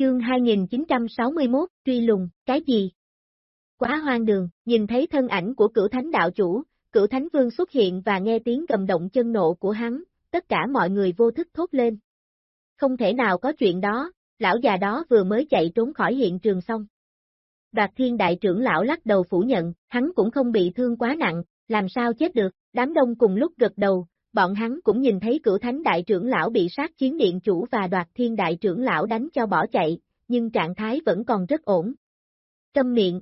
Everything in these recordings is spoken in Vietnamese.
Chương 2961, truy lùng, cái gì? Quá hoang đường, nhìn thấy thân ảnh của cửu thánh đạo chủ, cửu thánh vương xuất hiện và nghe tiếng cầm động chân nộ của hắn, tất cả mọi người vô thức thốt lên. Không thể nào có chuyện đó, lão già đó vừa mới chạy trốn khỏi hiện trường xong. Đoạt thiên đại trưởng lão lắc đầu phủ nhận, hắn cũng không bị thương quá nặng, làm sao chết được, đám đông cùng lúc gật đầu, bọn hắn cũng nhìn thấy cửu thánh đại trưởng lão bị sát chiến điện chủ và đoạt thiên đại trưởng lão đánh cho bỏ chạy, nhưng trạng thái vẫn còn rất ổn. Câm miệng.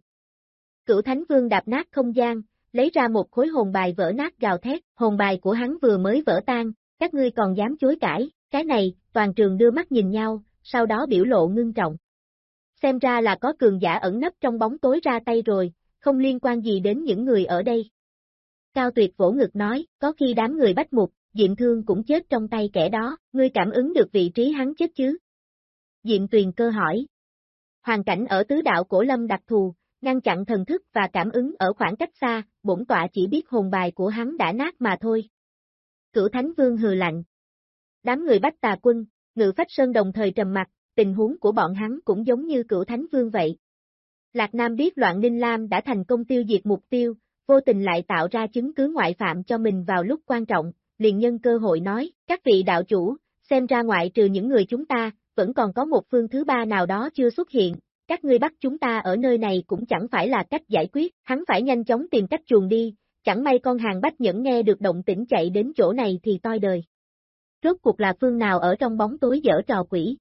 Cửu thánh vương đạp nát không gian, lấy ra một khối hồn bài vỡ nát gào thét, hồn bài của hắn vừa mới vỡ tan, các ngươi còn dám chối cãi, cái này, toàn trường đưa mắt nhìn nhau, sau đó biểu lộ ngưng trọng. Xem ra là có cường giả ẩn nấp trong bóng tối ra tay rồi, không liên quan gì đến những người ở đây. Cao Tuyệt vỗ ngực nói, có khi đám người bách mục, Diệm Thương cũng chết trong tay kẻ đó, ngươi cảm ứng được vị trí hắn chết chứ? Diệm Tuyền cơ hỏi. Hoàn cảnh ở tứ đạo cổ lâm đặc thù, ngăn chặn thần thức và cảm ứng ở khoảng cách xa, bổn tọa chỉ biết hồn bài của hắn đã nát mà thôi. Cửu Thánh Vương hừ lạnh. Đám người bách tà quân, ngự phách sơn đồng thời trầm mặt, tình huống của bọn hắn cũng giống như cửu Thánh Vương vậy. Lạc Nam biết loạn Ninh Lam đã thành công tiêu diệt mục tiêu, vô tình lại tạo ra chứng cứ ngoại phạm cho mình vào lúc quan trọng, liền nhân cơ hội nói, các vị đạo chủ, xem ra ngoại trừ những người chúng ta, vẫn còn có một phương thứ ba nào đó chưa xuất hiện, các ngươi bắt chúng ta ở nơi này cũng chẳng phải là cách giải quyết, hắn phải nhanh chóng tìm cách chuồn đi, chẳng may con hàng bách nhẫn nghe được động tĩnh chạy đến chỗ này thì toi đời. Rốt cuộc là phương nào ở trong bóng tối dở trò quỷ.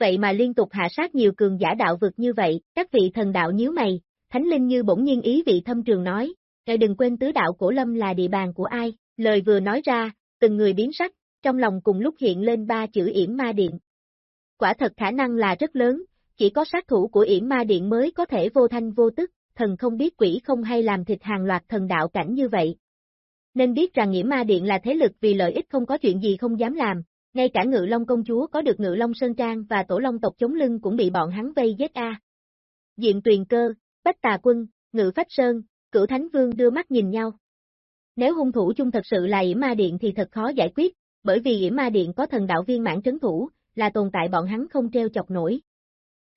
Vậy mà liên tục hạ sát nhiều cường giả đạo vực như vậy, các vị thần đạo nhíu mày, Thánh Linh như bỗng nhiên ý vị thâm trường nói, ngài đừng quên tứ đạo cổ lâm là địa bàn của ai, lời vừa nói ra, từng người biến sắc, trong lòng cùng lúc hiện lên ba chữ yểm ma điện. Quả thật khả năng là rất lớn, chỉ có sát thủ của yểm ma điện mới có thể vô thanh vô tức, thần không biết quỷ không hay làm thịt hàng loạt thần đạo cảnh như vậy. Nên biết rằng yểm ma điện là thế lực vì lợi ích không có chuyện gì không dám làm, ngay cả ngự long công chúa có được ngự long sơn trang và tổ long tộc chống lưng cũng bị bọn hắn vây giết a. Diện tuyền cơ, Bách Tà Quân, Ngự Phách Sơn, Cửu Thánh Vương đưa mắt nhìn nhau. Nếu hung thủ chung thật sự là Yểm Ma Điện thì thật khó giải quyết, bởi vì Yểm Ma Điện có thần đạo viên mãn trấn thủ, là tồn tại bọn hắn không treo chọc nổi.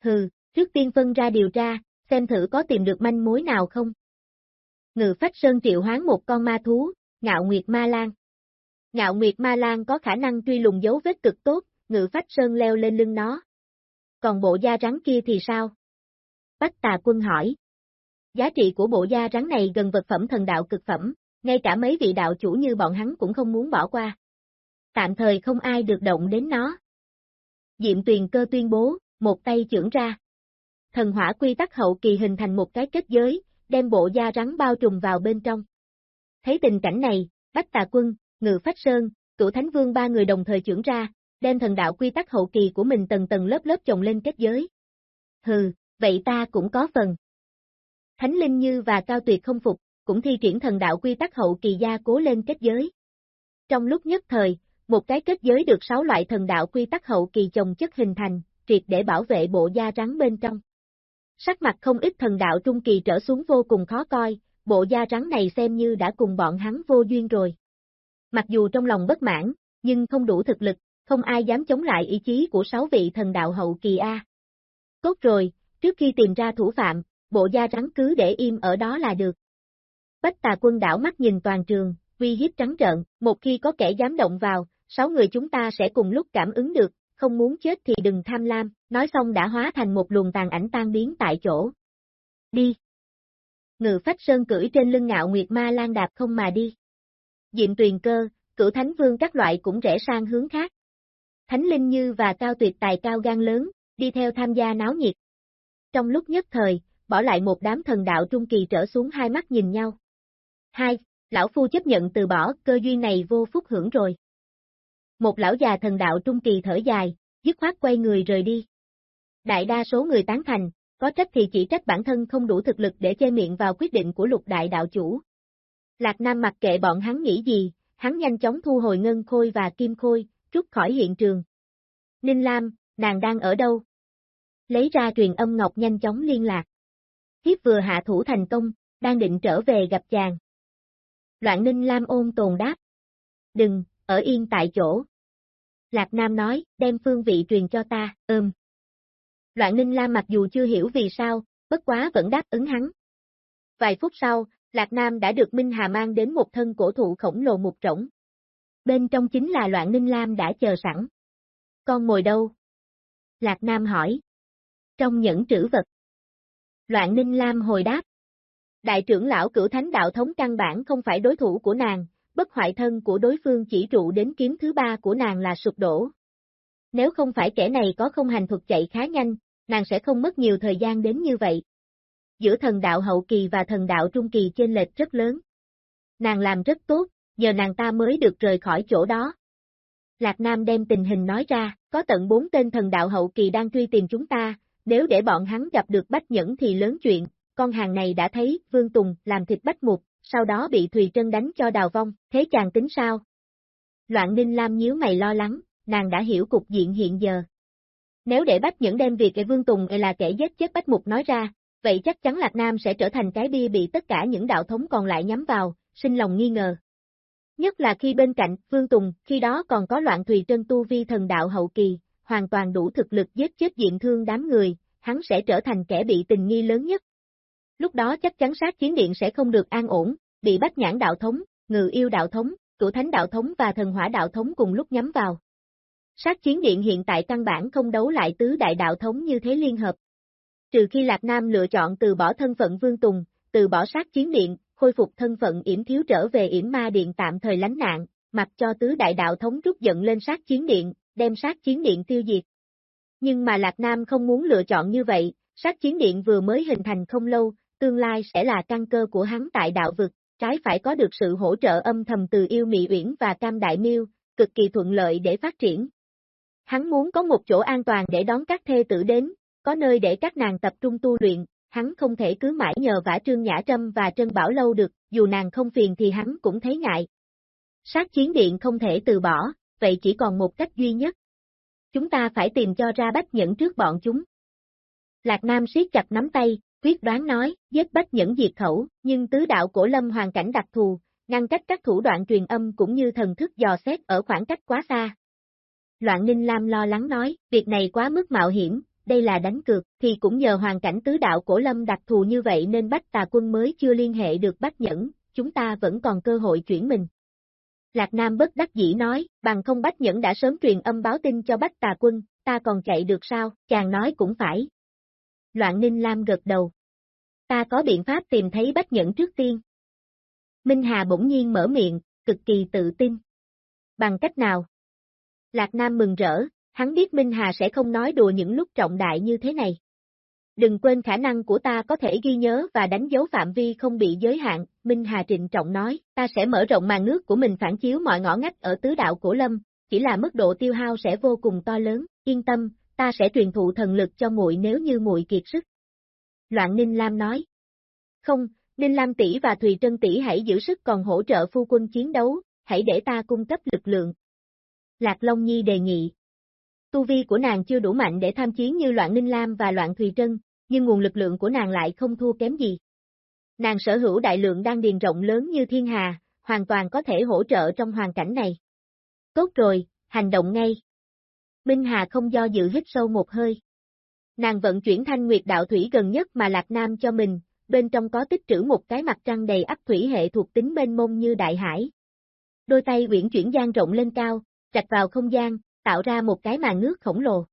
Hừ, trước tiên phân ra điều tra, xem thử có tìm được manh mối nào không. Ngự Phách Sơn triệu hoán một con ma thú, Ngạo Nguyệt Ma Lan. Ngạo Nguyệt Ma Lan có khả năng truy lùng dấu vết cực tốt, Ngự Phách Sơn leo lên lưng nó. Còn bộ da rắn kia thì sao? Bách tà quân hỏi. Giá trị của bộ da rắn này gần vật phẩm thần đạo cực phẩm, ngay cả mấy vị đạo chủ như bọn hắn cũng không muốn bỏ qua. Tạm thời không ai được động đến nó. Diệm tuyền cơ tuyên bố, một tay trưởng ra. Thần hỏa quy tắc hậu kỳ hình thành một cái kết giới, đem bộ da rắn bao trùm vào bên trong. Thấy tình cảnh này, Bách Tà Quân, Ngự Phách Sơn, Cửu Thánh Vương ba người đồng thời trưởng ra, đem thần đạo quy tắc hậu kỳ của mình tầng tầng lớp lớp chồng lên kết giới. Hừ, vậy ta cũng có phần. Thánh Linh Như và Cao Tuyệt không phục, cũng thi triển thần đạo quy tắc hậu kỳ gia cố lên kết giới. Trong lúc nhất thời, một cái kết giới được sáu loại thần đạo quy tắc hậu kỳ chồng chất hình thành, triệt để bảo vệ bộ da rắn bên trong. Sắc mặt không ít thần đạo trung kỳ trở xuống vô cùng khó coi, bộ da rắn này xem như đã cùng bọn hắn vô duyên rồi. Mặc dù trong lòng bất mãn, nhưng không đủ thực lực, không ai dám chống lại ý chí của sáu vị thần đạo hậu kỳ A. Tốt rồi, Trước khi tìm ra thủ phạm, bộ da rắn cứ để im ở đó là được. Bách tà quân đảo mắt nhìn toàn trường, uy hiếp trắng trợn, một khi có kẻ dám động vào, sáu người chúng ta sẽ cùng lúc cảm ứng được, không muốn chết thì đừng tham lam, nói xong đã hóa thành một luồng tàn ảnh tan biến tại chỗ. Đi! Ngự phách sơn cưỡi trên lưng ngạo nguyệt ma lan đạp không mà đi. Diệm tuyền cơ, cửu thánh vương các loại cũng rẽ sang hướng khác. Thánh Linh Như và Cao Tuyệt Tài cao gan lớn, đi theo tham gia náo nhiệt trong lúc nhất thời, bỏ lại một đám thần đạo trung kỳ trở xuống hai mắt nhìn nhau. Hai, lão phu chấp nhận từ bỏ, cơ duyên này vô phúc hưởng rồi. Một lão già thần đạo trung kỳ thở dài, dứt khoát quay người rời đi. Đại đa số người tán thành, có trách thì chỉ trách bản thân không đủ thực lực để che miệng vào quyết định của lục đại đạo chủ. Lạc Nam mặc kệ bọn hắn nghĩ gì, hắn nhanh chóng thu hồi ngân khôi và kim khôi, rút khỏi hiện trường. Ninh Lam, nàng đang ở đâu? Lấy ra truyền âm ngọc nhanh chóng liên lạc. Thiếp vừa hạ thủ thành công, đang định trở về gặp chàng. Loạn ninh Lam ôn tồn đáp. Đừng, ở yên tại chỗ. Lạc Nam nói, đem phương vị truyền cho ta, ơm. Loạn Ninh Lam mặc dù chưa hiểu vì sao, bất quá vẫn đáp ứng hắn. Vài phút sau, Lạc Nam đã được Minh Hà mang đến một thân cổ thụ khổng lồ một rỗng. Bên trong chính là Loạn Ninh Lam đã chờ sẵn. Con mồi đâu? Lạc Nam hỏi. Trong nhẫn trữ vật. Loạn Ninh Lam hồi đáp. Đại trưởng lão cửu thánh đạo thống căn bản không phải đối thủ của nàng, bất hoại thân của đối phương chỉ trụ đến kiếm thứ ba của nàng là sụp đổ. Nếu không phải kẻ này có không hành thuật chạy khá nhanh, nàng sẽ không mất nhiều thời gian đến như vậy. Giữa thần đạo hậu kỳ và thần đạo trung kỳ trên lệch rất lớn. Nàng làm rất tốt, nhờ nàng ta mới được rời khỏi chỗ đó. Lạc Nam đem tình hình nói ra, có tận bốn tên thần đạo hậu kỳ đang truy tìm chúng ta, nếu để bọn hắn gặp được Bách Nhẫn thì lớn chuyện, con hàng này đã thấy Vương Tùng làm thịt Bách Mục, sau đó bị Thùy Trân đánh cho đào vong, thế chàng tính sao? Loạn Ninh Lam nhíu mày lo lắng, nàng đã hiểu cục diện hiện giờ. Nếu để Bách Nhẫn đem việc Vương Tùng e là kẻ giết chết Bách Mục nói ra, vậy chắc chắn Lạc Nam sẽ trở thành cái bia bị tất cả những đạo thống còn lại nhắm vào, sinh lòng nghi ngờ. Nhất là khi bên cạnh Vương Tùng, khi đó còn có loạn Thùy Trân tu vi thần đạo hậu kỳ, hoàn toàn đủ thực lực giết chết diện thương đám người, hắn sẽ trở thành kẻ bị tình nghi lớn nhất. Lúc đó chắc chắn sát chiến điện sẽ không được an ổn, bị bách nhãn đạo thống, ngự yêu đạo thống, cửu thánh đạo thống và thần hỏa đạo thống cùng lúc nhắm vào. Sát chiến điện hiện tại căn bản không đấu lại tứ đại đạo thống như thế liên hợp. Trừ khi Lạc Nam lựa chọn từ bỏ thân phận Vương Tùng, từ bỏ sát chiến điện, khôi phục thân phận yểm thiếu trở về yểm ma điện tạm thời lánh nạn, mặc cho tứ đại đạo thống rút giận lên sát chiến điện, đem sát chiến điện tiêu diệt. Nhưng mà Lạc Nam không muốn lựa chọn như vậy, sát chiến điện vừa mới hình thành không lâu, tương lai sẽ là căn cơ của hắn tại đạo vực, trái phải có được sự hỗ trợ âm thầm từ yêu mị uyển và cam đại miêu, cực kỳ thuận lợi để phát triển. Hắn muốn có một chỗ an toàn để đón các thê tử đến, có nơi để các nàng tập trung tu luyện, hắn không thể cứ mãi nhờ vả Trương Nhã Trâm và Trân Bảo Lâu được, dù nàng không phiền thì hắn cũng thấy ngại. Sát chiến điện không thể từ bỏ, vậy chỉ còn một cách duy nhất. Chúng ta phải tìm cho ra bách nhẫn trước bọn chúng. Lạc Nam siết chặt nắm tay, quyết đoán nói, giết bách nhẫn diệt khẩu, nhưng tứ đạo cổ lâm hoàn cảnh đặc thù, ngăn cách các thủ đoạn truyền âm cũng như thần thức dò xét ở khoảng cách quá xa. Loạn Ninh Lam lo lắng nói, việc này quá mức mạo hiểm, đây là đánh cược, thì cũng nhờ hoàn cảnh tứ đạo cổ lâm đặc thù như vậy nên Bách Tà Quân mới chưa liên hệ được Bách Nhẫn, chúng ta vẫn còn cơ hội chuyển mình. Lạc Nam bất đắc dĩ nói, bằng không Bách Nhẫn đã sớm truyền âm báo tin cho Bách Tà Quân, ta còn chạy được sao, chàng nói cũng phải. Loạn Ninh Lam gật đầu. Ta có biện pháp tìm thấy Bách Nhẫn trước tiên. Minh Hà bỗng nhiên mở miệng, cực kỳ tự tin. Bằng cách nào? Lạc Nam mừng rỡ, hắn biết Minh Hà sẽ không nói đùa những lúc trọng đại như thế này. Đừng quên khả năng của ta có thể ghi nhớ và đánh dấu phạm vi không bị giới hạn, Minh Hà trịnh trọng nói, ta sẽ mở rộng màn nước của mình phản chiếu mọi ngõ ngách ở tứ đạo cổ lâm, chỉ là mức độ tiêu hao sẽ vô cùng to lớn, yên tâm, ta sẽ truyền thụ thần lực cho muội nếu như muội kiệt sức. Loạn Ninh Lam nói. Không, Ninh Lam tỷ và Thùy Trân tỷ hãy giữ sức còn hỗ trợ phu quân chiến đấu, hãy để ta cung cấp lực lượng. Lạc Long Nhi đề nghị. Tu vi của nàng chưa đủ mạnh để tham chiến như Loạn Ninh Lam và Loạn Thùy Trân, nhưng nguồn lực lượng của nàng lại không thua kém gì. Nàng sở hữu đại lượng đang điền rộng lớn như thiên hà, hoàn toàn có thể hỗ trợ trong hoàn cảnh này. Tốt rồi, hành động ngay. Minh Hà không do dự hít sâu một hơi. Nàng vận chuyển thanh nguyệt đạo thủy gần nhất mà Lạc Nam cho mình, bên trong có tích trữ một cái mặt trăng đầy ắp thủy hệ thuộc tính bên mông như đại hải. Đôi tay quyển chuyển gian rộng lên cao, trạch vào không gian, tạo ra một cái màn nước khổng lồ.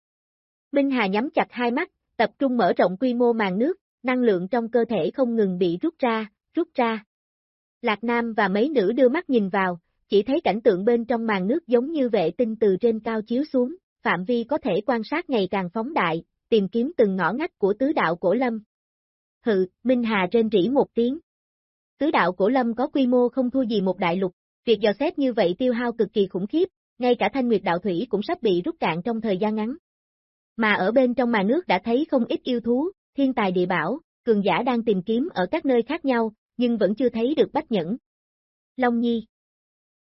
Minh Hà nhắm chặt hai mắt, tập trung mở rộng quy mô màn nước, năng lượng trong cơ thể không ngừng bị rút ra, rút ra. Lạc Nam và mấy nữ đưa mắt nhìn vào, chỉ thấy cảnh tượng bên trong màn nước giống như vệ tinh từ trên cao chiếu xuống, phạm vi có thể quan sát ngày càng phóng đại, tìm kiếm từng ngõ ngách của tứ đạo cổ lâm. Hừ, Minh Hà trên rỉ một tiếng. Tứ đạo cổ lâm có quy mô không thua gì một đại lục, việc dò xét như vậy tiêu hao cực kỳ khủng khiếp, ngay cả thanh nguyệt đạo thủy cũng sắp bị rút cạn trong thời gian ngắn. Mà ở bên trong mà nước đã thấy không ít yêu thú, thiên tài địa bảo, cường giả đang tìm kiếm ở các nơi khác nhau, nhưng vẫn chưa thấy được bách nhẫn. Long Nhi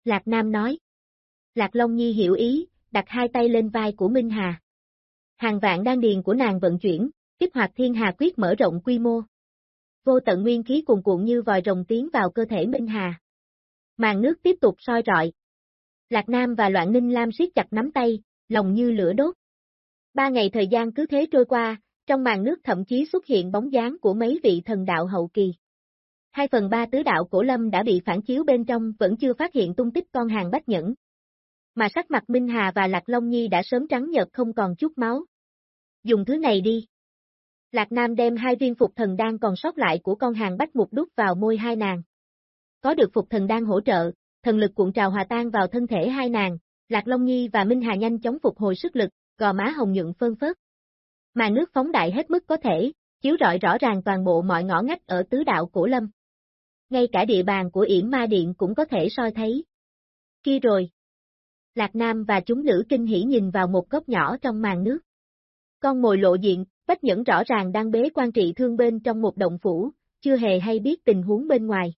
Lạc Nam nói. Lạc Long Nhi hiểu ý, đặt hai tay lên vai của Minh Hà. Hàng vạn đan điền của nàng vận chuyển, kích hoạt thiên hà quyết mở rộng quy mô. Vô tận nguyên khí cuồn cuộn như vòi rồng tiến vào cơ thể Minh Hà. Màn nước tiếp tục soi rọi. Lạc Nam và Loạn Ninh Lam siết chặt nắm tay, lòng như lửa đốt. Ba ngày thời gian cứ thế trôi qua, Trong màn nước thậm chí xuất hiện bóng dáng của mấy vị thần đạo hậu kỳ. Hai phần ba tứ đạo cổ lâm đã bị phản chiếu bên trong vẫn chưa phát hiện tung tích con hàng bách nhẫn. Mà sắc mặt Minh Hà và Lạc Long Nhi đã sớm trắng nhợt không còn chút máu. Dùng thứ này đi. Lạc Nam đem hai viên phục thần đan còn sót lại của con hàng bách mục đút vào môi hai nàng. Có được phục thần đan hỗ trợ, thần lực cuộn trào hòa tan vào thân thể hai nàng, Lạc Long Nhi và Minh Hà nhanh chóng phục hồi sức lực, gò má hồng nhuận phơn phớt. Màn nước phóng đại hết mức có thể, chiếu rọi rõ ràng toàn bộ mọi ngõ ngách ở tứ đạo cổ lâm. Ngay cả địa bàn của yểm ma điện cũng có thể soi thấy. Kia rồi. Lạc Nam và chúng nữ kinh hỉ nhìn vào một góc nhỏ trong màn nước. Con mồi lộ diện, Bách Nhẫn rõ ràng đang bế quan trị thương bên trong một động phủ, chưa hề hay biết tình huống bên ngoài.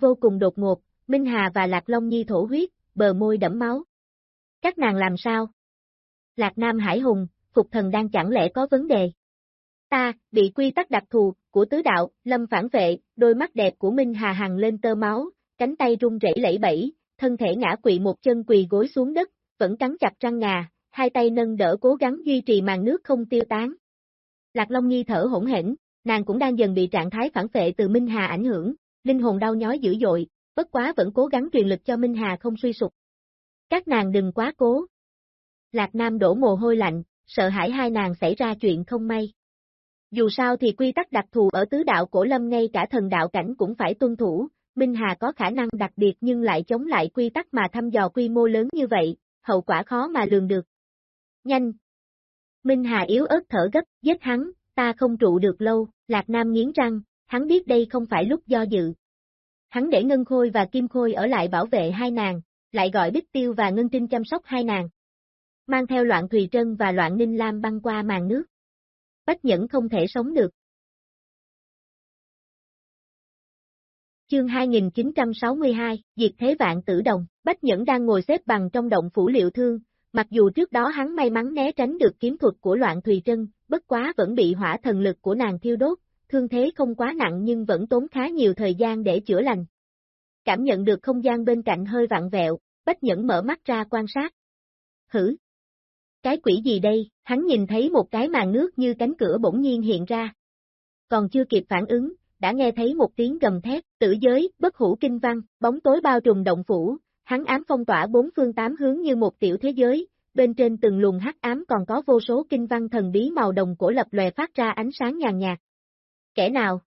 Vô cùng đột ngột, Minh Hà và Lạc Long Nhi thổ huyết, bờ môi đẫm máu. Các nàng làm sao? Lạc Nam Hải Hùng, Phục Thần đang chẳng lẽ có vấn đề? Ta, bị quy tắc đặc thù, của tứ đạo, lâm phản vệ, đôi mắt đẹp của Minh Hà Hằng lên tơ máu, cánh tay run rẩy lẫy bẫy, thân thể ngã quỵ một chân quỳ gối xuống đất, vẫn cắn chặt răng ngà, hai tay nâng đỡ cố gắng duy trì màn nước không tiêu tán. Lạc Long Nhi thở hỗn hển, nàng cũng đang dần bị trạng thái phản vệ từ Minh Hà ảnh hưởng, linh hồn đau nhói dữ dội, bất quá vẫn cố gắng truyền lực cho Minh Hà không suy sụp. Các nàng đừng quá cố. Lạc Nam đổ mồ hôi lạnh, sợ hãi hai nàng xảy ra chuyện không may. Dù sao thì quy tắc đặc thù ở tứ đạo cổ lâm ngay cả thần đạo cảnh cũng phải tuân thủ, Minh Hà có khả năng đặc biệt nhưng lại chống lại quy tắc mà thăm dò quy mô lớn như vậy, hậu quả khó mà lường được. Nhanh! Minh Hà yếu ớt thở gấp, giết hắn, ta không trụ được lâu, Lạc Nam nghiến răng, hắn biết đây không phải lúc do dự. Hắn để Ngân Khôi và Kim Khôi ở lại bảo vệ hai nàng, lại gọi Bích Tiêu và Ngân Trinh chăm sóc hai nàng. Mang theo loạn Thùy Trân và loạn Ninh Lam băng qua màn nước. Bách Nhẫn không thể sống được. Chương 2962, Diệt Thế Vạn Tử Đồng, Bách Nhẫn đang ngồi xếp bằng trong động phủ liệu thương, mặc dù trước đó hắn may mắn né tránh được kiếm thuật của loạn Thùy Trân, bất quá vẫn bị hỏa thần lực của nàng thiêu đốt, thương thế không quá nặng nhưng vẫn tốn khá nhiều thời gian để chữa lành. Cảm nhận được không gian bên cạnh hơi vặn vẹo, Bách Nhẫn mở mắt ra quan sát. Hử! Cái quỷ gì đây, hắn nhìn thấy một cái màn nước như cánh cửa bỗng nhiên hiện ra. Còn chưa kịp phản ứng, đã nghe thấy một tiếng gầm thét, tử giới, bất hủ kinh văn, bóng tối bao trùm động phủ, hắn ám phong tỏa bốn phương tám hướng như một tiểu thế giới, bên trên từng luồng hắc ám còn có vô số kinh văn thần bí màu đồng cổ lập lòe phát ra ánh sáng nhàn nhạt. Kẻ nào?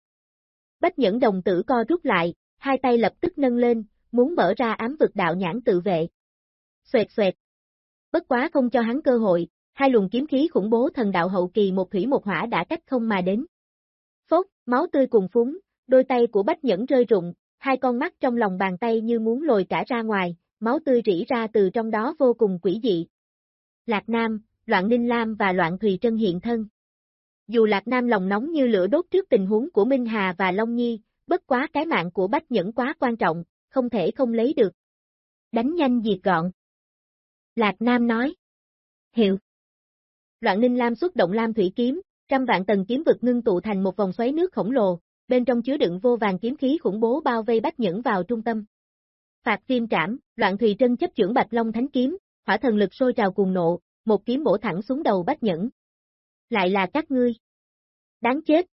Bách nhẫn đồng tử co rút lại, hai tay lập tức nâng lên, muốn mở ra ám vực đạo nhãn tự vệ. Xoẹt xoẹt. Bất quá không cho hắn cơ hội, hai luồng kiếm khí khủng bố thần đạo hậu kỳ một thủy một hỏa đã cách không mà đến. Phốt, máu tươi cùng phúng, đôi tay của bách nhẫn rơi rụng, hai con mắt trong lòng bàn tay như muốn lồi cả ra ngoài, máu tươi rỉ ra từ trong đó vô cùng quỷ dị. Lạc Nam, Loạn Ninh Lam và Loạn Thùy Trân hiện thân. Dù Lạc Nam lòng nóng như lửa đốt trước tình huống của Minh Hà và Long Nhi, bất quá cái mạng của Bách Nhẫn quá quan trọng, không thể không lấy được. Đánh nhanh diệt gọn. Lạc Nam nói. Hiệu. Loạn Ninh Lam xuất động Lam Thủy Kiếm, trăm vạn tầng kiếm vực ngưng tụ thành một vòng xoáy nước khổng lồ, bên trong chứa đựng vô vàng kiếm khí khủng bố bao vây Bách Nhẫn vào trung tâm. Phạt Viêm Trảm, Loạn Thùy Trân chấp trưởng Bạch Long Thánh Kiếm, hỏa thần lực sôi trào cuồng nộ, một kiếm bổ thẳng xuống đầu Bách Nhẫn. Lại là các ngươi. Đáng chết.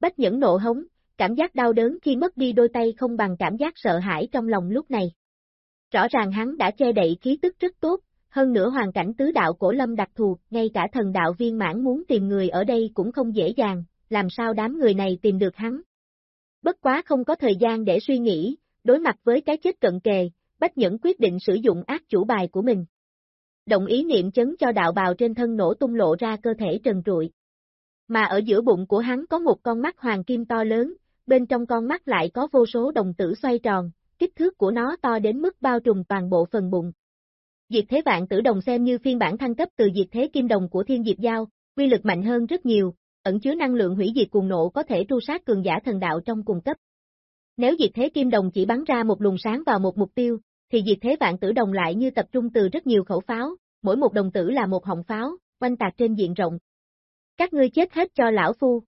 Bách Nhẫn nộ hống, cảm giác đau đớn khi mất đi đôi tay không bằng cảm giác sợ hãi trong lòng lúc này. Rõ ràng hắn đã che đậy khí tức rất tốt, hơn nữa hoàn cảnh tứ đạo cổ lâm đặc thù, ngay cả thần đạo viên mãn muốn tìm người ở đây cũng không dễ dàng, làm sao đám người này tìm được hắn. Bất quá không có thời gian để suy nghĩ, đối mặt với cái chết cận kề, Bách Nhẫn quyết định sử dụng ác chủ bài của mình. Động ý niệm chấn cho đạo bào trên thân nổ tung lộ ra cơ thể trần trụi. Mà ở giữa bụng của hắn có một con mắt hoàng kim to lớn, bên trong con mắt lại có vô số đồng tử xoay tròn, kích thước của nó to đến mức bao trùm toàn bộ phần bụng. Diệt thế vạn tử đồng xem như phiên bản thăng cấp từ diệt thế kim đồng của thiên diệt giao, quy lực mạnh hơn rất nhiều, ẩn chứa năng lượng hủy diệt cuồng nộ có thể tru sát cường giả thần đạo trong cùng cấp. Nếu diệt thế kim đồng chỉ bắn ra một luồng sáng vào một mục tiêu, thì diệt thế vạn tử đồng lại như tập trung từ rất nhiều khẩu pháo, mỗi một đồng tử là một họng pháo, quanh tạc trên diện rộng. Các ngươi chết hết cho lão phu.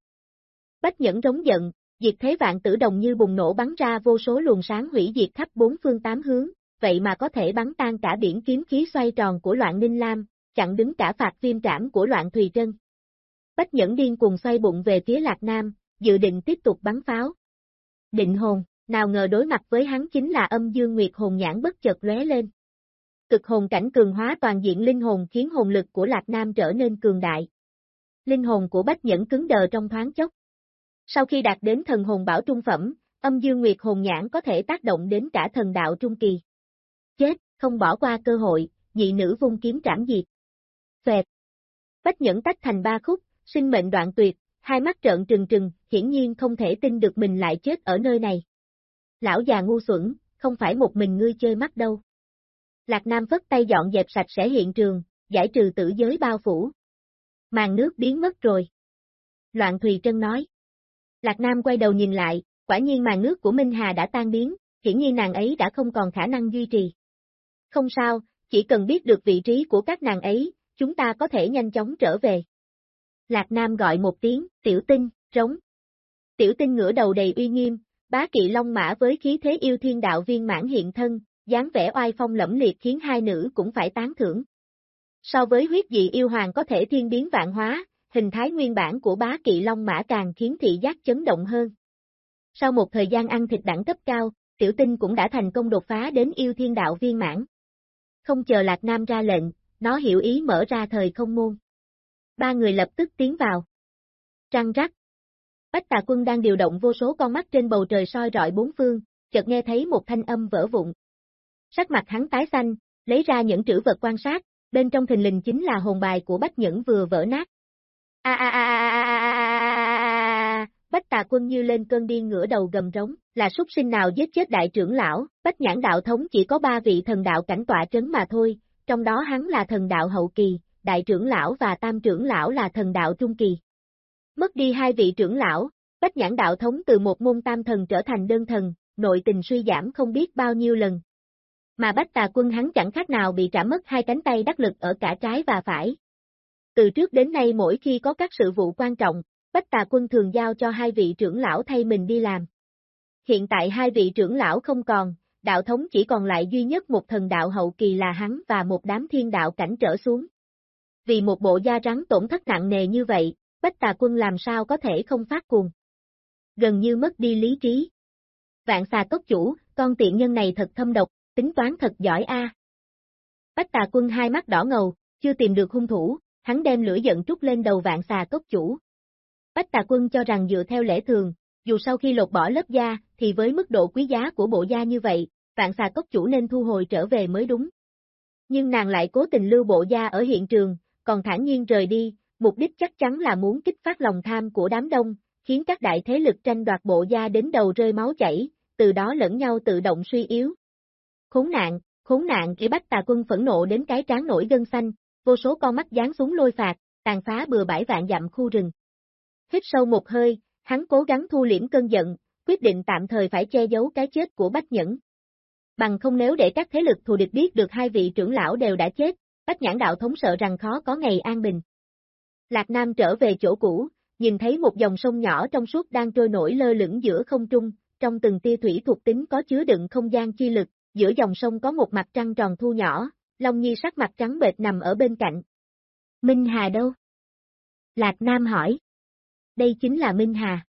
Bách nhẫn rống giận, diệt thế vạn tử đồng như bùng nổ bắn ra vô số luồng sáng hủy diệt khắp bốn phương tám hướng, vậy mà có thể bắn tan cả biển kiếm khí xoay tròn của loạn ninh lam, chặn đứng cả phạt viêm trảm của loạn Thùy Trân. Bách Nhẫn điên cùng xoay bụng về phía Lạc Nam, dự định tiếp tục bắn pháo. Định hồn, nào ngờ đối mặt với hắn chính là âm dương nguyệt hồn nhãn bất chợt lóe lên. Cực hồn cảnh cường hóa toàn diện linh hồn khiến hồn lực của Lạc Nam trở nên cường đại. Linh hồn của Bách Nhẫn cứng đờ trong thoáng chốc. Sau khi đạt đến thần hồn bảo trung phẩm, âm dương nguyệt hồn nhãn có thể tác động đến cả thần đạo trung kỳ. Chết, không bỏ qua cơ hội, nhị nữ vung kiếm trảm diệt. Phẹt. Bách Nhẫn tách thành ba khúc, sinh mệnh đoạn tuyệt, hai mắt trợn trừng trừng, hiển nhiên không thể tin được mình lại chết ở nơi này. Lão già ngu xuẩn, không phải một mình ngươi chơi mắt đâu. Lạc Nam phất tay dọn dẹp sạch sẽ hiện trường, giải trừ tử giới bao phủ. Màn nước biến mất rồi. Loạn Thùy Trân nói. Lạc Nam quay đầu nhìn lại, quả nhiên màn nước của Minh Hà đã tan biến, hiển nhiên nàng ấy đã không còn khả năng duy trì. Không sao, chỉ cần biết được vị trí của các nàng ấy, chúng ta có thể nhanh chóng trở về. Lạc Nam gọi một tiếng, tiểu tinh, rống. Tiểu tinh ngửa đầu đầy uy nghiêm, bá kỵ long mã với khí thế yêu thiên đạo viên mãn hiện thân, dáng vẻ oai phong lẫm liệt khiến hai nữ cũng phải tán thưởng. So với huyết dị yêu hoàng có thể thiên biến vạn hóa, hình thái nguyên bản của bá kỵ long mã càng khiến thị giác chấn động hơn. Sau một thời gian ăn thịt đẳng cấp cao, tiểu tinh cũng đã thành công đột phá đến yêu thiên đạo viên mãn. Không chờ Lạc Nam ra lệnh, nó hiểu ý mở ra thời không môn. Ba người lập tức tiến vào. Trăng rắc. Bách tà quân đang điều động vô số con mắt trên bầu trời soi rọi bốn phương, chợt nghe thấy một thanh âm vỡ vụn. Sắc mặt hắn tái xanh, lấy ra những trữ vật quan sát, bên trong thình lình chính là hồn bài của Bách Nhẫn vừa vỡ nát. A a a a a a a Bách tà quân như lên cơn điên ngửa đầu gầm rống, là súc sinh nào giết chết đại trưởng lão, Bách nhãn đạo thống chỉ có ba vị thần đạo cảnh tọa trấn mà thôi, trong đó hắn là thần đạo hậu kỳ, đại trưởng lão và tam trưởng lão là thần đạo trung kỳ. Mất đi hai vị trưởng lão, Bách nhãn đạo thống từ một môn tam thần trở thành đơn thần, nội tình suy giảm không biết bao nhiêu lần. Mà Bách tà quân hắn chẳng khác nào bị trả mất hai cánh tay đắc lực ở cả trái và phải. Từ trước đến nay mỗi khi có các sự vụ quan trọng, Bách tà quân thường giao cho hai vị trưởng lão thay mình đi làm. Hiện tại hai vị trưởng lão không còn, đạo thống chỉ còn lại duy nhất một thần đạo hậu kỳ là hắn và một đám thiên đạo cảnh trở xuống. Vì một bộ da rắn tổn thất nặng nề như vậy, Bách tà quân làm sao có thể không phát cuồng. Gần như mất đi lý trí. Vạn xà cốc chủ, con tiện nhân này thật thâm độc, tính toán thật giỏi a. Bách tà quân hai mắt đỏ ngầu, chưa tìm được hung thủ, hắn đem lửa giận trút lên đầu vạn xà cốc chủ. Bách tà quân cho rằng dựa theo lễ thường, dù sau khi lột bỏ lớp da, thì với mức độ quý giá của bộ da như vậy, vạn xà cốc chủ nên thu hồi trở về mới đúng. Nhưng nàng lại cố tình lưu bộ da ở hiện trường, còn thản nhiên rời đi, mục đích chắc chắn là muốn kích phát lòng tham của đám đông, khiến các đại thế lực tranh đoạt bộ gia đến đầu rơi máu chảy, từ đó lẫn nhau tự động suy yếu. Khốn nạn, khốn nạn kỹ bách tà quân phẫn nộ đến cái trán nổi gân xanh, vô số con mắt dán xuống lôi phạt, tàn phá bừa bãi vạn dặm khu rừng. Hít sâu một hơi, hắn cố gắng thu liễm cơn giận, quyết định tạm thời phải che giấu cái chết của Bách Nhẫn. Bằng không nếu để các thế lực thù địch biết được hai vị trưởng lão đều đã chết, Bách Nhãn đạo thống sợ rằng khó có ngày an bình. Lạc Nam trở về chỗ cũ, nhìn thấy một dòng sông nhỏ trong suốt đang trôi nổi lơ lửng giữa không trung, trong từng tia thủy thuộc tính có chứa đựng không gian chi lực, giữa dòng sông có một mặt trăng tròn thu nhỏ, Long Nhi sắc mặt trắng bệch nằm ở bên cạnh. Minh Hà đâu? Lạc Nam hỏi. Đây chính là Minh Hà.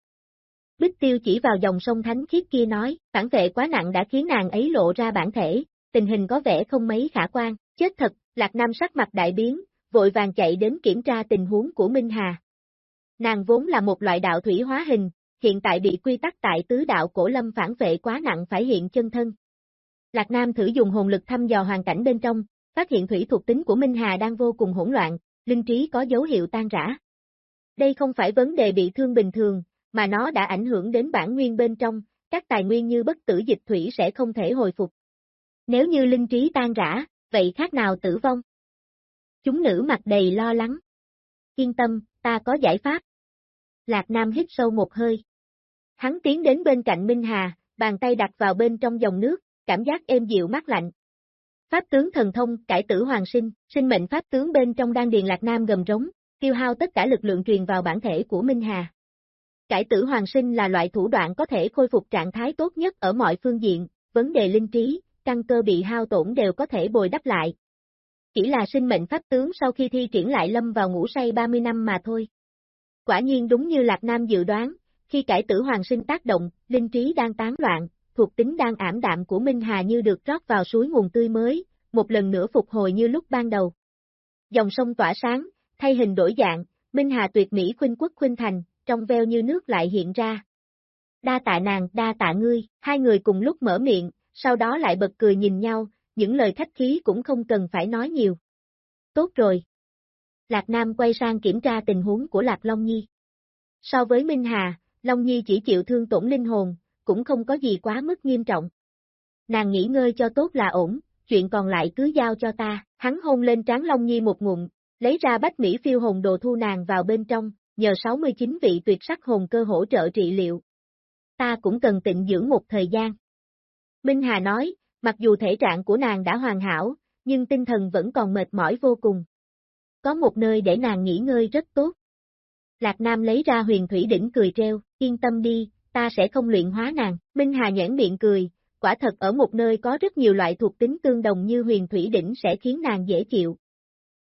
Bích Tiêu chỉ vào dòng sông thánh khiết kia nói, phản vệ quá nặng đã khiến nàng ấy lộ ra bản thể, tình hình có vẻ không mấy khả quan, chết thật, Lạc Nam sắc mặt đại biến, vội vàng chạy đến kiểm tra tình huống của Minh Hà. Nàng vốn là một loại đạo thủy hóa hình, hiện tại bị quy tắc tại tứ đạo cổ lâm phản vệ quá nặng phải hiện chân thân. Lạc Nam thử dùng hồn lực thăm dò hoàn cảnh bên trong, phát hiện thủy thuộc tính của Minh Hà đang vô cùng hỗn loạn, linh trí có dấu hiệu tan rã. Đây không phải vấn đề bị thương bình thường, mà nó đã ảnh hưởng đến bản nguyên bên trong, các tài nguyên như bất tử dịch thủy sẽ không thể hồi phục. Nếu như linh trí tan rã, vậy khác nào tử vong? Chúng nữ mặt đầy lo lắng. Yên tâm, ta có giải pháp. Lạc Nam hít sâu một hơi. Hắn tiến đến bên cạnh Minh Hà, bàn tay đặt vào bên trong dòng nước, cảm giác êm dịu mát lạnh. Pháp tướng thần thông, cải tử hoàng sinh, sinh mệnh pháp tướng bên trong đan điền Lạc Nam gầm rống, tiêu hao tất cả lực lượng truyền vào bản thể của Minh Hà. Cải tử hoàng sinh là loại thủ đoạn có thể khôi phục trạng thái tốt nhất ở mọi phương diện, vấn đề linh trí, căn cơ bị hao tổn đều có thể bồi đắp lại chỉ là sinh mệnh pháp tướng sau khi thi triển lại lâm vào ngủ say 30 năm mà thôi. Quả nhiên đúng như Lạc Nam dự đoán, khi cải tử hoàng sinh tác động, linh trí đang tán loạn, thuộc tính đang ảm đạm của Minh Hà như được rót vào suối nguồn tươi mới, một lần nữa phục hồi như lúc ban đầu. Dòng sông tỏa sáng, thay hình đổi dạng, Minh Hà tuyệt mỹ khuynh quốc khuynh thành, trong veo như nước lại hiện ra. Đa tạ nàng, đa tạ ngươi, hai người cùng lúc mở miệng, sau đó lại bật cười nhìn nhau, những lời khách khí cũng không cần phải nói nhiều. Tốt rồi. Lạc Nam quay sang kiểm tra tình huống của Lạc Long Nhi. So với Minh Hà, Long Nhi chỉ chịu thương tổn linh hồn, cũng không có gì quá mức nghiêm trọng. Nàng nghỉ ngơi cho tốt là ổn, chuyện còn lại cứ giao cho ta, hắn hôn lên trán Long Nhi một ngụm, lấy ra bách Mỹ phiêu hồn đồ thu nàng vào bên trong, nhờ 69 vị tuyệt sắc hồn cơ hỗ trợ trị liệu. Ta cũng cần tịnh dưỡng một thời gian. Minh Hà nói, mặc dù thể trạng của nàng đã hoàn hảo, nhưng tinh thần vẫn còn mệt mỏi vô cùng. Có một nơi để nàng nghỉ ngơi rất tốt. Lạc Nam lấy ra huyền thủy đỉnh cười treo, yên tâm đi, ta sẽ không luyện hóa nàng. Minh Hà nhãn miệng cười, quả thật ở một nơi có rất nhiều loại thuộc tính tương đồng như huyền thủy đỉnh sẽ khiến nàng dễ chịu.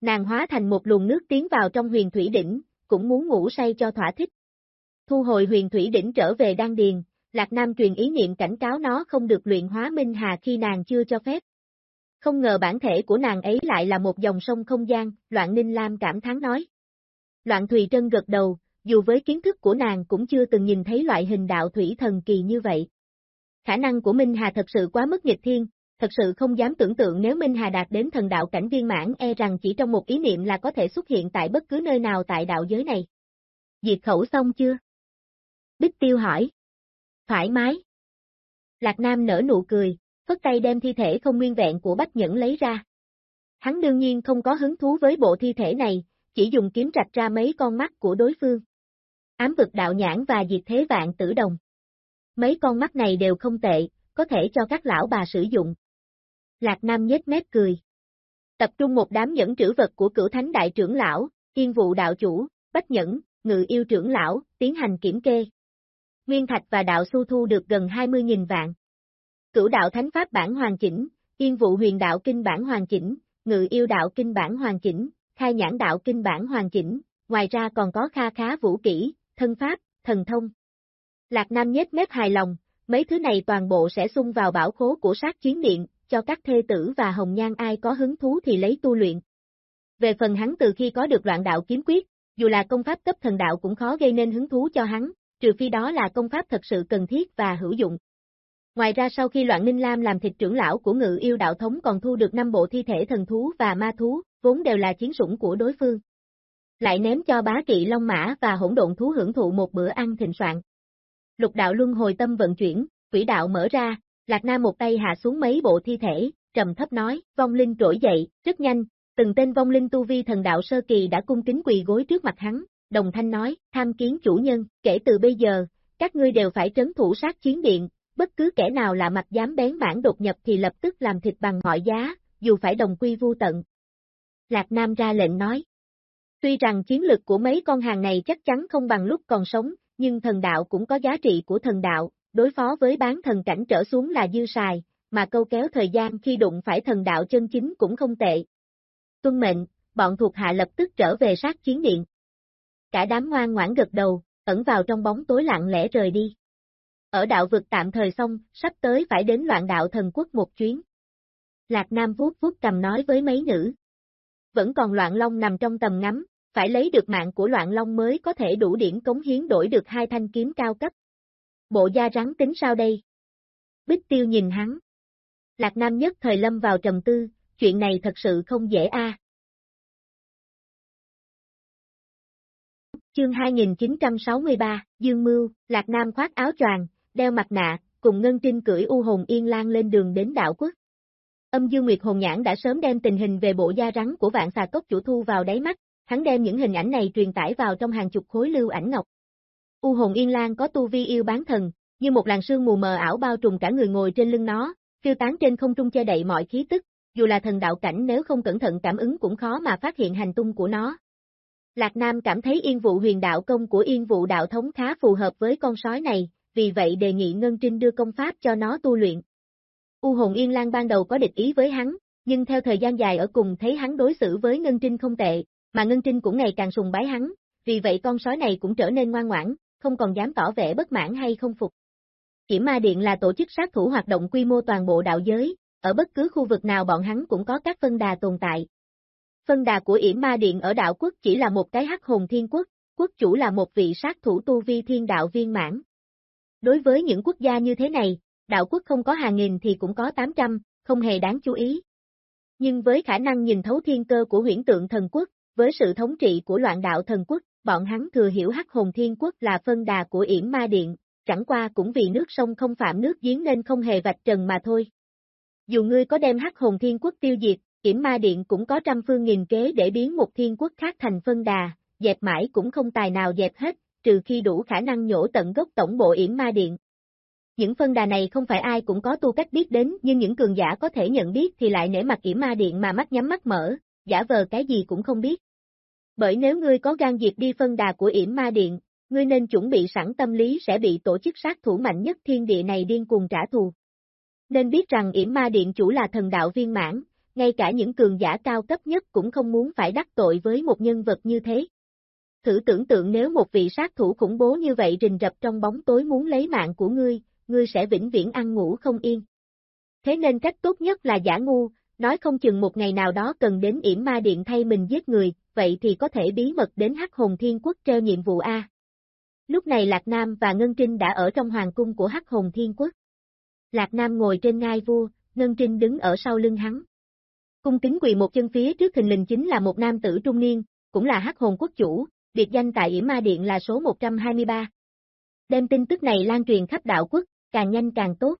Nàng hóa thành một luồng nước tiến vào trong huyền thủy đỉnh, cũng muốn ngủ say cho thỏa thích. Thu hồi huyền thủy đỉnh trở về đan điền, Lạc Nam truyền ý niệm cảnh cáo nó không được luyện hóa Minh Hà khi nàng chưa cho phép. Không ngờ bản thể của nàng ấy lại là một dòng sông không gian, Loạn Ninh Lam cảm thán nói. Loạn Thùy Trân gật đầu, dù với kiến thức của nàng cũng chưa từng nhìn thấy loại hình đạo thủy thần kỳ như vậy. Khả năng của Minh Hà thật sự quá mức nghịch thiên, thật sự không dám tưởng tượng nếu Minh Hà đạt đến thần đạo cảnh viên mãn e rằng chỉ trong một ý niệm là có thể xuất hiện tại bất cứ nơi nào tại đạo giới này. Diệt khẩu xong chưa? Bích Tiêu hỏi. Thoải mái. Lạc Nam nở nụ cười, phất tay đem thi thể không nguyên vẹn của Bách Nhẫn lấy ra. Hắn đương nhiên không có hứng thú với bộ thi thể này, chỉ dùng kiếm rạch ra mấy con mắt của đối phương. Ám vực đạo nhãn và diệt thế vạn tử đồng. Mấy con mắt này đều không tệ, có thể cho các lão bà sử dụng. Lạc Nam nhếch mép cười. Tập trung một đám nhẫn trữ vật của cửu thánh đại trưởng lão, yên vụ đạo chủ, bách nhẫn, ngự yêu trưởng lão, tiến hành kiểm kê. Nguyên thạch và đạo su thu được gần 20.000 vạn. Cửu đạo thánh pháp bản hoàn chỉnh, yên vụ huyền đạo kinh bản hoàn chỉnh, ngự yêu đạo kinh bản hoàn chỉnh, khai nhãn đạo kinh bản hoàn chỉnh, ngoài ra còn có kha khá vũ kỹ, thân pháp, thần thông. Lạc Nam nhếch mép hài lòng, mấy thứ này toàn bộ sẽ xung vào bảo khố của sát chiến điện, cho các thê tử và hồng nhan ai có hứng thú thì lấy tu luyện. Về phần hắn từ khi có được loạn đạo kiếm quyết, dù là công pháp cấp thần đạo cũng khó gây nên hứng thú cho hắn, trừ phi đó là công pháp thật sự cần thiết và hữu dụng. Ngoài ra sau khi Loạn Ninh Lam làm thịt trưởng lão của ngự yêu đạo thống còn thu được 5 bộ thi thể thần thú và ma thú, vốn đều là chiến sủng của đối phương. Lại ném cho bá kỵ Long Mã và hỗn độn thú hưởng thụ một bữa ăn thịnh soạn. Lục đạo luân hồi tâm vận chuyển, quỷ đạo mở ra, Lạc Nam một tay hạ xuống mấy bộ thi thể, trầm thấp nói, vong linh trỗi dậy, rất nhanh, từng tên vong linh tu vi thần đạo sơ kỳ đã cung kính quỳ gối trước mặt hắn, đồng thanh nói, tham kiến chủ nhân, kể từ bây giờ, các ngươi đều phải trấn thủ sát chiến điện, bất cứ kẻ nào là mặt dám bén mãn đột nhập thì lập tức làm thịt bằng mọi giá, dù phải đồng quy vu tận. Lạc Nam ra lệnh nói. Tuy rằng chiến lực của mấy con hàng này chắc chắn không bằng lúc còn sống, nhưng thần đạo cũng có giá trị của thần đạo, đối phó với bán thần cảnh trở xuống là dư xài, mà câu kéo thời gian khi đụng phải thần đạo chân chính cũng không tệ. Tuân mệnh, bọn thuộc hạ lập tức trở về sát chiến điện. Cả đám ngoan ngoãn gật đầu, ẩn vào trong bóng tối lặng lẽ rời đi. Ở đạo vực tạm thời xong, sắp tới phải đến loạn đạo thần quốc một chuyến. Lạc Nam vuốt vuốt cầm nói với mấy nữ. Vẫn còn loạn long nằm trong tầm ngắm, phải lấy được mạng của loạn long mới có thể đủ điểm cống hiến đổi được hai thanh kiếm cao cấp. Bộ da rắn tính sao đây? Bích tiêu nhìn hắn. Lạc Nam nhất thời lâm vào trầm tư, chuyện này thật sự không dễ a. Chương 2963, Dương Mưu, Lạc Nam khoác áo choàng, đeo mặt nạ, cùng Ngân Trinh cưỡi u hồn yên lan lên đường đến đảo quốc. Âm Dương Nguyệt Hồn Nhãn đã sớm đem tình hình về bộ da rắn của vạn xà cốc chủ thu vào đáy mắt, hắn đem những hình ảnh này truyền tải vào trong hàng chục khối lưu ảnh ngọc. U hồn Yên Lan có tu vi yêu bán thần, như một làn sương mù mờ ảo bao trùm cả người ngồi trên lưng nó, phiêu tán trên không trung che đậy mọi khí tức, dù là thần đạo cảnh nếu không cẩn thận cảm ứng cũng khó mà phát hiện hành tung của nó. Lạc Nam cảm thấy yên vụ huyền đạo công của yên vụ đạo thống khá phù hợp với con sói này, vì vậy đề nghị Ngân Trinh đưa công pháp cho nó tu luyện. U hồn Yên lang ban đầu có địch ý với hắn, Nhưng theo thời gian dài ở cùng thấy hắn đối xử với Ngân Trinh không tệ, mà Ngân Trinh cũng ngày càng sùng bái hắn, vì vậy con sói này cũng trở nên ngoan ngoãn, không còn dám tỏ vẻ bất mãn hay không phục. Kiểm Ma Điện là tổ chức sát thủ hoạt động quy mô toàn bộ đạo giới, ở bất cứ khu vực nào bọn hắn cũng có các phân đà tồn tại. Phân đà của Yểm Ma Điện ở đạo quốc chỉ là một cái hắc hồn thiên quốc, quốc chủ là một vị sát thủ tu vi thiên đạo viên mãn. Đối với những quốc gia như thế này, đạo quốc không có hàng nghìn thì cũng có 800, không hề đáng chú ý. Nhưng với khả năng nhìn thấu thiên cơ của huyễn tượng thần quốc, với sự thống trị của loạn đạo thần quốc, bọn hắn thừa hiểu hắc hồn thiên quốc là phân đà của yểm ma điện, chẳng qua cũng vì nước sông không phạm nước giếng nên không hề vạch trần mà thôi. Dù ngươi có đem hắc hồn thiên quốc tiêu diệt, yểm ma điện cũng có trăm phương nghìn kế để biến một thiên quốc khác thành phân đà, dẹp mãi cũng không tài nào dẹp hết, trừ khi đủ khả năng nhổ tận gốc tổng bộ yểm ma điện. Những phân đà này không phải ai cũng có tu cách biết đến nhưng những cường giả có thể nhận biết thì lại nể mặt yểm ma điện mà mắt nhắm mắt mở, giả vờ cái gì cũng không biết. Bởi nếu ngươi có gan diệt đi phân đà của yểm ma điện, ngươi nên chuẩn bị sẵn tâm lý sẽ bị tổ chức sát thủ mạnh nhất thiên địa này điên cuồng trả thù. Nên biết rằng yểm ma điện chủ là thần đạo viên mãn, ngay cả những cường giả cao cấp nhất cũng không muốn phải đắc tội với một nhân vật như thế. Thử tưởng tượng nếu một vị sát thủ khủng bố như vậy rình rập trong bóng tối muốn lấy mạng của ngươi, ngươi sẽ vĩnh viễn ăn ngủ không yên. Thế nên cách tốt nhất là giả ngu, nói không chừng một ngày nào đó cần đến yểm ma điện thay mình giết người, vậy thì có thể bí mật đến Hắc Hồn Thiên Quốc treo nhiệm vụ A. Lúc này Lạc Nam và Ngân Trinh đã ở trong hoàng cung của Hắc Hồn Thiên Quốc. Lạc Nam ngồi trên ngai vua, Ngân Trinh đứng ở sau lưng hắn. Cung kính quỳ một chân phía trước thình lình chính là một nam tử trung niên, cũng là Hắc Hồn Quốc chủ, biệt danh tại Yểm Ma Điện là số 123. Đem tin tức này lan truyền khắp đạo quốc, càng nhanh càng tốt.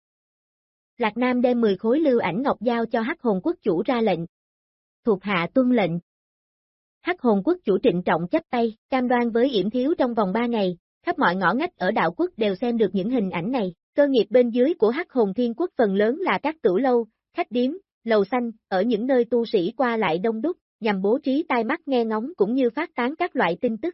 Lạc Nam đem 10 khối lưu ảnh ngọc giao cho Hắc Hồn Quốc chủ ra lệnh. Thuộc hạ tuân lệnh. Hắc Hồn Quốc chủ trịnh trọng chấp tay, cam đoan với Yểm Thiếu trong vòng 3 ngày, khắp mọi ngõ ngách ở đạo quốc đều xem được những hình ảnh này. Cơ nghiệp bên dưới của Hắc Hồn Thiên Quốc phần lớn là các tử lâu, khách điếm, lầu xanh, ở những nơi tu sĩ qua lại đông đúc, nhằm bố trí tai mắt nghe ngóng cũng như phát tán các loại tin tức.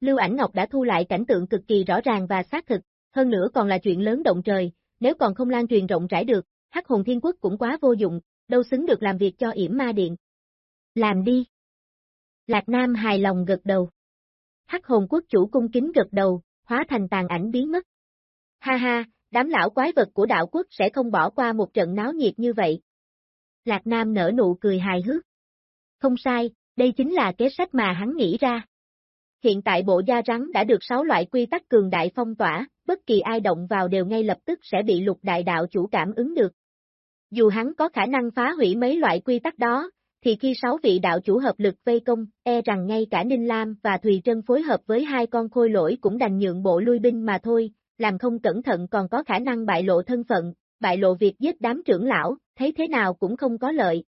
Lưu ảnh Ngọc đã thu lại cảnh tượng cực kỳ rõ ràng và xác thực, hơn nữa còn là chuyện lớn động trời, nếu còn không lan truyền rộng rãi được, Hắc Hồn Thiên Quốc cũng quá vô dụng, đâu xứng được làm việc cho yểm ma điện. Làm đi. Lạc Nam hài lòng gật đầu. Hắc hồn quốc chủ cung kính gật đầu, hóa thành tàn ảnh biến mất. Ha ha, đám lão quái vật của đạo quốc sẽ không bỏ qua một trận náo nhiệt như vậy. Lạc Nam nở nụ cười hài hước. Không sai, đây chính là kế sách mà hắn nghĩ ra. Hiện tại bộ da rắn đã được 6 loại quy tắc cường đại phong tỏa, bất kỳ ai động vào đều ngay lập tức sẽ bị lục đại đạo chủ cảm ứng được. Dù hắn có khả năng phá hủy mấy loại quy tắc đó, thì khi sáu vị đạo chủ hợp lực vây công, e rằng ngay cả Ninh Lam và Thùy Trân phối hợp với hai con khôi lỗi cũng đành nhượng bộ lui binh mà thôi, làm không cẩn thận còn có khả năng bại lộ thân phận, bại lộ việc giết đám trưởng lão, thấy thế nào cũng không có lợi.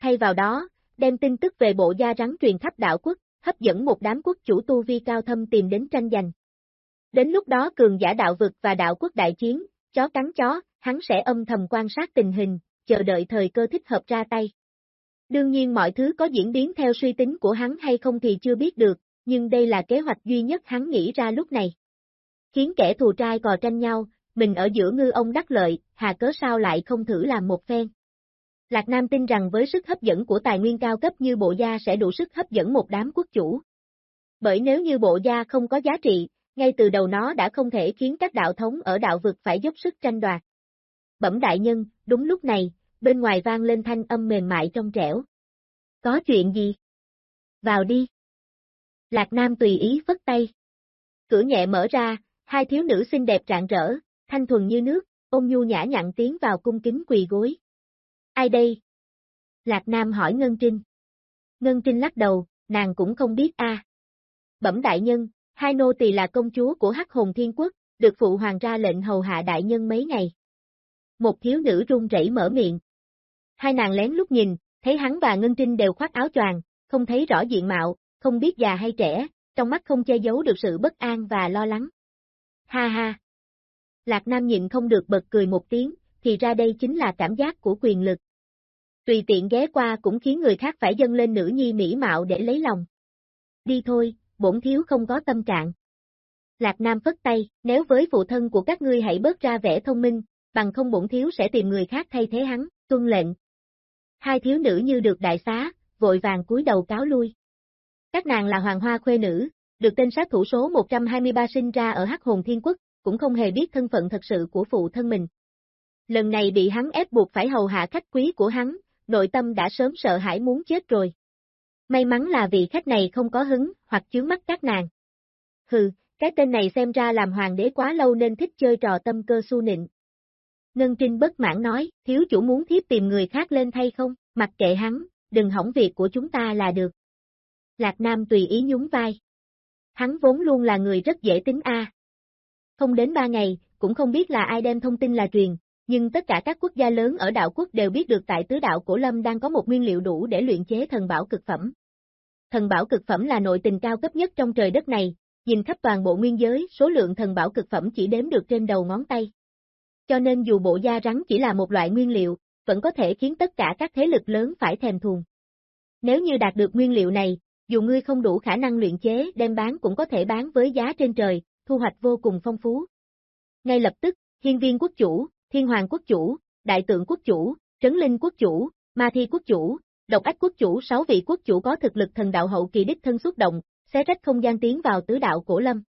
Thay vào đó, đem tin tức về bộ da rắn truyền khắp đạo quốc, hấp dẫn một đám quốc chủ tu vi cao thâm tìm đến tranh giành. Đến lúc đó cường giả đạo vực và đạo quốc đại chiến, chó cắn chó, hắn sẽ âm thầm quan sát tình hình, chờ đợi thời cơ thích hợp ra tay. Đương nhiên mọi thứ có diễn biến theo suy tính của hắn hay không thì chưa biết được, nhưng đây là kế hoạch duy nhất hắn nghĩ ra lúc này. Khiến kẻ thù trai cò tranh nhau, mình ở giữa ngư ông đắc lợi, hà cớ sao lại không thử làm một phen. Lạc Nam tin rằng với sức hấp dẫn của tài nguyên cao cấp như bộ gia sẽ đủ sức hấp dẫn một đám quốc chủ. Bởi nếu như bộ gia không có giá trị, ngay từ đầu nó đã không thể khiến các đạo thống ở đạo vực phải dốc sức tranh đoạt. Bẩm đại nhân, đúng lúc này, bên ngoài vang lên thanh âm mềm mại trong trẻo. Có chuyện gì? Vào đi. Lạc Nam tùy ý vất tay. Cửa nhẹ mở ra, hai thiếu nữ xinh đẹp rạng rỡ, thanh thuần như nước, ôn nhu nhã nhặn tiến vào cung kính quỳ gối. Ai đây? Lạc Nam hỏi Ngân Trinh. Ngân Trinh lắc đầu, nàng cũng không biết a. Bẩm đại nhân, hai nô tỳ là công chúa của Hắc Hồn Thiên Quốc, được phụ hoàng ra lệnh hầu hạ đại nhân mấy ngày. Một thiếu nữ run rẩy mở miệng. Hai nàng lén lúc nhìn, thấy hắn và Ngân Trinh đều khoác áo choàng, không thấy rõ diện mạo, không biết già hay trẻ, trong mắt không che giấu được sự bất an và lo lắng. Ha ha! Lạc Nam nhịn không được bật cười một tiếng, thì ra đây chính là cảm giác của quyền lực. Tùy tiện ghé qua cũng khiến người khác phải dâng lên nữ nhi mỹ mạo để lấy lòng. Đi thôi, bổn thiếu không có tâm trạng. Lạc Nam phất tay, nếu với phụ thân của các ngươi hãy bớt ra vẻ thông minh, bằng không bổn thiếu sẽ tìm người khác thay thế hắn, tuân lệnh. Hai thiếu nữ như được đại xá, vội vàng cúi đầu cáo lui. Các nàng là hoàng hoa khuê nữ, được tên sát thủ số 123 sinh ra ở Hắc Hồn Thiên Quốc, cũng không hề biết thân phận thật sự của phụ thân mình. Lần này bị hắn ép buộc phải hầu hạ khách quý của hắn, nội tâm đã sớm sợ hãi muốn chết rồi. May mắn là vị khách này không có hứng, hoặc chướng mắt các nàng. Hừ, cái tên này xem ra làm hoàng đế quá lâu nên thích chơi trò tâm cơ su nịnh. Ngân Trinh bất mãn nói, thiếu chủ muốn thiếp tìm người khác lên thay không, mặc kệ hắn, đừng hỏng việc của chúng ta là được. Lạc Nam tùy ý nhún vai. Hắn vốn luôn là người rất dễ tính a. Không đến ba ngày, cũng không biết là ai đem thông tin là truyền, nhưng tất cả các quốc gia lớn ở đạo quốc đều biết được tại tứ đạo Cổ Lâm đang có một nguyên liệu đủ để luyện chế thần bảo cực phẩm. Thần bảo cực phẩm là nội tình cao cấp nhất trong trời đất này, nhìn khắp toàn bộ nguyên giới, số lượng thần bảo cực phẩm chỉ đếm được trên đầu ngón tay. Cho nên dù bộ da rắn chỉ là một loại nguyên liệu, vẫn có thể khiến tất cả các thế lực lớn phải thèm thuồng. Nếu như đạt được nguyên liệu này, dù ngươi không đủ khả năng luyện chế đem bán cũng có thể bán với giá trên trời, thu hoạch vô cùng phong phú. Ngay lập tức, hiên viên quốc chủ, thiên hoàng quốc chủ, đại tượng quốc chủ, trấn linh quốc chủ, ma thi quốc chủ, độc ách quốc chủ sáu vị quốc chủ có thực lực thần đạo hậu kỳ đích thân xuất động, xé rách không gian tiến vào tứ đạo cổ lâm.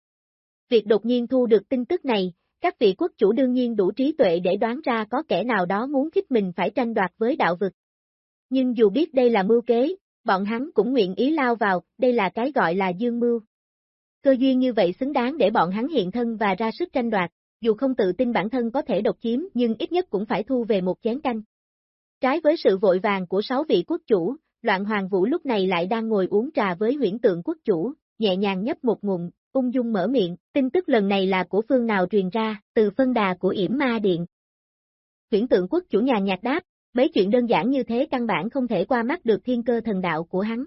Việc đột nhiên thu được tin tức này, các vị quốc chủ đương nhiên đủ trí tuệ để đoán ra có kẻ nào đó muốn khích mình phải tranh đoạt với đạo vực. Nhưng dù biết đây là mưu kế, bọn hắn cũng nguyện ý lao vào, đây là cái gọi là dương mưu. Cơ duyên như vậy xứng đáng để bọn hắn hiện thân và ra sức tranh đoạt, dù không tự tin bản thân có thể độc chiếm nhưng ít nhất cũng phải thu về một chén canh. Trái với sự vội vàng của sáu vị quốc chủ, loạn hoàng vũ lúc này lại đang ngồi uống trà với huyển tượng quốc chủ, nhẹ nhàng nhấp một ngụm, ung dung mở miệng, tin tức lần này là của phương nào truyền ra, từ phân đà của yểm ma điện. Huyển tượng quốc chủ nhà nhạc đáp, mấy chuyện đơn giản như thế căn bản không thể qua mắt được thiên cơ thần đạo của hắn.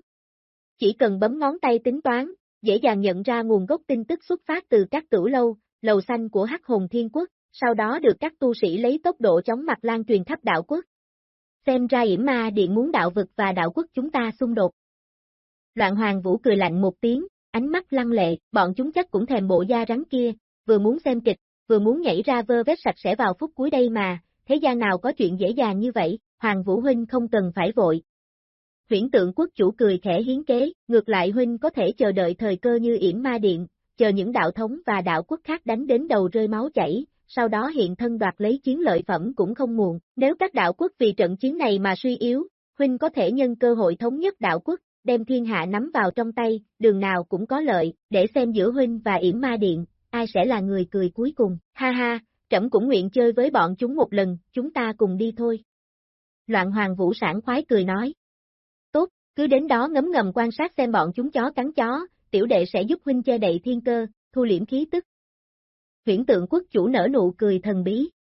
Chỉ cần bấm ngón tay tính toán, dễ dàng nhận ra nguồn gốc tin tức xuất phát từ các tử lâu, lầu xanh của hắc hồn thiên quốc, sau đó được các tu sĩ lấy tốc độ chóng mặt lan truyền khắp đạo quốc. Xem ra yểm ma điện muốn đạo vực và đạo quốc chúng ta xung đột. Loạn hoàng vũ cười lạnh một tiếng, ánh mắt lăng lệ, bọn chúng chắc cũng thèm bộ da rắn kia, vừa muốn xem kịch, vừa muốn nhảy ra vơ vét sạch sẽ vào phút cuối đây mà, thế gian nào có chuyện dễ dàng như vậy, Hoàng Vũ Huynh không cần phải vội. Huyễn tượng quốc chủ cười khẽ hiến kế, ngược lại Huynh có thể chờ đợi thời cơ như yểm ma điện, chờ những đạo thống và đạo quốc khác đánh đến đầu rơi máu chảy, sau đó hiện thân đoạt lấy chiến lợi phẩm cũng không muộn, nếu các đạo quốc vì trận chiến này mà suy yếu, Huynh có thể nhân cơ hội thống nhất đạo quốc, đem thiên hạ nắm vào trong tay, đường nào cũng có lợi, để xem giữa Huynh và yểm ma điện, ai sẽ là người cười cuối cùng, ha ha, trẫm cũng nguyện chơi với bọn chúng một lần, chúng ta cùng đi thôi. Loạn hoàng vũ sản khoái cười nói. Cứ đến đó ngấm ngầm quan sát xem bọn chúng chó cắn chó, tiểu đệ sẽ giúp huynh che đậy thiên cơ, thu liễm khí tức. Huyển tượng quốc chủ nở nụ cười thần bí.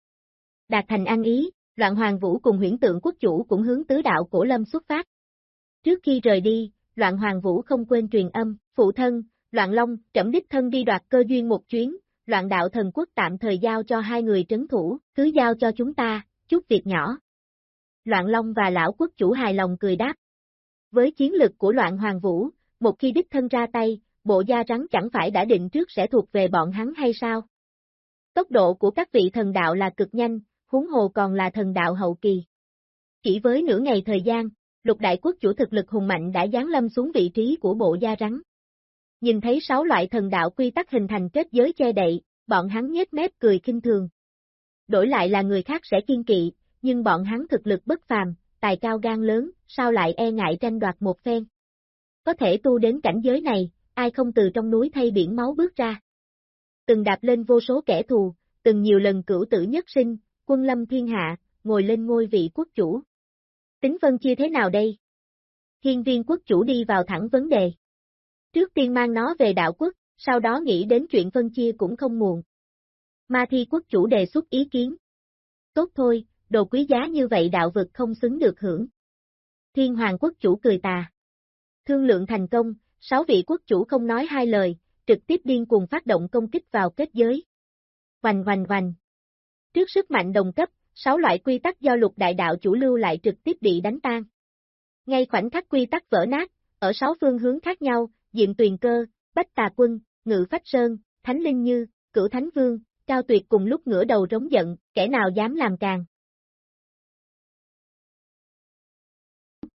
Đạt thành An ý, loạn hoàng vũ cùng huyển tượng quốc chủ cũng hướng tứ đạo cổ lâm xuất phát. Trước khi rời đi, loạn hoàng vũ không quên truyền âm, phụ thân, loạn long, trẫm đích thân đi đoạt cơ duyên một chuyến, loạn đạo thần quốc tạm thời giao cho hai người trấn thủ, cứ giao cho chúng ta, chút việc nhỏ. Loạn Long và lão quốc chủ hài lòng cười đáp. Với chiến lực của loạn hoàng vũ, một khi đích thân ra tay, bộ da rắn chẳng phải đã định trước sẽ thuộc về bọn hắn hay sao? Tốc độ của các vị thần đạo là cực nhanh, huống hồ còn là thần đạo hậu kỳ. Chỉ với nửa ngày thời gian, lục đại quốc chủ thực lực hùng mạnh đã giáng lâm xuống vị trí của bộ da rắn. Nhìn thấy sáu loại thần đạo quy tắc hình thành kết giới che đậy, bọn hắn nhếch mép cười kinh thường. Đổi lại là người khác sẽ kiên kỵ, nhưng bọn hắn thực lực bất phàm, tài cao gan lớn, sao lại e ngại tranh đoạt một phen. Có thể tu đến cảnh giới này, ai không từ trong núi thay biển máu bước ra. Từng đạp lên vô số kẻ thù, từng nhiều lần cửu tử nhất sinh, quân lâm thiên hạ, ngồi lên ngôi vị quốc chủ. Tính phân chia thế nào đây? Thiên viên quốc chủ đi vào thẳng vấn đề. Trước tiên mang nó về đạo quốc, sau đó nghĩ đến chuyện phân chia cũng không muộn. Ma thi quốc chủ đề xuất ý kiến. Tốt thôi, đồ quý giá như vậy đạo vực không xứng được hưởng. Thiên hoàng quốc chủ cười tà. Thương lượng thành công, sáu vị quốc chủ không nói hai lời, trực tiếp điên cuồng phát động công kích vào kết giới. Hoành hoành hoành. Trước sức mạnh đồng cấp, sáu loại quy tắc do lục đại đạo chủ lưu lại trực tiếp bị đánh tan. Ngay khoảnh khắc quy tắc vỡ nát, ở sáu phương hướng khác nhau, Diệm Tuyền Cơ, Bách Tà Quân, Ngự Phách Sơn, Thánh Linh Như, Cửu Thánh Vương, Cao Tuyệt cùng lúc ngửa đầu rống giận, kẻ nào dám làm càng.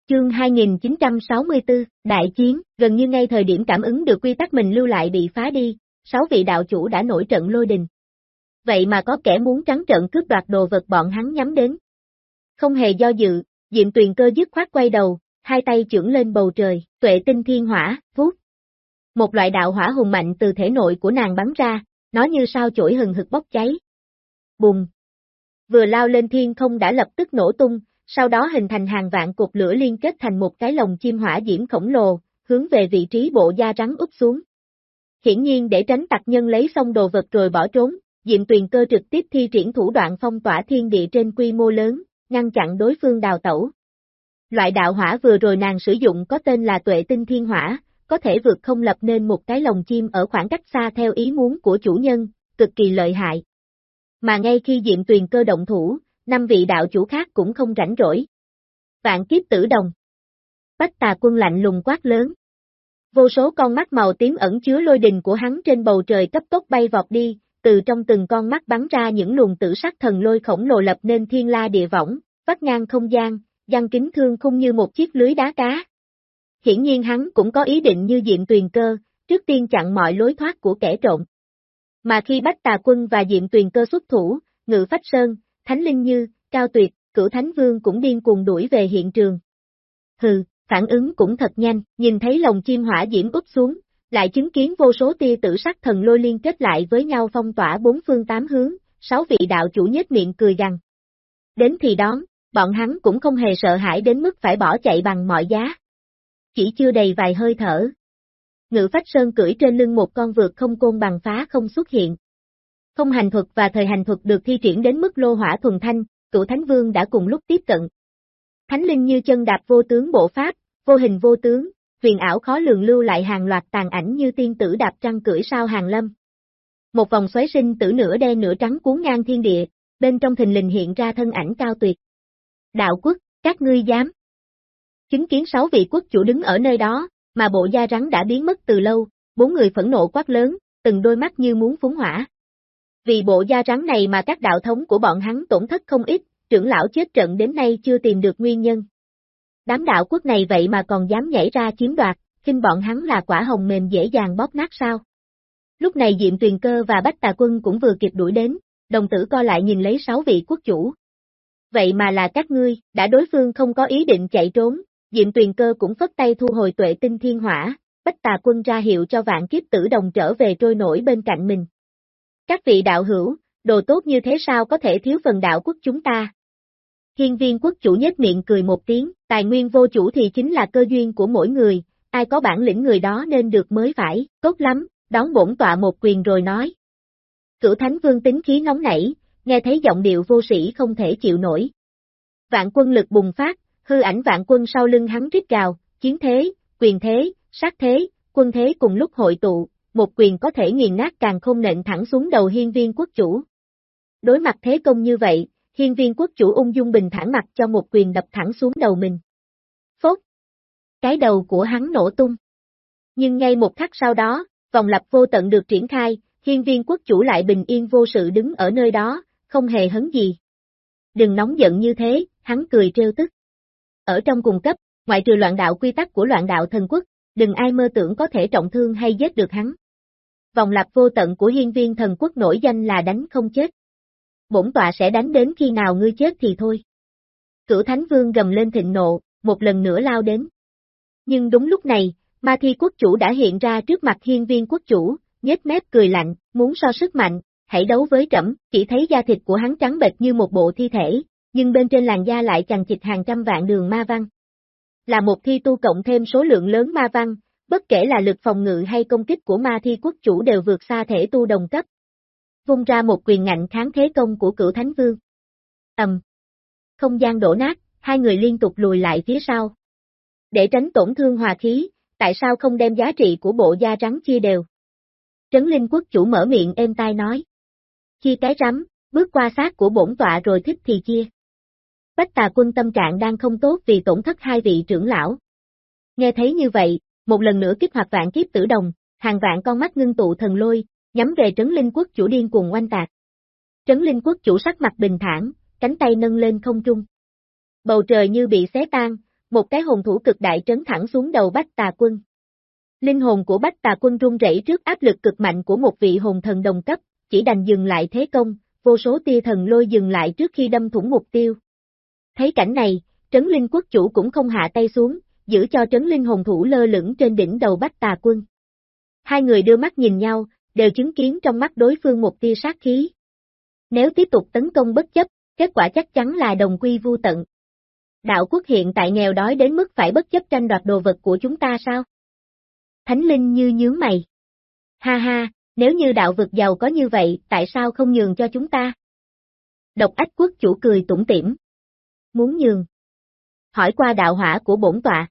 Chương 2964, Đại chiến, gần như ngay thời điểm cảm ứng được quy tắc mình lưu lại bị phá đi, sáu vị đạo chủ đã nổi trận lôi đình. Vậy mà có kẻ muốn trắng trận cướp đoạt đồ vật bọn hắn nhắm đến. Không hề do dự, Diệm Tuyền cơ dứt khoát quay đầu, hai tay trưởng lên bầu trời, tuệ tinh thiên hỏa, vút. Một loại đạo hỏa hùng mạnh từ thể nội của nàng bắn ra, nó như sao chổi hừng hực bốc cháy. Bùng! Vừa lao lên thiên không đã lập tức nổ tung, sau đó hình thành hàng vạn cục lửa liên kết thành một cái lồng chim hỏa diễm khổng lồ, hướng về vị trí bộ da rắn úp xuống. Hiển nhiên để tránh tặc nhân lấy xong đồ vật rồi bỏ trốn, Diệm Tuyền cơ trực tiếp thi triển thủ đoạn phong tỏa thiên địa trên quy mô lớn, ngăn chặn đối phương đào tẩu. Loại đạo hỏa vừa rồi nàng sử dụng có tên là tuệ tinh thiên hỏa, có thể vượt không lập nên một cái lồng chim ở khoảng cách xa theo ý muốn của chủ nhân, cực kỳ lợi hại. Mà ngay khi Diệm Tuyền cơ động thủ, năm vị đạo chủ khác cũng không rảnh rỗi. Vạn kiếp tử đồng. Bách tà quân lạnh lùng quát lớn. Vô số con mắt màu tím ẩn chứa lôi đình của hắn trên bầu trời cấp tốc bay vọt đi, từ trong từng con mắt bắn ra những luồng tử sắc thần lôi khổng lồ lập nên thiên la địa võng, vắt ngang không gian, giăng kính thương khung như một chiếc lưới đá cá. Hiển nhiên hắn cũng có ý định như Diệm Tuyền Cơ, trước tiên chặn mọi lối thoát của kẻ trộm. Mà khi Bách Tà Quân và Diệm Tuyền Cơ xuất thủ, Ngự Phách Sơn, Thánh Linh Như, Cao Tuyệt, Cửu Thánh Vương cũng điên cuồng đuổi về hiện trường. Hừ, phản ứng cũng thật nhanh, nhìn thấy lồng chim hỏa diễm úp xuống, lại chứng kiến vô số tia tử sắc thần lôi liên kết lại với nhau phong tỏa bốn phương tám hướng, sáu vị đạo chủ nhếch miệng cười gằn. Đến thì đón, bọn hắn cũng không hề sợ hãi đến mức phải bỏ chạy bằng mọi giá. Chỉ chưa đầy vài hơi thở. Ngự phách sơn cưỡi trên lưng một con vượt không côn bằng phá không xuất hiện. Không hành thuật và thời hành thuật được thi triển đến mức lô hỏa thuần thanh, cửu thánh vương đã cùng lúc tiếp cận. Thánh linh như chân đạp vô tướng bộ pháp, vô hình vô tướng, huyền ảo khó lường lưu lại hàng loạt tàn ảnh như tiên tử đạp trăng cưỡi sao hàng lâm. Một vòng xoáy sinh tử nửa đen nửa trắng cuốn ngang thiên địa, bên trong thình lình hiện ra thân ảnh cao tuyệt. Đạo quốc, các ngươi dám. Chứng kiến sáu vị quốc chủ đứng ở nơi đó, mà bộ da rắn đã biến mất từ lâu, bốn người phẫn nộ quát lớn, từng đôi mắt như muốn phúng hỏa. Vì bộ da rắn này mà các đạo thống của bọn hắn tổn thất không ít, trưởng lão chết trận đến nay chưa tìm được nguyên nhân. Đám đạo quốc này vậy mà còn dám nhảy ra chiếm đoạt, khinh bọn hắn là quả hồng mềm dễ dàng bóp nát sao. Lúc này Diệm Tuyền Cơ và Bách Tà Quân cũng vừa kịp đuổi đến, đồng tử co lại nhìn lấy sáu vị quốc chủ. Vậy mà là các ngươi, đã đối phương không có ý định chạy trốn, Diệm Tuyền Cơ cũng phất tay thu hồi tuệ tinh thiên hỏa, Bách Tà Quân ra hiệu cho vạn kiếp tử đồng trở về trôi nổi bên cạnh mình. Các vị đạo hữu, đồ tốt như thế sao có thể thiếu phần đạo quốc chúng ta? Hiên viên quốc chủ nhếch miệng cười một tiếng, tài nguyên vô chủ thì chính là cơ duyên của mỗi người, ai có bản lĩnh người đó nên được mới phải, tốt lắm, đón bổn tọa một quyền rồi nói. Cửu Thánh Vương tính khí nóng nảy, nghe thấy giọng điệu vô sĩ không thể chịu nổi. Vạn quân lực bùng phát, hư ảnh vạn quân sau lưng hắn rít gào, chiến thế, quyền thế, sát thế, quân thế cùng lúc hội tụ, một quyền có thể nghiền nát càng không nện thẳng xuống đầu hiên viên quốc chủ. Đối mặt thế công như vậy, hiên viên quốc chủ ung dung bình thản mặt cho một quyền đập thẳng xuống đầu mình. Phốt! Cái đầu của hắn nổ tung. Nhưng ngay một khắc sau đó, vòng lập vô tận được triển khai, hiên viên quốc chủ lại bình yên vô sự đứng ở nơi đó, không hề hấn gì. Đừng nóng giận như thế, hắn cười trêu tức. Ở trong cùng cấp, ngoại trừ loạn đạo quy tắc của loạn đạo thần quốc, đừng ai mơ tưởng có thể trọng thương hay giết được hắn. Vòng lặp vô tận của hiên viên thần quốc nổi danh là đánh không chết. Bổn tọa sẽ đánh đến khi nào ngươi chết thì thôi. Cửu Thánh Vương gầm lên thịnh nộ, một lần nữa lao đến. Nhưng đúng lúc này, Ma Thi quốc chủ đã hiện ra trước mặt hiên viên quốc chủ, nhếch mép cười lạnh, muốn so sức mạnh, hãy đấu với trẫm, chỉ thấy da thịt của hắn trắng bệch như một bộ thi thể, nhưng bên trên làn da lại chằng chịt hàng trăm vạn đường ma văn. Là một thi tu cộng thêm số lượng lớn ma văn, bất kể là lực phòng ngự hay công kích của ma thi quốc chủ đều vượt xa thể tu đồng cấp. Vung ra một quyền ngạnh kháng thế công của cửu thánh vương. Ầm. Không gian đổ nát, hai người liên tục lùi lại phía sau. Để tránh tổn thương hòa khí, tại sao không đem giá trị của bộ da trắng chia đều? Trấn Linh quốc chủ mở miệng êm tai nói. Chia cái rắm, bước qua xác của bổn tọa rồi thích thì chia. Bách tà quân tâm trạng đang không tốt vì tổn thất hai vị trưởng lão. Nghe thấy như vậy, một lần nữa kích hoạt vạn kiếp tử đồng, hàng vạn con mắt ngưng tụ thần lôi, nhắm về trấn linh quốc chủ điên cuồng oanh tạc. Trấn linh quốc chủ sắc mặt bình thản, cánh tay nâng lên không trung. Bầu trời như bị xé tan, một cái hồn thủ cực đại trấn thẳng xuống đầu Bách Tà Quân. Linh hồn của Bách Tà Quân run rẩy trước áp lực cực mạnh của một vị hồn thần đồng cấp, chỉ đành dừng lại thế công, vô số tia thần lôi dừng lại trước khi đâm thủng mục tiêu. Thấy cảnh này, Trấn Linh quốc chủ cũng không hạ tay xuống, giữ cho Trấn Linh hồn thủ lơ lửng trên đỉnh đầu Bách Tà Quân. Hai người đưa mắt nhìn nhau, đều chứng kiến trong mắt đối phương một tia sát khí. Nếu tiếp tục tấn công bất chấp, kết quả chắc chắn là đồng quy vu tận. Đạo quốc hiện tại nghèo đói đến mức phải bất chấp tranh đoạt đồ vật của chúng ta sao? Thánh Linh như nhướng mày. Ha ha, nếu như đạo vực giàu có như vậy, tại sao không nhường cho chúng ta? Độc ách quốc chủ cười tủm tỉm. Muốn nhường. Hỏi qua đạo hỏa của bổn tọa.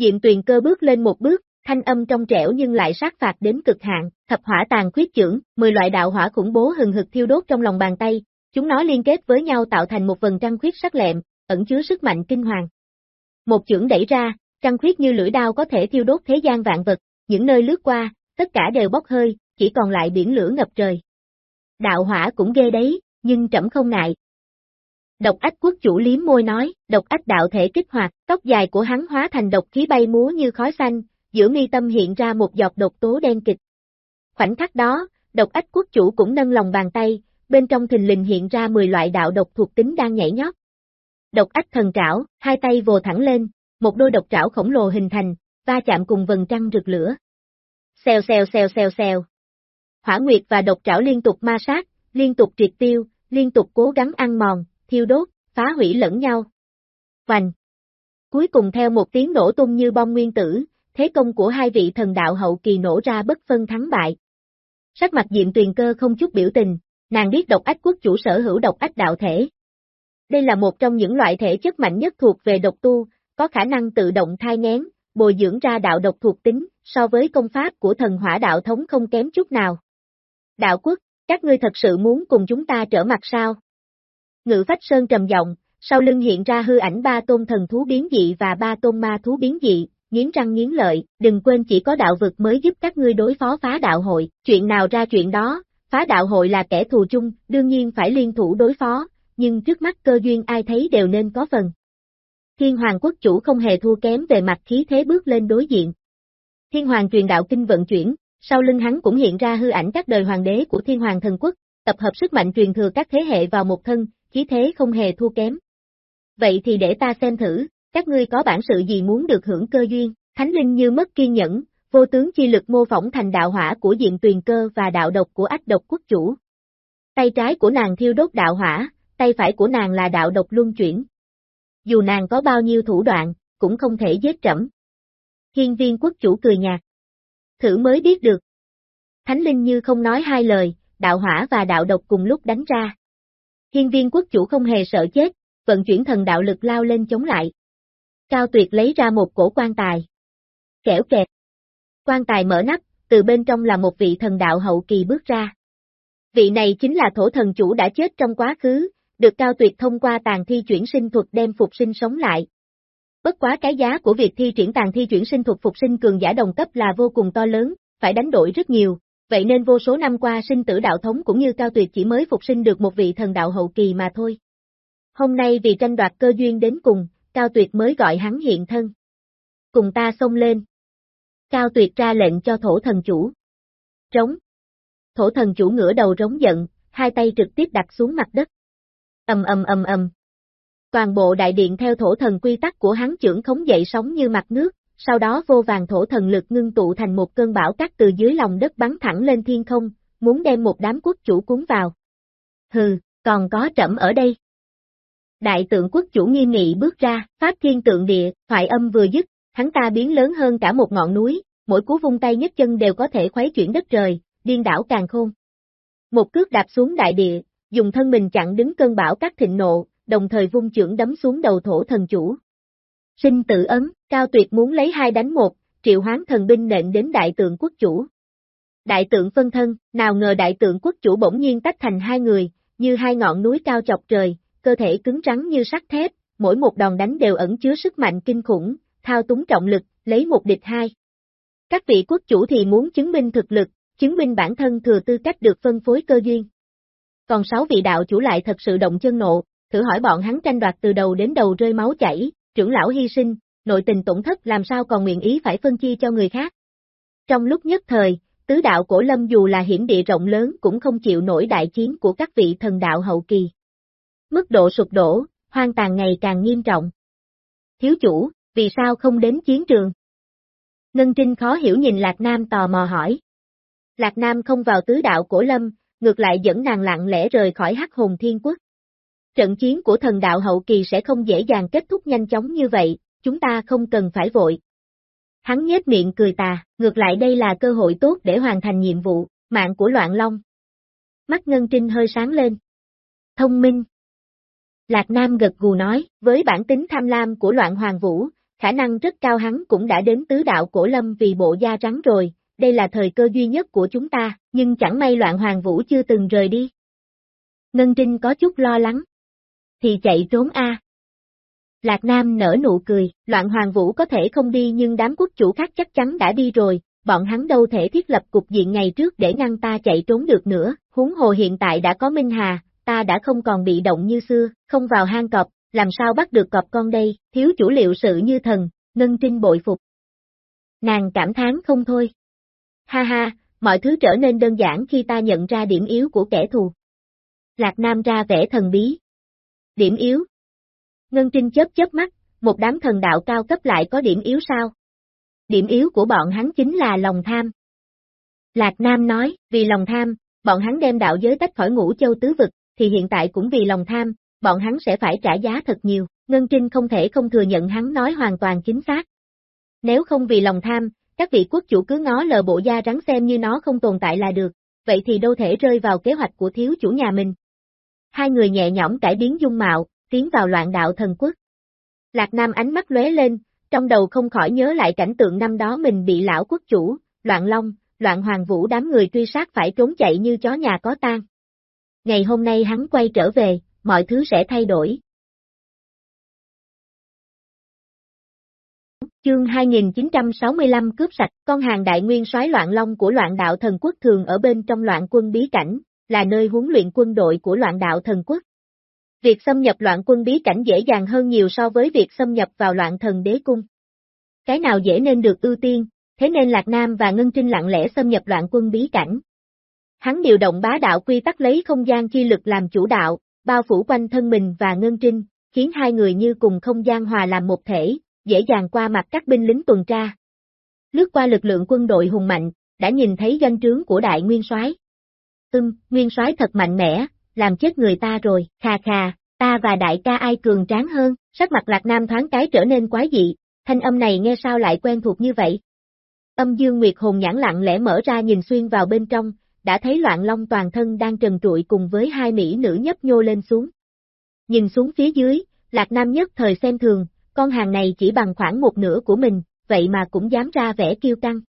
Diệm tuyền cơ bước lên một bước, thanh âm trong trẻo nhưng lại sát phạt đến cực hạn, thập hỏa tàn khuyết trưởng, 10 loại đạo hỏa khủng bố hừng hực thiêu đốt trong lòng bàn tay, chúng nó liên kết với nhau tạo thành một vần trăng khuyết sắc lẹm, ẩn chứa sức mạnh kinh hoàng. Một chưởng đẩy ra, trăng khuyết như lưỡi đao có thể thiêu đốt thế gian vạn vật, những nơi lướt qua, tất cả đều bốc hơi, chỉ còn lại biển lửa ngập trời. Đạo hỏa cũng ghê đấy, nhưng trẫm không ngại. Độc ách quốc chủ liếm môi nói, độc ách đạo thể kích hoạt, tóc dài của hắn hóa thành độc khí bay múa như khói xanh, giữa mi tâm hiện ra một giọt độc tố đen kịch. Khoảnh khắc đó, độc ách quốc chủ cũng nâng lòng bàn tay, bên trong thình lình hiện ra 10 loại đạo độc thuộc tính đang nhảy nhót. Độc ách thần trảo, hai tay vồ thẳng lên, một đôi độc trảo khổng lồ hình thành, va chạm cùng vần trăng rực lửa. Xèo xèo xèo xèo xèo. Hỏa Nguyệt và độc trảo liên tục ma sát, liên tục triệt tiêu, liên tục cố gắng ăn mòn, thiêu đốt, phá hủy lẫn nhau. Vành. Cuối cùng theo một tiếng nổ tung như bom nguyên tử, thế công của hai vị thần đạo hậu kỳ nổ ra bất phân thắng bại. Sắc mặt Diệm Tuyền Cơ không chút biểu tình, nàng biết độc ách quốc chủ sở hữu độc ách đạo thể. Đây là một trong những loại thể chất mạnh nhất thuộc về độc tu, có khả năng tự động thai ngén, bồi dưỡng ra đạo độc thuộc tính, so với công pháp của thần hỏa đạo thống không kém chút nào. Đạo quốc, các ngươi thật sự muốn cùng chúng ta trở mặt sao? Ngự phách sơn trầm giọng, sau lưng hiện ra hư ảnh ba tôn thần thú biến dị và ba tôn ma thú biến dị, nghiến răng nghiến lợi, đừng quên chỉ có đạo vực mới giúp các ngươi đối phó phá đạo hội, chuyện nào ra chuyện đó, phá đạo hội là kẻ thù chung, đương nhiên phải liên thủ đối phó, nhưng trước mắt cơ duyên ai thấy đều nên có phần. Thiên Hoàng quốc chủ không hề thua kém về mặt khí thế bước lên đối diện. Thiên Hoàng truyền đạo kinh vận chuyển, sau lưng hắn cũng hiện ra hư ảnh các đời hoàng đế của Thiên Hoàng thần quốc, tập hợp sức mạnh truyền thừa các thế hệ vào một thân, khí thế không hề thua kém. Vậy thì để ta xem thử, các ngươi có bản sự gì muốn được hưởng cơ duyên, Thánh Linh như mất kiên nhẫn, vô tướng chi lực mô phỏng thành đạo hỏa của diện tuyền cơ và đạo độc của ách độc quốc chủ. Tay trái của nàng thiêu đốt đạo hỏa, tay phải của nàng là đạo độc luân chuyển. Dù nàng có bao nhiêu thủ đoạn, cũng không thể giết trẫm. Hiên viên quốc chủ cười nhạt. Thử mới biết được. Thánh Linh như không nói hai lời, đạo hỏa và đạo độc cùng lúc đánh ra. Hiên viên quốc chủ không hề sợ chết, vận chuyển thần đạo lực lao lên chống lại. Cao tuyệt lấy ra một cổ quan tài. Kẻo kẹt. Quan tài mở nắp, từ bên trong là một vị thần đạo hậu kỳ bước ra. Vị này chính là thổ thần chủ đã chết trong quá khứ, được cao tuyệt thông qua tàn thi chuyển sinh thuật đem phục sinh sống lại. Bất quá cái giá của việc thi triển tàn thi chuyển sinh thuật phục sinh cường giả đồng cấp là vô cùng to lớn, phải đánh đổi rất nhiều, vậy nên vô số năm qua sinh tử đạo thống cũng như cao tuyệt chỉ mới phục sinh được một vị thần đạo hậu kỳ mà thôi. Hôm nay vì tranh đoạt cơ duyên đến cùng, cao tuyệt mới gọi hắn hiện thân. Cùng ta xông lên. Cao tuyệt ra lệnh cho thổ thần chủ. Trống. Thổ thần chủ ngửa đầu rống giận, hai tay trực tiếp đặt xuống mặt đất. Ầm ầm ầm ầm. Toàn bộ đại điện theo thổ thần quy tắc của hắn trưởng khống dậy sóng như mặt nước, sau đó vô vàng thổ thần lực ngưng tụ thành một cơn bão cát từ dưới lòng đất bắn thẳng lên thiên không, muốn đem một đám quốc chủ cuốn vào. Hừ, còn có trẫm ở đây. Đại tượng quốc chủ nghiêm nghị bước ra, pháp thiên tượng địa, thoại âm vừa dứt, hắn ta biến lớn hơn cả một ngọn núi, mỗi cú vung tay nhất chân đều có thể khuấy chuyển đất trời, điên đảo càng khôn. Một cước đạp xuống đại địa, dùng thân mình chặn đứng cơn bão cắt thịnh nộ, đồng thời vung chưởng đấm xuống đầu thổ thần chủ. Sinh tự ấn, cao tuyệt muốn lấy hai đánh một, triệu hoán thần binh nện đến đại tượng quốc chủ. Đại tượng phân thân, nào ngờ đại tượng quốc chủ bỗng nhiên tách thành hai người, như hai ngọn núi cao chọc trời, cơ thể cứng rắn như sắt thép, mỗi một đòn đánh đều ẩn chứa sức mạnh kinh khủng, thao túng trọng lực, lấy một địch hai. Các vị quốc chủ thì muốn chứng minh thực lực, chứng minh bản thân thừa tư cách được phân phối cơ duyên. Còn sáu vị đạo chủ lại thật sự động chân nộ, thử hỏi bọn hắn tranh đoạt từ đầu đến đầu rơi máu chảy, trưởng lão hy sinh, nội tình tổn thất làm sao còn nguyện ý phải phân chia cho người khác. Trong lúc nhất thời, tứ đạo cổ lâm dù là hiểm địa rộng lớn cũng không chịu nổi đại chiến của các vị thần đạo hậu kỳ. Mức độ sụp đổ, hoang tàn ngày càng nghiêm trọng. Thiếu chủ, vì sao không đến chiến trường? Ngân Trinh khó hiểu nhìn Lạc Nam tò mò hỏi. Lạc Nam không vào tứ đạo cổ lâm, ngược lại dẫn nàng lặng lẽ rời khỏi hắc hồn thiên quốc. Trận chiến của thần đạo hậu kỳ sẽ không dễ dàng kết thúc nhanh chóng như vậy, chúng ta không cần phải vội. Hắn nhếch miệng cười tà, ngược lại đây là cơ hội tốt để hoàn thành nhiệm vụ, mạng của loạn long. Mắt Ngân Trinh hơi sáng lên. Thông minh. Lạc Nam gật gù nói, với bản tính tham lam của loạn hoàng vũ, khả năng rất cao hắn cũng đã đến tứ đạo cổ lâm vì bộ da trắng rồi, đây là thời cơ duy nhất của chúng ta, nhưng chẳng may loạn hoàng vũ chưa từng rời đi. Ngân Trinh có chút lo lắng. Thì chạy trốn a. Lạc Nam nở nụ cười, loạn hoàng vũ có thể không đi nhưng đám quốc chủ khác chắc chắn đã đi rồi, bọn hắn đâu thể thiết lập cục diện ngày trước để ngăn ta chạy trốn được nữa, huống hồ hiện tại đã có Minh Hà, ta đã không còn bị động như xưa, không vào hang cọp, làm sao bắt được cọp con đây, thiếu chủ liệu sự như thần, ngân trinh bội phục. Nàng cảm thán không thôi. Ha ha, mọi thứ trở nên đơn giản khi ta nhận ra điểm yếu của kẻ thù. Lạc Nam ra vẻ thần bí. Điểm yếu. Ngân Trinh chớp chớp mắt, một đám thần đạo cao cấp lại có điểm yếu sao? Điểm yếu của bọn hắn chính là lòng tham. Lạc Nam nói, vì lòng tham, bọn hắn đem đạo giới tách khỏi ngũ châu tứ vực, thì hiện tại cũng vì lòng tham, bọn hắn sẽ phải trả giá thật nhiều, Ngân Trinh không thể không thừa nhận hắn nói hoàn toàn chính xác. Nếu không vì lòng tham, các vị quốc chủ cứ ngó lờ bộ da rắn xem như nó không tồn tại là được, vậy thì đâu thể rơi vào kế hoạch của thiếu chủ nhà mình. Hai người nhẹ nhõm cải biến dung mạo, tiến vào loạn đạo thần quốc. Lạc Nam ánh mắt lóe lên, trong đầu không khỏi nhớ lại cảnh tượng năm đó mình bị lão quốc chủ, loạn long, loạn hoàng vũ đám người truy sát phải trốn chạy như chó nhà có tan. Ngày hôm nay hắn quay trở về, mọi thứ sẽ thay đổi. Chương 2965 cướp sạch, con hàng đại nguyên soái loạn long của loạn đạo thần quốc thường ở bên trong loạn quân bí cảnh, là nơi huấn luyện quân đội của loạn đạo thần quốc. Việc xâm nhập loạn quân bí cảnh dễ dàng hơn nhiều so với việc xâm nhập vào loạn thần đế cung. Cái nào dễ nên được ưu tiên, thế nên Lạc Nam và Ngân Trinh lặng lẽ xâm nhập loạn quân bí cảnh. Hắn điều động bá đạo quy tắc lấy không gian chi lực làm chủ đạo, bao phủ quanh thân mình và Ngân Trinh, khiến hai người như cùng không gian hòa làm một thể, dễ dàng qua mặt các binh lính tuần tra. Lướt qua lực lượng quân đội hùng mạnh, đã nhìn thấy doanh trướng của đại nguyên soái. Ưm, nguyên soái thật mạnh mẽ, làm chết người ta rồi, khà khà, ta và đại ca ai cường tráng hơn, sắc mặt lạc nam thoáng cái trở nên quái dị, thanh âm này nghe sao lại quen thuộc như vậy. Âm dương nguyệt hồn nhãn lặng lẽ mở ra nhìn xuyên vào bên trong, đã thấy loạn long toàn thân đang trần trụi cùng với hai mỹ nữ nhấp nhô lên xuống. Nhìn xuống phía dưới, lạc nam nhất thời xem thường, con hàng này chỉ bằng khoảng một nửa của mình, vậy mà cũng dám ra vẻ kiêu căng.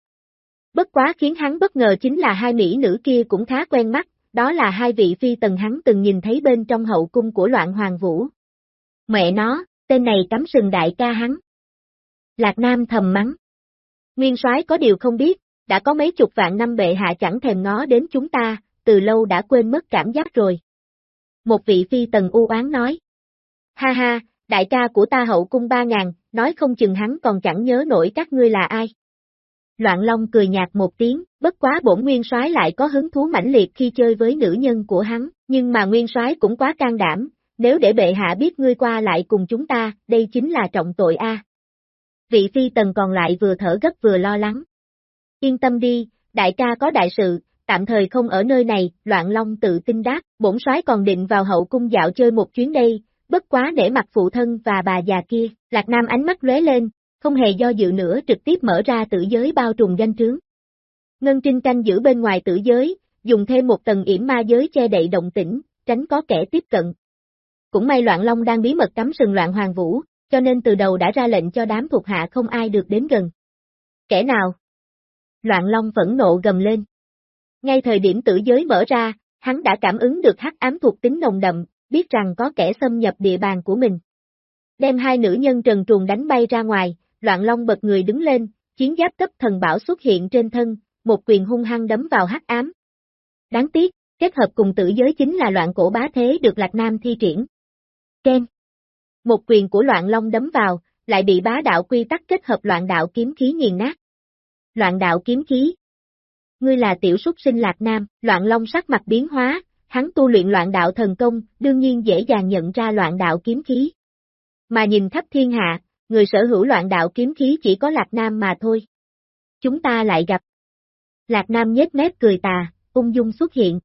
Bất quá khiến hắn bất ngờ chính là hai mỹ nữ kia cũng khá quen mắt, đó là hai vị phi tần hắn từng nhìn thấy bên trong hậu cung của loạn hoàng vũ. Mẹ nó, tên này cắm sừng đại ca hắn. Lạc Nam thầm mắng. Nguyên soái có điều không biết, đã có mấy chục vạn năm bệ hạ chẳng thèm ngó đến chúng ta, từ lâu đã quên mất cảm giác rồi. Một vị phi tần u oán nói. Ha ha, đại ca của ta hậu cung ba ngàn, nói không chừng hắn còn chẳng nhớ nổi các ngươi là ai. Loạn Long cười nhạt một tiếng, bất quá bổn nguyên soái lại có hứng thú mãnh liệt khi chơi với nữ nhân của hắn, nhưng mà nguyên soái cũng quá can đảm, nếu để bệ hạ biết ngươi qua lại cùng chúng ta, đây chính là trọng tội a. Vị phi tần còn lại vừa thở gấp vừa lo lắng. Yên tâm đi, đại ca có đại sự, tạm thời không ở nơi này, Loạn Long tự tin đáp, bổn soái còn định vào hậu cung dạo chơi một chuyến đây, bất quá để mặt phụ thân và bà già kia, Lạc Nam ánh mắt lóe lên, không hề do dự nữa trực tiếp mở ra tử giới bao trùm danh trướng. Ngân Trinh canh giữ bên ngoài tử giới, dùng thêm một tầng yểm ma giới che đậy động tĩnh, tránh có kẻ tiếp cận. Cũng may Loạn Long đang bí mật cắm sừng Loạn Hoàng Vũ, cho nên từ đầu đã ra lệnh cho đám thuộc hạ không ai được đến gần. Kẻ nào? Loạn Long phẫn nộ gầm lên. Ngay thời điểm tử giới mở ra, hắn đã cảm ứng được hắc ám thuộc tính nồng đậm, biết rằng có kẻ xâm nhập địa bàn của mình. Đem hai nữ nhân trần truồng đánh bay ra ngoài, loạn long bật người đứng lên, chiến giáp cấp thần bảo xuất hiện trên thân, một quyền hung hăng đấm vào hắc ám. Đáng tiếc, kết hợp cùng tử giới chính là loạn cổ bá thế được Lạc Nam thi triển. Ken. Một quyền của loạn long đấm vào, lại bị bá đạo quy tắc kết hợp loạn đạo kiếm khí nghiền nát. Loạn đạo kiếm khí. Ngươi là tiểu súc sinh Lạc Nam, loạn long sắc mặt biến hóa, hắn tu luyện loạn đạo thần công, đương nhiên dễ dàng nhận ra loạn đạo kiếm khí. Mà nhìn khắp thiên hạ, người sở hữu loạn đạo kiếm khí chỉ có Lạc Nam mà thôi. Chúng ta lại gặp. Lạc Nam nhếch mép cười tà, ung dung xuất hiện.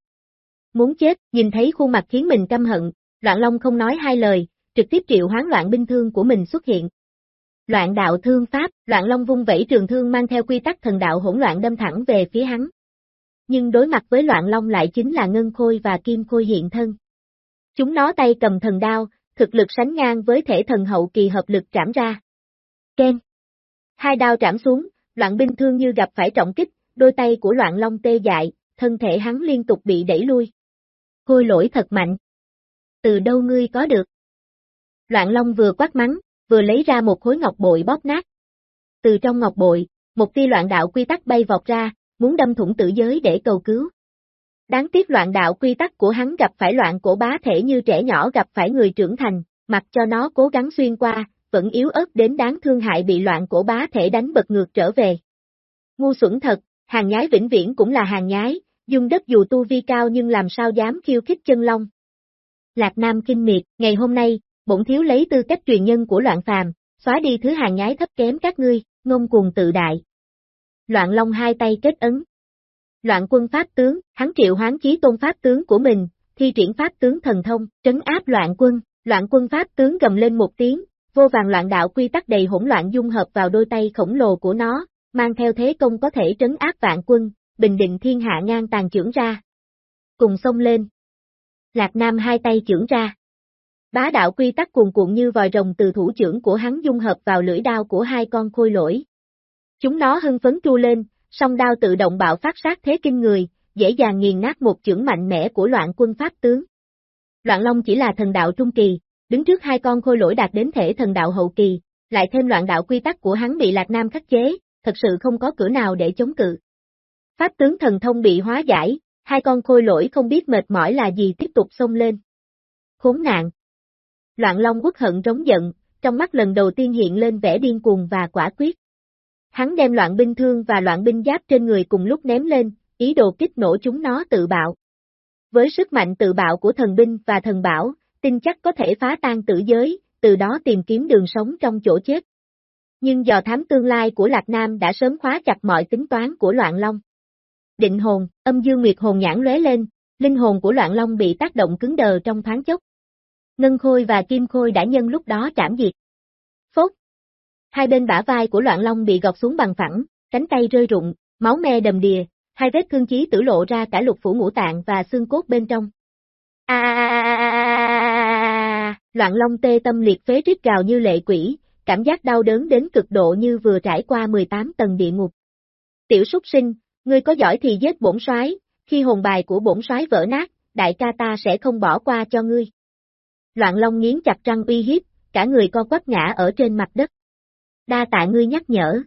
Muốn chết, nhìn thấy khuôn mặt khiến mình căm hận, Loạn Long không nói hai lời, trực tiếp triệu hoán loạn binh thương của mình xuất hiện. Loạn đạo thương pháp, Loạn Long vung vẩy trường thương mang theo quy tắc thần đạo hỗn loạn đâm thẳng về phía hắn. Nhưng đối mặt với Loạn Long lại chính là Ngân Khôi và Kim Khôi hiện thân. Chúng nó tay cầm thần đao, thực lực sánh ngang với thể thần hậu kỳ hợp lực trảm ra. Ken. Hai đao trảm xuống, loạn binh thương như gặp phải trọng kích, đôi tay của loạn long tê dại, thân thể hắn liên tục bị đẩy lui. Khôi lỗi thật mạnh. Từ đâu ngươi có được? Loạn long vừa quát mắng, vừa lấy ra một khối ngọc bội bóp nát. Từ trong ngọc bội, một tia loạn đạo quy tắc bay vọt ra, muốn đâm thủng tử giới để cầu cứu. Đáng tiếc loạn đạo quy tắc của hắn gặp phải loạn cổ bá thể như trẻ nhỏ gặp phải người trưởng thành, mặc cho nó cố gắng xuyên qua, vẫn yếu ớt đến đáng thương hại bị loạn cổ bá thể đánh bật ngược trở về. Ngu xuẩn thật, hàng nhái vĩnh viễn cũng là hàng nhái, dung đất dù tu vi cao nhưng làm sao dám khiêu khích chân long. Lạc Nam kinh miệt, ngày hôm nay, bổn thiếu lấy tư cách truyền nhân của loạn phàm, xóa đi thứ hàng nhái thấp kém các ngươi, ngông cuồng tự đại. Loạn Long hai tay kết ấn. Loạn quân pháp tướng, hắn triệu hoán chí tôn pháp tướng của mình, thi triển pháp tướng thần thông, trấn áp loạn quân, loạn quân pháp tướng gầm lên một tiếng, vô vàng loạn đạo quy tắc đầy hỗn loạn dung hợp vào đôi tay khổng lồ của nó, mang theo thế công có thể trấn áp vạn quân, bình định thiên hạ ngang tàn trưởng ra. Cùng xông lên. Lạc Nam hai tay trưởng ra. Bá đạo quy tắc cuồn cuộn như vòi rồng từ thủ trưởng của hắn dung hợp vào lưỡi đao của hai con khôi lỗi. Chúng nó hưng phấn tru lên, song đao tự động bạo phát sát thế kinh người, dễ dàng nghiền nát một chưởng mạnh mẽ của loạn quân pháp tướng. Loạn Long chỉ là thần đạo trung kỳ, đứng trước hai con khôi lỗi đạt đến thể thần đạo hậu kỳ, lại thêm loạn đạo quy tắc của hắn bị Lạc Nam khắc chế, thật sự không có cửa nào để chống cự. Pháp tướng thần thông bị hóa giải, hai con khôi lỗi không biết mệt mỏi là gì tiếp tục xông lên. Khốn nạn. Loạn Long quốc hận trống giận, trong mắt lần đầu tiên hiện lên vẻ điên cuồng và quả quyết. Hắn đem loạn binh thương và loạn binh giáp trên người cùng lúc ném lên, ý đồ kích nổ chúng nó tự bạo. Với sức mạnh tự bạo của thần binh và thần bảo, tin chắc có thể phá tan tử giới, từ đó tìm kiếm đường sống trong chỗ chết. Nhưng dò thám tương lai của Lạc Nam đã sớm khóa chặt mọi tính toán của Loạn Long. Định hồn, âm dương nguyệt hồn nhãn lóe lên, linh hồn của Loạn Long bị tác động cứng đờ trong thoáng chốc. Ngân Khôi và Kim Khôi đã nhân lúc đó trảm diệt. Phốt! Hai bên bả vai của Loạn Long bị gọt xuống bằng phẳng, cánh tay rơi rụng, máu me đầm đìa, hai vết thương chí tử lộ ra cả lục phủ ngũ tạng và xương cốt bên trong. A loạn long tê tâm liệt phế rít gào như lệ quỷ, cảm giác đau đớn đến cực độ như vừa trải qua 18 tầng địa ngục. Tiểu súc sinh, ngươi có giỏi thì giết bổn soái, khi hồn bài của bổn soái vỡ nát, đại ca ta sẽ không bỏ qua cho ngươi. Loạn long nghiến chặt răng uy hiếp, cả người co quắp ngã ở trên mặt đất. Đa tạ ngươi nhắc nhở.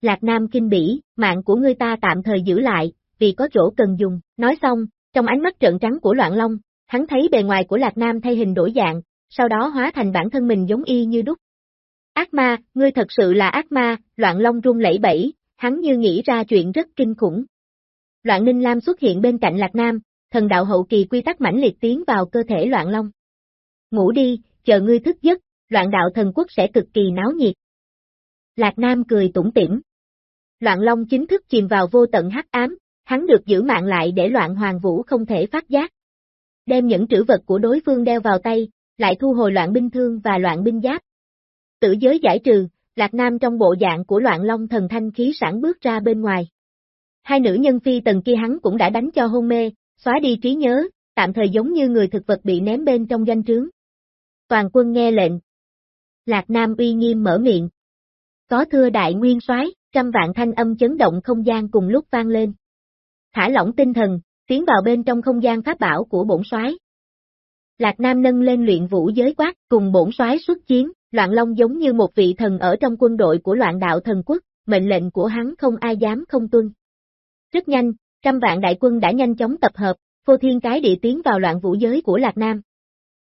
Lạc Nam kinh bỉ, mạng của ngươi ta tạm thời giữ lại, vì có chỗ cần dùng, nói xong, trong ánh mắt trợn trắng của Loạn Long, hắn thấy bề ngoài của Lạc Nam thay hình đổi dạng, sau đó hóa thành bản thân mình giống y như đúc. Ác ma, ngươi thật sự là ác ma, Loạn Long run lẩy bẩy, hắn như nghĩ ra chuyện rất kinh khủng. Loạn Ninh Lam xuất hiện bên cạnh Lạc Nam, thần đạo hậu kỳ quy tắc mãnh liệt tiến vào cơ thể Loạn Long. Ngủ đi, chờ ngươi thức giấc, Loạn đạo thần quốc sẽ cực kỳ náo nhiệt. Lạc Nam cười tủm tỉm. Loạn Long chính thức chìm vào vô tận hắc ám, hắn được giữ mạng lại để loạn hoàng vũ không thể phát giác. Đem những trữ vật của đối phương đeo vào tay, lại thu hồi loạn binh thương và loạn binh giáp. Tử giới giải trừ, Lạc Nam trong bộ dạng của loạn long thần thanh khí sản bước ra bên ngoài. Hai nữ nhân phi tần kia hắn cũng đã đánh cho hôn mê, xóa đi trí nhớ, tạm thời giống như người thực vật bị ném bên trong doanh trướng. Toàn quân nghe lệnh. Lạc Nam uy nghiêm mở miệng. Có thưa đại nguyên soái, trăm vạn thanh âm chấn động không gian cùng lúc vang lên thả lỏng tinh thần, tiến vào bên trong không gian pháp bảo của bổn soái. Lạc Nam nâng lên luyện vũ giới quát, cùng bổn soái xuất chiến, Loạn Long giống như một vị thần ở trong quân đội của loạn đạo thần quốc, mệnh lệnh của hắn không ai dám không tuân. Rất nhanh, trăm vạn đại quân đã nhanh chóng tập hợp, phô thiên cái địa tiến vào loạn vũ giới của Lạc Nam.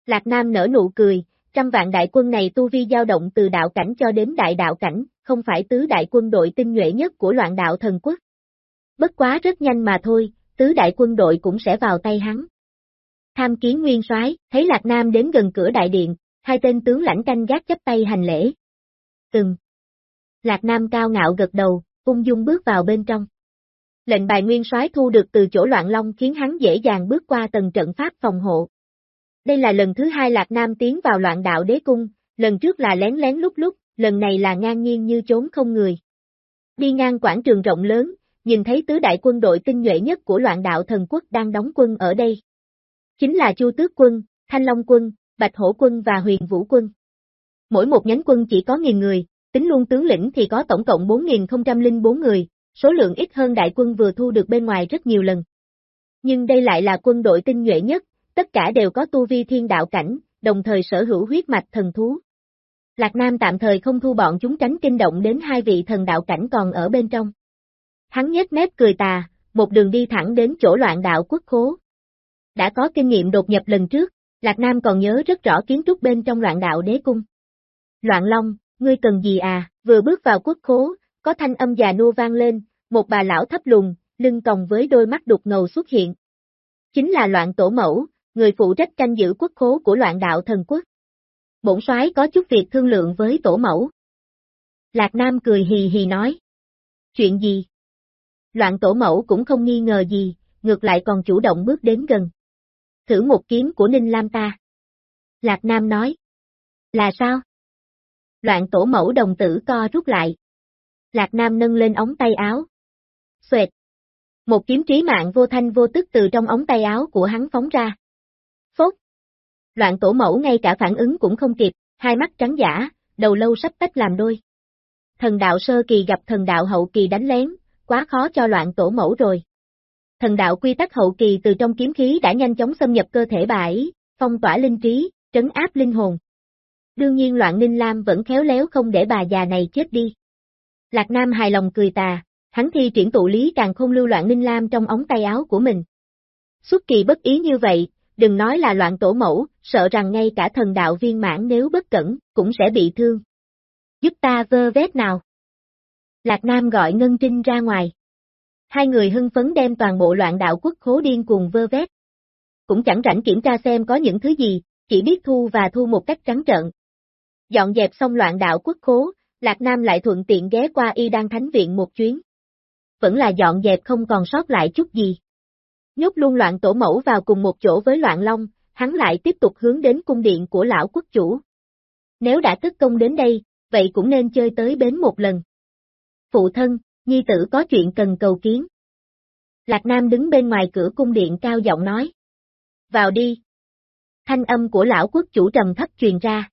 Lạc Nam nở nụ cười, trăm vạn đại quân này tu vi dao động từ đạo cảnh cho đến đại đạo cảnh, không phải tứ đại quân đội tinh nhuệ nhất của loạn đạo thần quốc. Bất quá rất nhanh mà thôi, tứ đại quân đội cũng sẽ vào tay hắn. Tham kiến nguyên soái, thấy Lạc Nam đến gần cửa đại điện, hai tên tướng lãnh canh gác chấp tay hành lễ. Từng. Lạc Nam cao ngạo gật đầu, ung dung bước vào bên trong. Lệnh bài nguyên soái thu được từ chỗ loạn long khiến hắn dễ dàng bước qua tầng trận pháp phòng hộ. Đây là lần thứ hai Lạc Nam tiến vào loạn đạo đế cung, lần trước là lén lén lúc lúc, lần này là ngang nhiên như trốn không người. Đi ngang quảng trường rộng lớn, nhìn thấy tứ đại quân đội tinh nhuệ nhất của loạn đạo thần quốc đang đóng quân ở đây. Chính là Chu Tước quân, Thanh Long quân, Bạch Hổ quân và Huyền Vũ quân. Mỗi một nhánh quân chỉ có nghìn người, tính luôn tướng lĩnh thì có tổng cộng 4.004 người, số lượng ít hơn đại quân vừa thu được bên ngoài rất nhiều lần. Nhưng đây lại là quân đội tinh nhuệ nhất, tất cả đều có tu vi thiên đạo cảnh, đồng thời sở hữu huyết mạch thần thú. Lạc Nam tạm thời không thu bọn chúng tránh kinh động đến hai vị thần đạo cảnh còn ở bên trong. Hắn nhếch mép cười tà, một đường đi thẳng đến chỗ loạn đạo quốc khố. Đã có kinh nghiệm đột nhập lần trước, Lạc Nam còn nhớ rất rõ kiến trúc bên trong loạn đạo đế cung. Loạn Long, ngươi cần gì à, vừa bước vào quốc khố, có thanh âm già nua vang lên, một bà lão thấp lùng, lưng còng với đôi mắt đục ngầu xuất hiện. Chính là loạn tổ mẫu, người phụ trách canh giữ quốc khố của loạn đạo thần quốc. Bổn soái có chút việc thương lượng với tổ mẫu. Lạc Nam cười hì hì nói. Chuyện gì? Loạn tổ mẫu cũng không nghi ngờ gì, ngược lại còn chủ động bước đến gần. Thử một kiếm của Ninh Lam ta. Lạc Nam nói. Là sao? Loạn tổ mẫu đồng tử co rút lại. Lạc Nam nâng lên ống tay áo. Xoẹt. Một kiếm trí mạng vô thanh vô tức từ trong ống tay áo của hắn phóng ra. Loạn tổ mẫu ngay cả phản ứng cũng không kịp, hai mắt trắng giả, đầu lâu sắp tách làm đôi. Thần đạo sơ kỳ gặp thần đạo hậu kỳ đánh lén, quá khó cho loạn tổ mẫu rồi. Thần đạo quy tắc hậu kỳ từ trong kiếm khí đã nhanh chóng xâm nhập cơ thể bà ấy, phong tỏa linh trí, trấn áp linh hồn. Đương nhiên loạn ninh lam vẫn khéo léo không để bà già này chết đi. Lạc Nam hài lòng cười tà, hắn thi triển tụ lý càng không lưu loạn ninh lam trong ống tay áo của mình. Suốt kỳ bất ý như vậy, đừng nói là loạn tổ mẫu, sợ rằng ngay cả thần đạo viên mãn nếu bất cẩn, cũng sẽ bị thương. Giúp ta vơ vét nào. Lạc Nam gọi Ngân Trinh ra ngoài. Hai người hưng phấn đem toàn bộ loạn đạo quốc khố điên cuồng vơ vét. Cũng chẳng rảnh kiểm tra xem có những thứ gì, chỉ biết thu và thu một cách trắng trợn. Dọn dẹp xong loạn đạo quốc khố, Lạc Nam lại thuận tiện ghé qua y đan thánh viện một chuyến. Vẫn là dọn dẹp không còn sót lại chút gì. Nhốt luôn loạn tổ mẫu vào cùng một chỗ với loạn long, hắn lại tiếp tục hướng đến cung điện của lão quốc chủ. Nếu đã tức công đến đây, vậy cũng nên chơi tới bến một lần. Phụ thân, nhi tử có chuyện cần cầu kiến. Lạc Nam đứng bên ngoài cửa cung điện cao giọng nói. Vào đi. Thanh âm của lão quốc chủ trầm thấp truyền ra.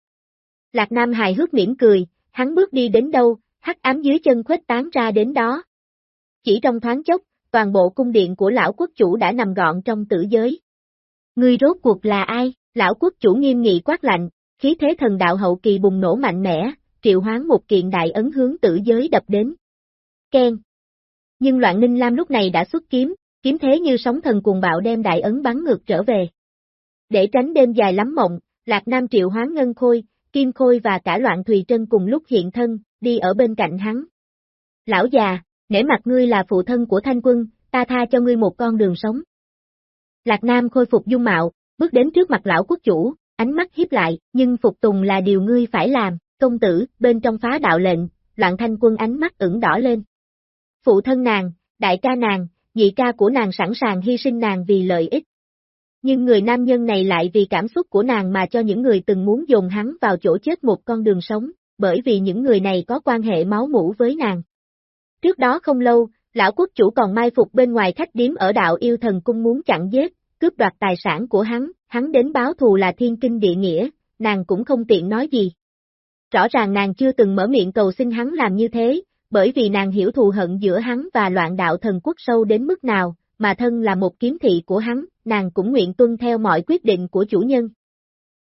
Lạc Nam hài hước mỉm cười, hắn bước đi đến đâu, hắc ám dưới chân khuếch tán ra đến đó. Chỉ trong thoáng chốc, toàn bộ cung điện của lão quốc chủ đã nằm gọn trong tử giới. Ngươi rốt cuộc là ai? Lão quốc chủ nghiêm nghị quát lạnh, khí thế thần đạo hậu kỳ bùng nổ mạnh mẽ, triệu hoán một kiện đại ấn hướng tử giới đập đến. Ken. Nhưng loạn ninh lam lúc này đã xuất kiếm, kiếm thế như sóng thần cuồng bạo đem đại ấn bắn ngược trở về. Để tránh đêm dài lắm mộng, Lạc Nam triệu hoán ngân khôi, kim khôi và cả loạn thùy trân cùng lúc hiện thân, đi ở bên cạnh hắn. Lão già, nể mặt ngươi là phụ thân của thanh quân, ta tha cho ngươi một con đường sống. Lạc Nam khôi phục dung mạo, bước đến trước mặt lão quốc chủ, ánh mắt hiếp lại, nhưng phục tùng là điều ngươi phải làm, công tử, bên trong phá đạo lệnh, loạn thanh quân ánh mắt ửng đỏ lên. Phụ thân nàng, đại ca nàng, nhị ca của nàng sẵn sàng hy sinh nàng vì lợi ích. Nhưng người nam nhân này lại vì cảm xúc của nàng mà cho những người từng muốn dồn hắn vào chỗ chết một con đường sống, bởi vì những người này có quan hệ máu mủ với nàng. Trước đó không lâu, lão quốc chủ còn mai phục bên ngoài khách điếm ở đạo yêu thần cung muốn chặn giết, cướp đoạt tài sản của hắn, hắn đến báo thù là thiên kinh địa nghĩa, nàng cũng không tiện nói gì. Rõ ràng nàng chưa từng mở miệng cầu xin hắn làm như thế, bởi vì nàng hiểu thù hận giữa hắn và loạn đạo thần quốc sâu đến mức nào, mà thân là một kiếm thị của hắn, nàng cũng nguyện tuân theo mọi quyết định của chủ nhân.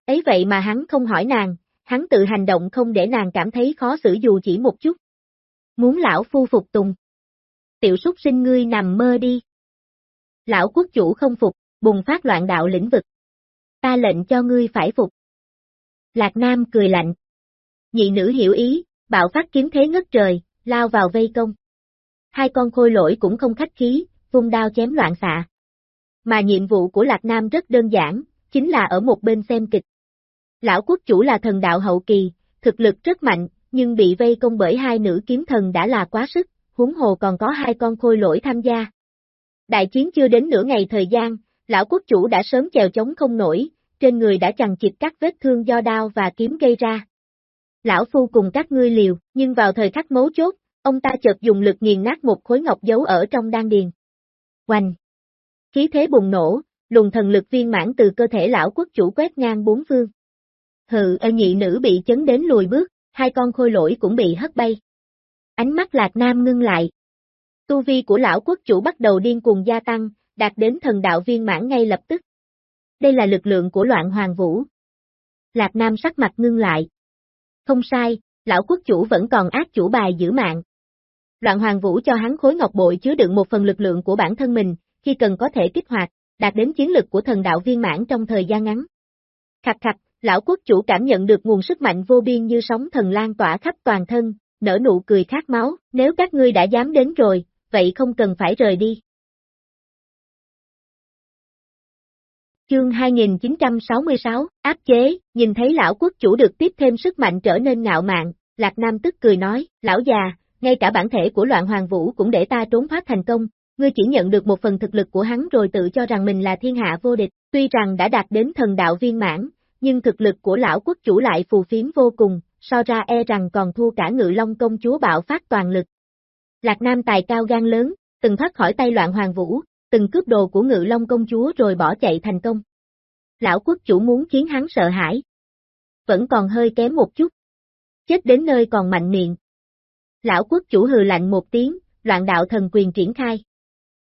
Ấy vậy mà hắn không hỏi nàng, hắn tự hành động không để nàng cảm thấy khó xử dù chỉ một chút. Muốn lão phu phục tùng. Tiểu súc sinh ngươi nằm mơ đi. Lão quốc chủ không phục, bùng phát loạn đạo lĩnh vực. Ta lệnh cho ngươi phải phục. Lạc Nam cười lạnh. Nhị nữ hiểu ý, bạo phát kiếm thế ngất trời, lao vào vây công. Hai con khôi lỗi cũng không khách khí, vung đao chém loạn xạ. Mà nhiệm vụ của Lạc Nam rất đơn giản, chính là ở một bên xem kịch. Lão quốc chủ là thần đạo hậu kỳ, thực lực rất mạnh, nhưng bị vây công bởi hai nữ kiếm thần đã là quá sức, huống hồ còn có hai con khôi lỗi tham gia. Đại chiến chưa đến nửa ngày thời gian, lão quốc chủ đã sớm chèo chống không nổi, trên người đã chằng chịt các vết thương do đao và kiếm gây ra. Lão phu cùng các ngươi liều, nhưng vào thời khắc mấu chốt, ông ta chợt dùng lực nghiền nát một khối ngọc giấu ở trong đan điền. Oanh! Khí thế bùng nổ, luồng thần lực viên mãn từ cơ thể lão quốc chủ quét ngang bốn phương. Hừ, ơ nhị nữ bị chấn đến lùi bước, hai con khôi lỗi cũng bị hất bay. Ánh mắt lạc nam ngưng lại. Tu vi của lão quốc chủ bắt đầu điên cuồng gia tăng, đạt đến thần đạo viên mãn ngay lập tức. Đây là lực lượng của loạn hoàng vũ. Lạc nam sắc mặt ngưng lại. Không sai, lão quốc chủ vẫn còn ác chủ bài giữ mạng. Loạn hoàng vũ cho hắn khối ngọc bội chứa đựng một phần lực lượng của bản thân mình, khi cần có thể kích hoạt, đạt đến chiến lực của thần đạo viên mãn trong thời gian ngắn. Khạch khạch, lão quốc chủ cảm nhận được nguồn sức mạnh vô biên như sóng thần lan tỏa khắp toàn thân, nở nụ cười khát máu, nếu các ngươi đã dám đến rồi, vậy không cần phải rời đi. Chương 2966, áp chế, nhìn thấy lão quốc chủ được tiếp thêm sức mạnh trở nên ngạo mạn, Lạc Nam tức cười nói, lão già, ngay cả bản thể của loạn hoàng vũ cũng để ta trốn thoát thành công, ngươi chỉ nhận được một phần thực lực của hắn rồi tự cho rằng mình là thiên hạ vô địch, tuy rằng đã đạt đến thần đạo viên mãn, nhưng thực lực của lão quốc chủ lại phù phiếm vô cùng, so ra e rằng còn thua cả ngự long công chúa bạo phát toàn lực. Lạc Nam tài cao gan lớn, từng thoát khỏi tay loạn hoàng vũ, từng cướp đồ của ngự long công chúa rồi bỏ chạy thành công. Lão quốc chủ muốn khiến hắn sợ hãi. Vẫn còn hơi kém một chút. Chết đến nơi còn mạnh miệng. Lão quốc chủ hừ lạnh một tiếng, loạn đạo thần quyền triển khai.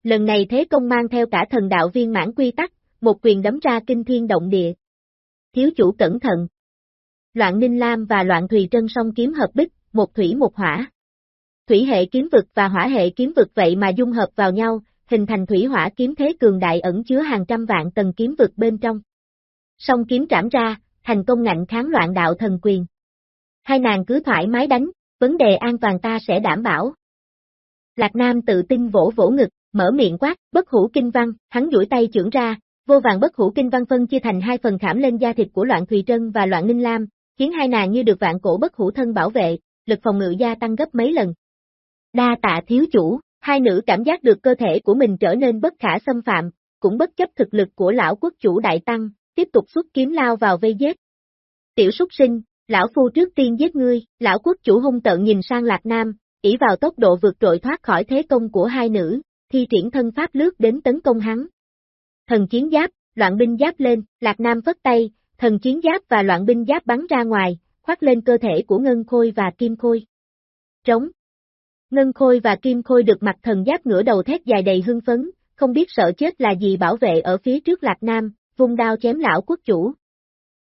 Lần này thế công mang theo cả thần đạo viên mãn quy tắc, một quyền đấm ra kinh thiên động địa. Thiếu chủ cẩn thận. Loạn Ninh Lam và Loạn Thùy Trân song kiếm hợp bích, một thủy một hỏa. Thủy hệ kiếm vực và hỏa hệ kiếm vực vậy mà dung hợp vào nhau, hình thành thủy hỏa kiếm thế cường đại ẩn chứa hàng trăm vạn tầng kiếm vực bên trong. Song kiếm trảm ra, thành công ngạnh kháng loạn đạo thần quyền. Hai nàng cứ thoải mái đánh, vấn đề an toàn ta sẽ đảm bảo. Lạc Nam tự tin vỗ vỗ ngực, mở miệng quát, bất hủ kinh văn, hắn duỗi tay trưởng ra, vô vàng bất hủ kinh văn phân chia thành hai phần khảm lên da thịt của loạn Thùy Trân và loạn Ninh Lam, khiến hai nàng như được vạn cổ bất hủ thân bảo vệ, lực phòng ngự gia tăng gấp mấy lần. Đa tạ thiếu chủ, hai nữ cảm giác được cơ thể của mình trở nên bất khả xâm phạm, cũng bất chấp thực lực của lão quốc chủ đại tăng, tiếp tục xuất kiếm lao vào vây giết. Tiểu súc sinh, lão phu trước tiên giết ngươi, lão quốc chủ hung tợn nhìn sang Lạc Nam, ỷ vào tốc độ vượt trội thoát khỏi thế công của hai nữ, thi triển thân pháp lướt đến tấn công hắn. Thần chiến giáp, loạn binh giáp lên, Lạc Nam vất tay, thần chiến giáp và loạn binh giáp bắn ra ngoài, khoác lên cơ thể của Ngân Khôi và Kim Khôi. Trống. Ngân Khôi và Kim Khôi được mặt thần giáp ngửa đầu thét dài đầy hưng phấn, không biết sợ chết là gì bảo vệ ở phía trước Lạc Nam, vung đao chém lão quốc chủ.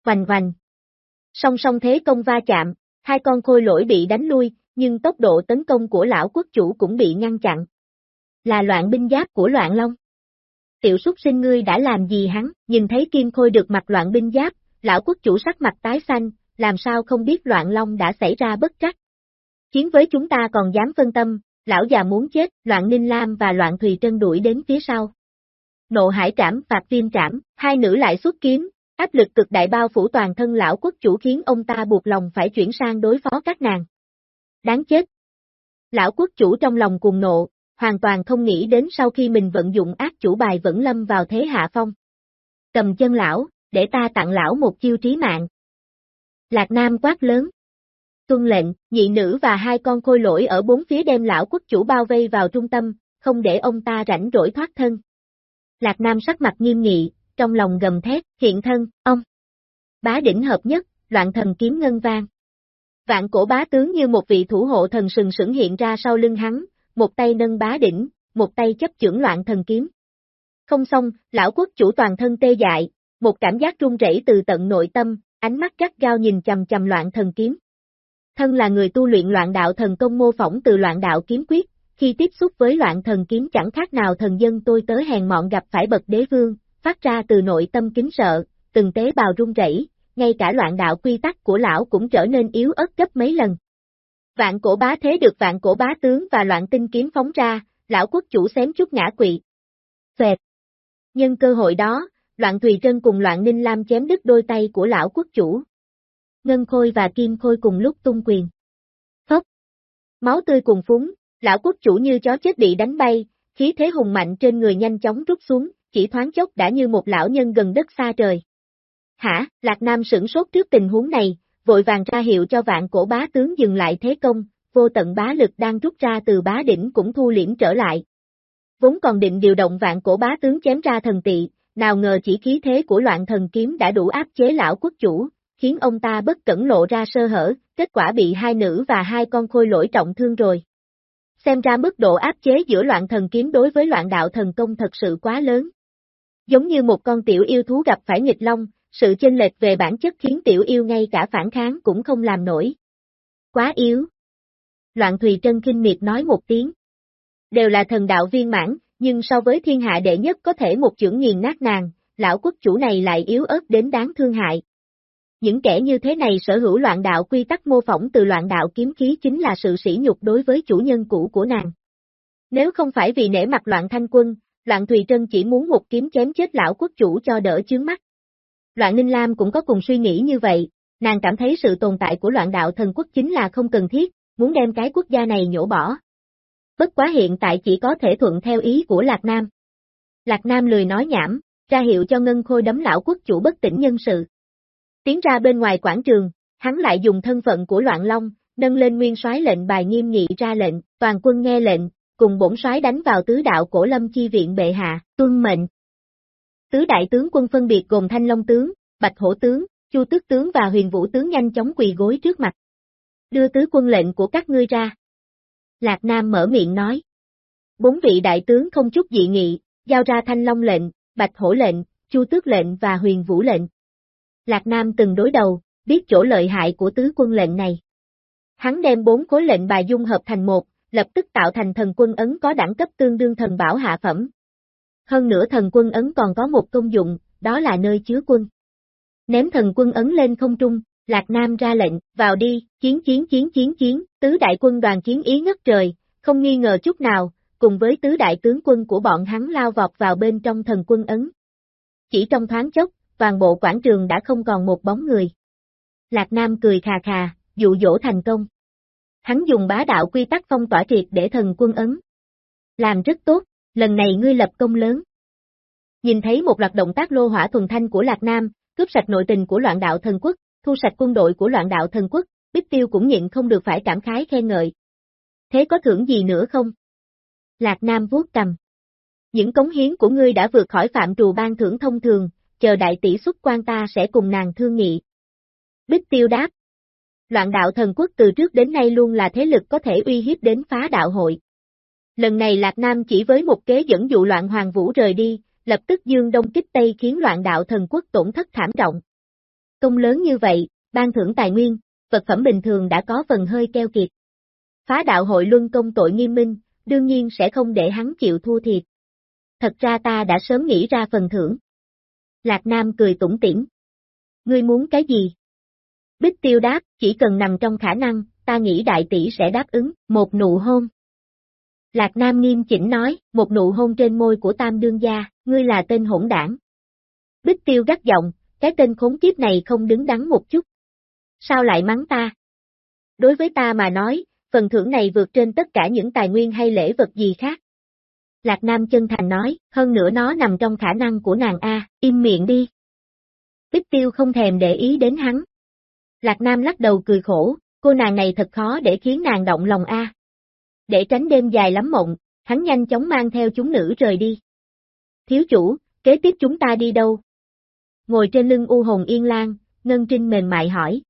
Hoành hoành. Song song thế công va chạm, hai con khôi lỗi bị đánh lui, nhưng tốc độ tấn công của lão quốc chủ cũng bị ngăn chặn. Là loạn binh giáp của loạn long. Tiểu súc sinh ngươi đã làm gì hắn, nhìn thấy kim khôi được mặt loạn binh giáp, lão quốc chủ sắc mặt tái xanh, làm sao không biết loạn long đã xảy ra bất trắc. Chiến với chúng ta còn dám phân tâm, lão già muốn chết, loạn ninh lam và loạn thùy trân đuổi đến phía sau. Nộ hải trảm, phạt viêm trảm, hai nữ lại xuất kiếm, áp lực cực đại bao phủ toàn thân lão quốc chủ khiến ông ta buộc lòng phải chuyển sang đối phó các nàng. Đáng chết. Lão quốc chủ trong lòng cuồng nộ, hoàn toàn không nghĩ đến sau khi mình vận dụng ác chủ bài vẫn lâm vào thế hạ phong. Cầm chân lão, để ta tặng lão một chiêu trí mạng. Lạc Nam quát lớn. Tuân lệnh, nhị nữ và hai con khôi lỗi ở bốn phía đem lão quốc chủ bao vây vào trung tâm, không để ông ta rảnh rỗi thoát thân. Lạc Nam sắc mặt nghiêm nghị, trong lòng gầm thét, hiện thân, ông. Bá đỉnh hợp nhất, loạn thần kiếm ngân vang. Vạn cổ bá tướng như một vị thủ hộ thần sừng sững hiện ra sau lưng hắn, một tay nâng bá đỉnh, một tay chấp chưởng loạn thần kiếm. Không xong, lão quốc chủ toàn thân tê dại, một cảm giác run rẩy từ tận nội tâm, ánh mắt gắt gao nhìn chầm chầm loạn thần kiếm. Thân là người tu luyện loạn đạo thần công mô phỏng từ loạn đạo kiếm quyết, khi tiếp xúc với loạn thần kiếm chẳng khác nào thần dân tôi tới hèn mọn gặp phải bậc đế vương, phát ra từ nội tâm kính sợ, từng tế bào run rẩy, ngay cả loạn đạo quy tắc của lão cũng trở nên yếu ớt gấp mấy lần. Vạn cổ bá thế được vạn cổ bá tướng và loạn tinh kiếm phóng ra, lão quốc chủ xém chút ngã quỵ. Phệt. Nhân cơ hội đó, loạn Thùy Trân cùng loạn Ninh Lam chém đứt đôi tay của lão quốc chủ. Ngân Khôi và Kim Khôi cùng lúc tung quyền. Phốc. Máu tươi cùng phúng, lão quốc chủ như chó chết bị đánh bay, khí thế hùng mạnh trên người nhanh chóng rút xuống, chỉ thoáng chốc đã như một lão nhân gần đất xa trời. Hả, Lạc Nam sửng sốt trước tình huống này, vội vàng ra hiệu cho vạn cổ bá tướng dừng lại thế công, vô tận bá lực đang rút ra từ bá đỉnh cũng thu liễm trở lại. Vốn còn định điều động vạn cổ bá tướng chém ra thần tị, nào ngờ chỉ khí thế của loạn thần kiếm đã đủ áp chế lão quốc chủ, khiến ông ta bất cẩn lộ ra sơ hở, kết quả bị hai nữ và hai con khôi lỗi trọng thương rồi. Xem ra mức độ áp chế giữa loạn thần kiếm đối với loạn đạo thần công thật sự quá lớn. Giống như một con tiểu yêu thú gặp phải nghịch long, sự chênh lệch về bản chất khiến tiểu yêu ngay cả phản kháng cũng không làm nổi. Quá yếu. Loạn Thùy Trân kinh miệt nói một tiếng. Đều là thần đạo viên mãn, nhưng so với thiên hạ đệ nhất có thể một chưởng nghiền nát nàng, lão quốc chủ này lại yếu ớt đến đáng thương hại. Những kẻ như thế này sở hữu loạn đạo quy tắc mô phỏng từ loạn đạo kiếm khí chính là sự sỉ nhục đối với chủ nhân cũ của nàng. Nếu không phải vì nể mặt loạn thanh quân, loạn Thùy Trân chỉ muốn một kiếm chém chết lão quốc chủ cho đỡ chướng mắt. Loạn Ninh Lam cũng có cùng suy nghĩ như vậy, nàng cảm thấy sự tồn tại của loạn đạo thần quốc chính là không cần thiết, muốn đem cái quốc gia này nhổ bỏ. Bất quá hiện tại chỉ có thể thuận theo ý của Lạc Nam. Lạc Nam lười nói nhảm, ra hiệu cho Ngân Khôi đấm lão quốc chủ bất tỉnh nhân sự. Tiến ra bên ngoài quảng trường, hắn lại dùng thân phận của loạn long, nâng lên nguyên soái lệnh bài nghiêm nghị ra lệnh, toàn quân nghe lệnh, cùng bổn soái đánh vào tứ đạo cổ lâm chi viện bệ hạ, tuân mệnh. Tứ đại tướng quân phân biệt gồm Thanh Long tướng, Bạch Hổ tướng, Chu Tước tướng và Huyền Vũ tướng nhanh chóng quỳ gối trước mặt. Đưa tứ quân lệnh của các ngươi ra. Lạc Nam mở miệng nói. Bốn vị đại tướng không chút dị nghị, giao ra Thanh Long lệnh, Bạch Hổ lệnh, Chu Tước lệnh và Huyền Vũ lệnh. Lạc Nam từng đối đầu, biết chỗ lợi hại của tứ quân lệnh này. Hắn đem bốn khối lệnh bài dung hợp thành một, lập tức tạo thành thần quân ấn có đẳng cấp tương đương thần bảo hạ phẩm. Hơn nữa thần quân ấn còn có một công dụng, đó là nơi chứa quân. Ném thần quân ấn lên không trung, Lạc Nam ra lệnh, vào đi, chiến chiến chiến chiến chiến, tứ đại quân đoàn chiến ý ngất trời, không nghi ngờ chút nào, cùng với tứ đại tướng quân của bọn hắn lao vọt vào bên trong thần quân ấn. Chỉ trong thoáng chốc, toàn bộ quảng trường đã không còn một bóng người. Lạc Nam cười khà khà, dụ dỗ thành công. Hắn dùng bá đạo quy tắc phong tỏa triệt để thần quân ấn. Làm rất tốt, lần này ngươi lập công lớn. Nhìn thấy một loạt động tác lô hỏa thuần thanh của Lạc Nam, cướp sạch nội tình của loạn đạo thần quốc, thu sạch quân đội của loạn đạo thần quốc, Bích Tiêu cũng nhịn không được phải cảm khái khen ngợi. Thế có thưởng gì nữa không? Lạc Nam vuốt cầm. Những cống hiến của ngươi đã vượt khỏi phạm trù ban thưởng thông thường, chờ đại tỷ xuất quan ta sẽ cùng nàng thương nghị. Bích Tiêu đáp. Loạn đạo thần quốc từ trước đến nay luôn là thế lực có thể uy hiếp đến phá đạo hội. Lần này Lạc Nam chỉ với một kế dẫn dụ loạn hoàng vũ rời đi, lập tức dương đông kích tây khiến loạn đạo thần quốc tổn thất thảm trọng. Công lớn như vậy, ban thưởng tài nguyên, vật phẩm bình thường đã có phần hơi keo kiệt. Phá đạo hội luân công tội nghiêm minh, đương nhiên sẽ không để hắn chịu thua thiệt. Thật ra ta đã sớm nghĩ ra phần thưởng. Lạc Nam cười tủm tỉm. Ngươi muốn cái gì? Bích tiêu đáp, chỉ cần nằm trong khả năng, ta nghĩ đại tỷ sẽ đáp ứng, một nụ hôn. Lạc Nam nghiêm chỉnh nói, một nụ hôn trên môi của tam đương gia, ngươi là tên hỗn đảng. Bích tiêu gắt giọng, cái tên khốn kiếp này không đứng đắn một chút. Sao lại mắng ta? Đối với ta mà nói, phần thưởng này vượt trên tất cả những tài nguyên hay lễ vật gì khác. Lạc Nam chân thành nói, hơn nữa nó nằm trong khả năng của nàng A, im miệng đi. Bích tiêu không thèm để ý đến hắn. Lạc Nam lắc đầu cười khổ, cô nàng này thật khó để khiến nàng động lòng A. Để tránh đêm dài lắm mộng, hắn nhanh chóng mang theo chúng nữ rời đi. Thiếu chủ, kế tiếp chúng ta đi đâu? Ngồi trên lưng U Hồn Yên Lan, Ngân Trinh mềm mại hỏi.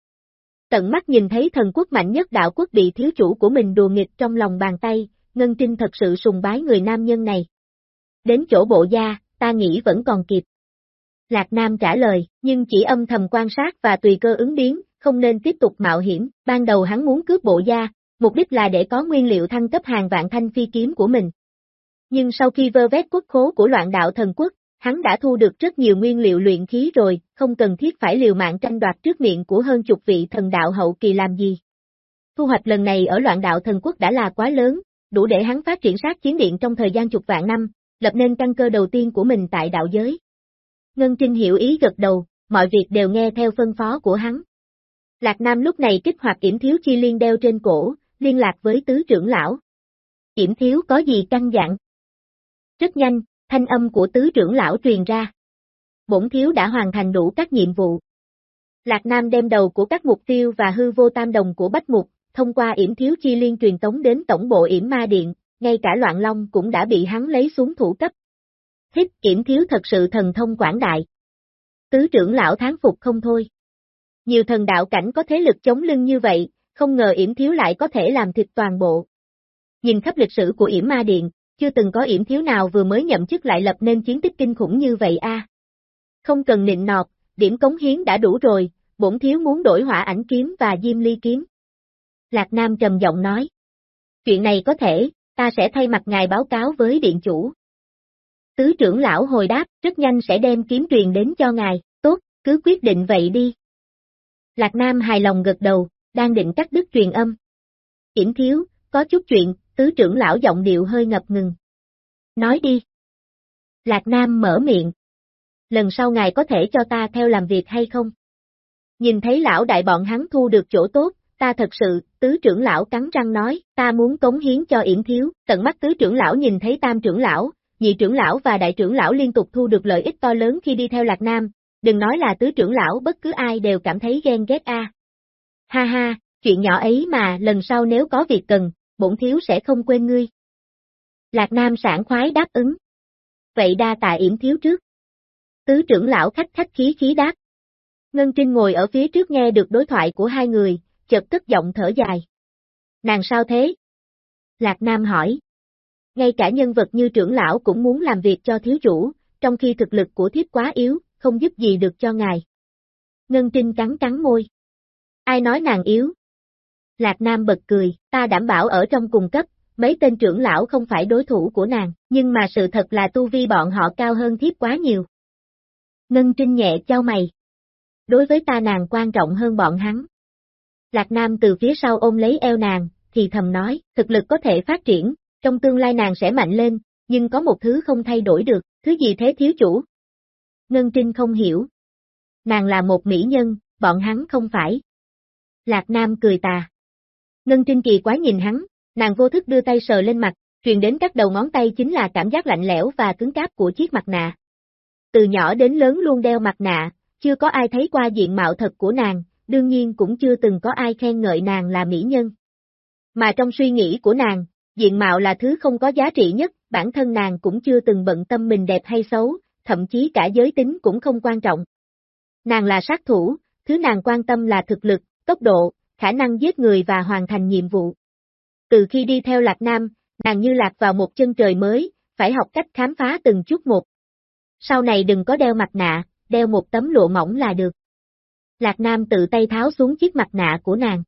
Tận mắt nhìn thấy thần quốc mạnh nhất đạo quốc bị thiếu chủ của mình đùa nghịch trong lòng bàn tay, Ngân Trinh thật sự sùng bái người nam nhân này. Đến chỗ bộ gia, ta nghĩ vẫn còn kịp. Lạc Nam trả lời, nhưng chỉ âm thầm quan sát và tùy cơ ứng biến, không nên tiếp tục mạo hiểm, ban đầu hắn muốn cướp bộ gia, mục đích là để có nguyên liệu thăng cấp hàng vạn thanh phi kiếm của mình. Nhưng sau khi vơ vét quốc khố của loạn đạo thần quốc, hắn đã thu được rất nhiều nguyên liệu luyện khí rồi, không cần thiết phải liều mạng tranh đoạt trước miệng của hơn chục vị thần đạo hậu kỳ làm gì. Thu hoạch lần này ở loạn đạo thần quốc đã là quá lớn, đủ để hắn phát triển sát chiến điện trong thời gian chục vạn năm, lập nên căn cơ đầu tiên của mình tại đạo giới. Ngân Trinh hiểu ý gật đầu, mọi việc đều nghe theo phân phó của hắn. Lạc Nam lúc này kích hoạt yểm thiếu chi liên đeo trên cổ, liên lạc với tứ trưởng lão. Yểm thiếu có gì căng dặn? Rất nhanh, thanh âm của tứ trưởng lão truyền ra. Bổn thiếu đã hoàn thành đủ các nhiệm vụ. Lạc Nam đem đầu của các mục tiêu và hư vô tam đồng của Bách Mục, thông qua yểm thiếu chi liên truyền tống đến tổng bộ yểm ma điện, ngay cả loạn long cũng đã bị hắn lấy xuống thủ cấp. Hít yểm thiếu thật sự thần thông quảng đại. Tứ trưởng lão tháng phục không thôi. Nhiều thần đạo cảnh có thế lực chống lưng như vậy, không ngờ yểm thiếu lại có thể làm thịt toàn bộ. Nhìn khắp lịch sử của yểm ma điện, chưa từng có yểm thiếu nào vừa mới nhậm chức lại lập nên chiến tích kinh khủng như vậy a. Không cần nịnh nọt, điểm cống hiến đã đủ rồi, bổn thiếu muốn đổi hỏa ảnh kiếm và diêm ly kiếm. Lạc Nam trầm giọng nói. Chuyện này có thể, ta sẽ thay mặt ngài báo cáo với điện chủ. Tứ trưởng lão hồi đáp, rất nhanh sẽ đem kiếm truyền đến cho ngài, tốt, cứ quyết định vậy đi. Lạc Nam hài lòng gật đầu, đang định cắt đứt truyền âm. Yểm thiếu, có chút chuyện, tứ trưởng lão giọng điệu hơi ngập ngừng. Nói đi. Lạc Nam mở miệng. Lần sau ngài có thể cho ta theo làm việc hay không? Nhìn thấy lão đại bọn hắn thu được chỗ tốt, ta thật sự, tứ trưởng lão cắn răng nói, ta muốn cống hiến cho yểm thiếu, tận mắt tứ trưởng lão nhìn thấy tam trưởng lão, nhị trưởng lão và đại trưởng lão liên tục thu được lợi ích to lớn khi đi theo Lạc Nam, đừng nói là tứ trưởng lão bất cứ ai đều cảm thấy ghen ghét a. Ha ha, chuyện nhỏ ấy mà lần sau nếu có việc cần, bổn thiếu sẽ không quên ngươi. Lạc Nam sảng khoái đáp ứng. Vậy đa tạ yểm thiếu trước. Tứ trưởng lão khách khách khí khí đáp. Ngân Trinh ngồi ở phía trước nghe được đối thoại của hai người, chợt cất giọng thở dài. Nàng sao thế? Lạc Nam hỏi. Ngay cả nhân vật như trưởng lão cũng muốn làm việc cho thiếu chủ, trong khi thực lực của thiếp quá yếu, không giúp gì được cho ngài. Ngân Trinh cắn cắn môi. Ai nói nàng yếu? Lạc Nam bật cười, ta đảm bảo ở trong cùng cấp, mấy tên trưởng lão không phải đối thủ của nàng, nhưng mà sự thật là tu vi bọn họ cao hơn thiếp quá nhiều. Ngân Trinh nhẹ trao mày. Đối với ta nàng quan trọng hơn bọn hắn. Lạc Nam từ phía sau ôm lấy eo nàng, thì thầm nói, thực lực có thể phát triển, trong tương lai nàng sẽ mạnh lên, nhưng có một thứ không thay đổi được, thứ gì thế thiếu chủ? Ngân Trinh không hiểu. Nàng là một mỹ nhân, bọn hắn không phải. Lạc Nam cười tà. Ngân Trinh kỳ quá nhìn hắn, nàng vô thức đưa tay sờ lên mặt, truyền đến các đầu ngón tay chính là cảm giác lạnh lẽo và cứng cáp của chiếc mặt nạ. Từ nhỏ đến lớn luôn đeo mặt nạ, chưa có ai thấy qua diện mạo thật của nàng, đương nhiên cũng chưa từng có ai khen ngợi nàng là mỹ nhân. Mà trong suy nghĩ của nàng, diện mạo là thứ không có giá trị nhất, bản thân nàng cũng chưa từng bận tâm mình đẹp hay xấu, thậm chí cả giới tính cũng không quan trọng. Nàng là sát thủ, thứ nàng quan tâm là thực lực, tốc độ, khả năng giết người và hoàn thành nhiệm vụ. Từ khi đi theo Lạc Nam, nàng như lạc vào một chân trời mới, phải học cách khám phá từng chút một. Sau này đừng có đeo mặt nạ, đeo một tấm lụa mỏng là được. Lạc Nam tự tay tháo xuống chiếc mặt nạ của nàng.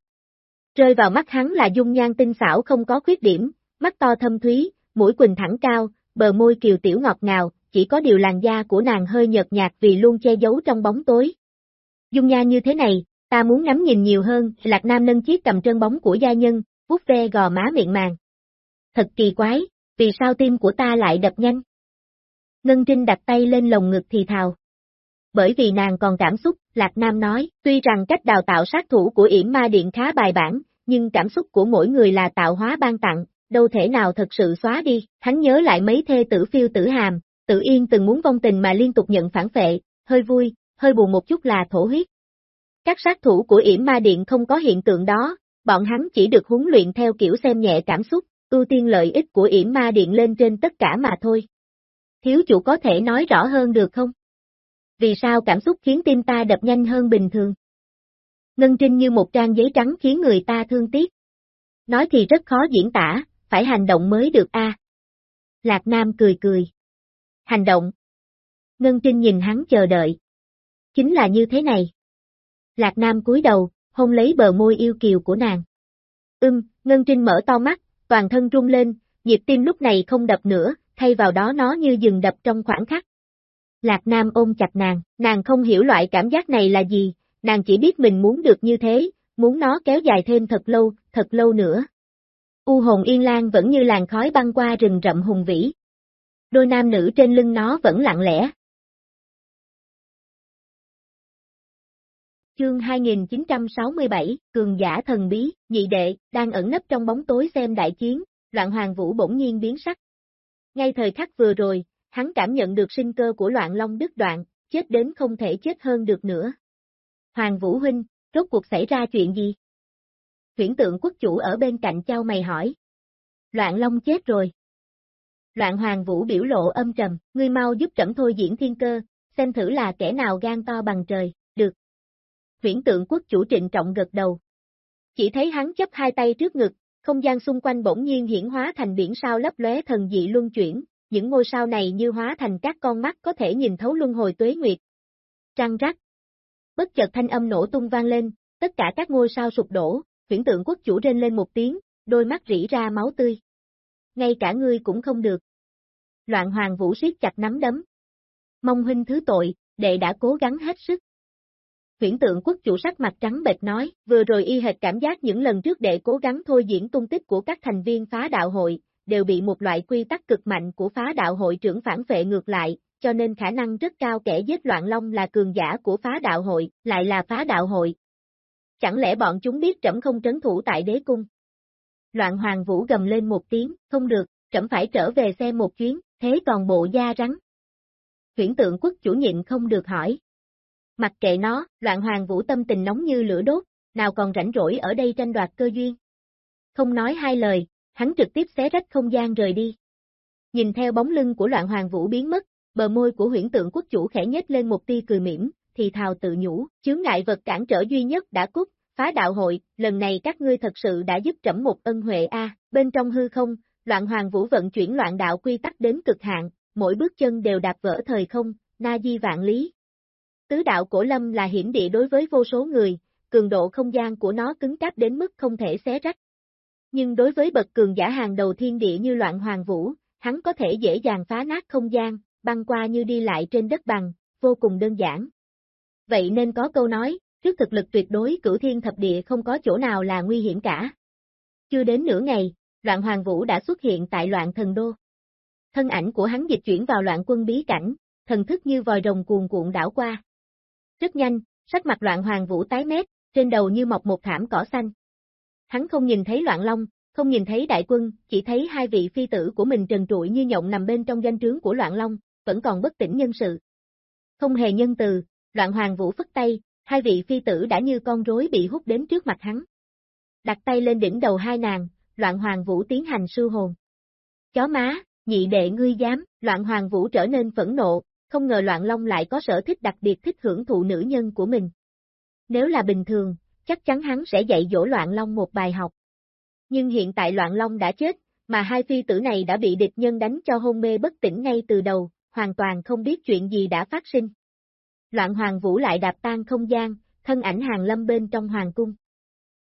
Rơi vào mắt hắn là dung nhan tinh xảo không có khuyết điểm, mắt to thâm thúy, mũi quỳnh thẳng cao, bờ môi kiều tiểu ngọt ngào, chỉ có điều làn da của nàng hơi nhợt nhạt vì luôn che giấu trong bóng tối. Dung nhan như thế này, ta muốn ngắm nhìn nhiều hơn, Lạc Nam nâng chiếc cầm trơn bóng của gia nhân, vuốt ve gò má miệng màng. Thật kỳ quái, vì sao tim của ta lại đập nhanh? Ngân Trinh đặt tay lên lồng ngực thì thào. Bởi vì nàng còn cảm xúc, Lạc Nam nói, tuy rằng cách đào tạo sát thủ của yểm ma điện khá bài bản, nhưng cảm xúc của mỗi người là tạo hóa ban tặng, đâu thể nào thật sự xóa đi, hắn nhớ lại mấy thê tử phiêu tử hàm, tự yên từng muốn vong tình mà liên tục nhận phản phệ, hơi vui, hơi buồn một chút là thổ huyết. Các sát thủ của yểm ma điện không có hiện tượng đó, bọn hắn chỉ được huấn luyện theo kiểu xem nhẹ cảm xúc, ưu tiên lợi ích của yểm ma điện lên trên tất cả mà thôi. Thiếu chủ có thể nói rõ hơn được không? Vì sao cảm xúc khiến tim ta đập nhanh hơn bình thường? Ngân Trinh như một trang giấy trắng khiến người ta thương tiếc. Nói thì rất khó diễn tả, phải hành động mới được a. Lạc Nam cười cười. Hành động. Ngân Trinh nhìn hắn chờ đợi. Chính là như thế này. Lạc Nam cúi đầu, hôn lấy bờ môi yêu kiều của nàng. Ưm, Ngân Trinh mở to mắt, toàn thân rung lên, nhịp tim lúc này không đập nữa, thay vào đó nó như dừng đập trong khoảng khắc. Lạc Nam ôm chặt nàng, nàng không hiểu loại cảm giác này là gì, nàng chỉ biết mình muốn được như thế, muốn nó kéo dài thêm thật lâu, thật lâu nữa. U hồn yên lan vẫn như làn khói băng qua rừng rậm hùng vĩ. Đôi nam nữ trên lưng nó vẫn lặng lẽ. Chương 2967, Cường giả thần bí, nhị đệ, đang ẩn nấp trong bóng tối xem đại chiến, loạn hoàng vũ bỗng nhiên biến sắc. Ngay thời khắc vừa rồi, hắn cảm nhận được sinh cơ của loạn long đứt đoạn, chết đến không thể chết hơn được nữa. Hoàng Vũ Huynh, rốt cuộc xảy ra chuyện gì? Huyển tượng quốc chủ ở bên cạnh trao mày hỏi. Loạn Long chết rồi. Loạn Hoàng Vũ biểu lộ âm trầm, ngươi mau giúp trẫm thôi diễn thiên cơ, xem thử là kẻ nào gan to bằng trời, được. Huyển tượng quốc chủ trịnh trọng gật đầu. Chỉ thấy hắn chấp hai tay trước ngực, không gian xung quanh bỗng nhiên hiển hóa thành biển sao lấp lóe thần dị luân chuyển, những ngôi sao này như hóa thành các con mắt có thể nhìn thấu luân hồi tuế nguyệt. Trăng rắc. Bất chợt thanh âm nổ tung vang lên, tất cả các ngôi sao sụp đổ, huyển tượng quốc chủ rên lên một tiếng, đôi mắt rỉ ra máu tươi. Ngay cả ngươi cũng không được. Loạn hoàng vũ siết chặt nắm đấm. Mong huynh thứ tội, đệ đã cố gắng hết sức. Huyển tượng quốc chủ sắc mặt trắng bệch nói, vừa rồi y hệt cảm giác những lần trước đệ cố gắng thôi diễn tung tích của các thành viên phá đạo hội, đều bị một loại quy tắc cực mạnh của phá đạo hội trưởng phản vệ ngược lại, cho nên khả năng rất cao kẻ giết loạn long là cường giả của phá đạo hội, lại là phá đạo hội. Chẳng lẽ bọn chúng biết trẫm không trấn thủ tại đế cung? Loạn hoàng vũ gầm lên một tiếng, không được, trẫm phải trở về xem một chuyến, thế còn bộ da rắn. Huyển tượng quốc chủ nhịn không được hỏi. Mặc kệ nó, loạn hoàng vũ tâm tình nóng như lửa đốt, nào còn rảnh rỗi ở đây tranh đoạt cơ duyên. Không nói hai lời, hắn trực tiếp xé rách không gian rời đi. Nhìn theo bóng lưng của loạn hoàng vũ biến mất, bờ môi của huyển tượng quốc chủ khẽ nhếch lên một tia cười mỉm, thì thào tự nhủ, chướng ngại vật cản trở duy nhất đã cút, phá đạo hội, lần này các ngươi thật sự đã giúp trẫm một ân huệ a. bên trong hư không, loạn hoàng vũ vận chuyển loạn đạo quy tắc đến cực hạn, mỗi bước chân đều đạp vỡ thời không, na di vạn lý. Tứ đạo cổ lâm là hiểm địa đối với vô số người, cường độ không gian của nó cứng cáp đến mức không thể xé rách, nhưng đối với bậc cường giả hàng đầu thiên địa như loạn hoàng vũ, hắn có thể dễ dàng phá nát không gian, băng qua như đi lại trên đất bằng, vô cùng đơn giản. Vậy nên có câu nói, trước thực lực tuyệt đối cửu thiên thập địa không có chỗ nào là nguy hiểm cả. Chưa đến nửa ngày, loạn hoàng vũ đã xuất hiện tại loạn thần đô. Thân ảnh của hắn dịch chuyển vào loạn quân bí cảnh, thần thức như vòi rồng cuồn cuộn đảo qua. Rất nhanh, sắc mặt loạn hoàng vũ tái mét, trên đầu như mọc một thảm cỏ xanh. Hắn không nhìn thấy loạn long, không nhìn thấy đại quân, chỉ thấy hai vị phi tử của mình trần trụi như nhộng nằm bên trong danh trướng của loạn long, vẫn còn bất tỉnh nhân sự. Không hề nhân từ, loạn hoàng vũ phất tay, hai vị phi tử đã như con rối bị hút đến trước mặt hắn. Đặt tay lên đỉnh đầu hai nàng, loạn hoàng vũ tiến hành sư hồn. Chó má, nhị đệ ngươi dám, loạn hoàng vũ trở nên phẫn nộ, không ngờ loạn long lại có sở thích đặc biệt thích hưởng thụ nữ nhân của mình. Nếu là bình thường, chắc chắn hắn sẽ dạy dỗ loạn long một bài học. Nhưng hiện tại loạn long đã chết, mà hai phi tử này đã bị địch nhân đánh cho hôn mê bất tỉnh ngay từ đầu, hoàn toàn không biết chuyện gì đã phát sinh. Loạn hoàng vũ lại đạp tan không gian, thân ảnh hàng lâm bên trong hoàng cung.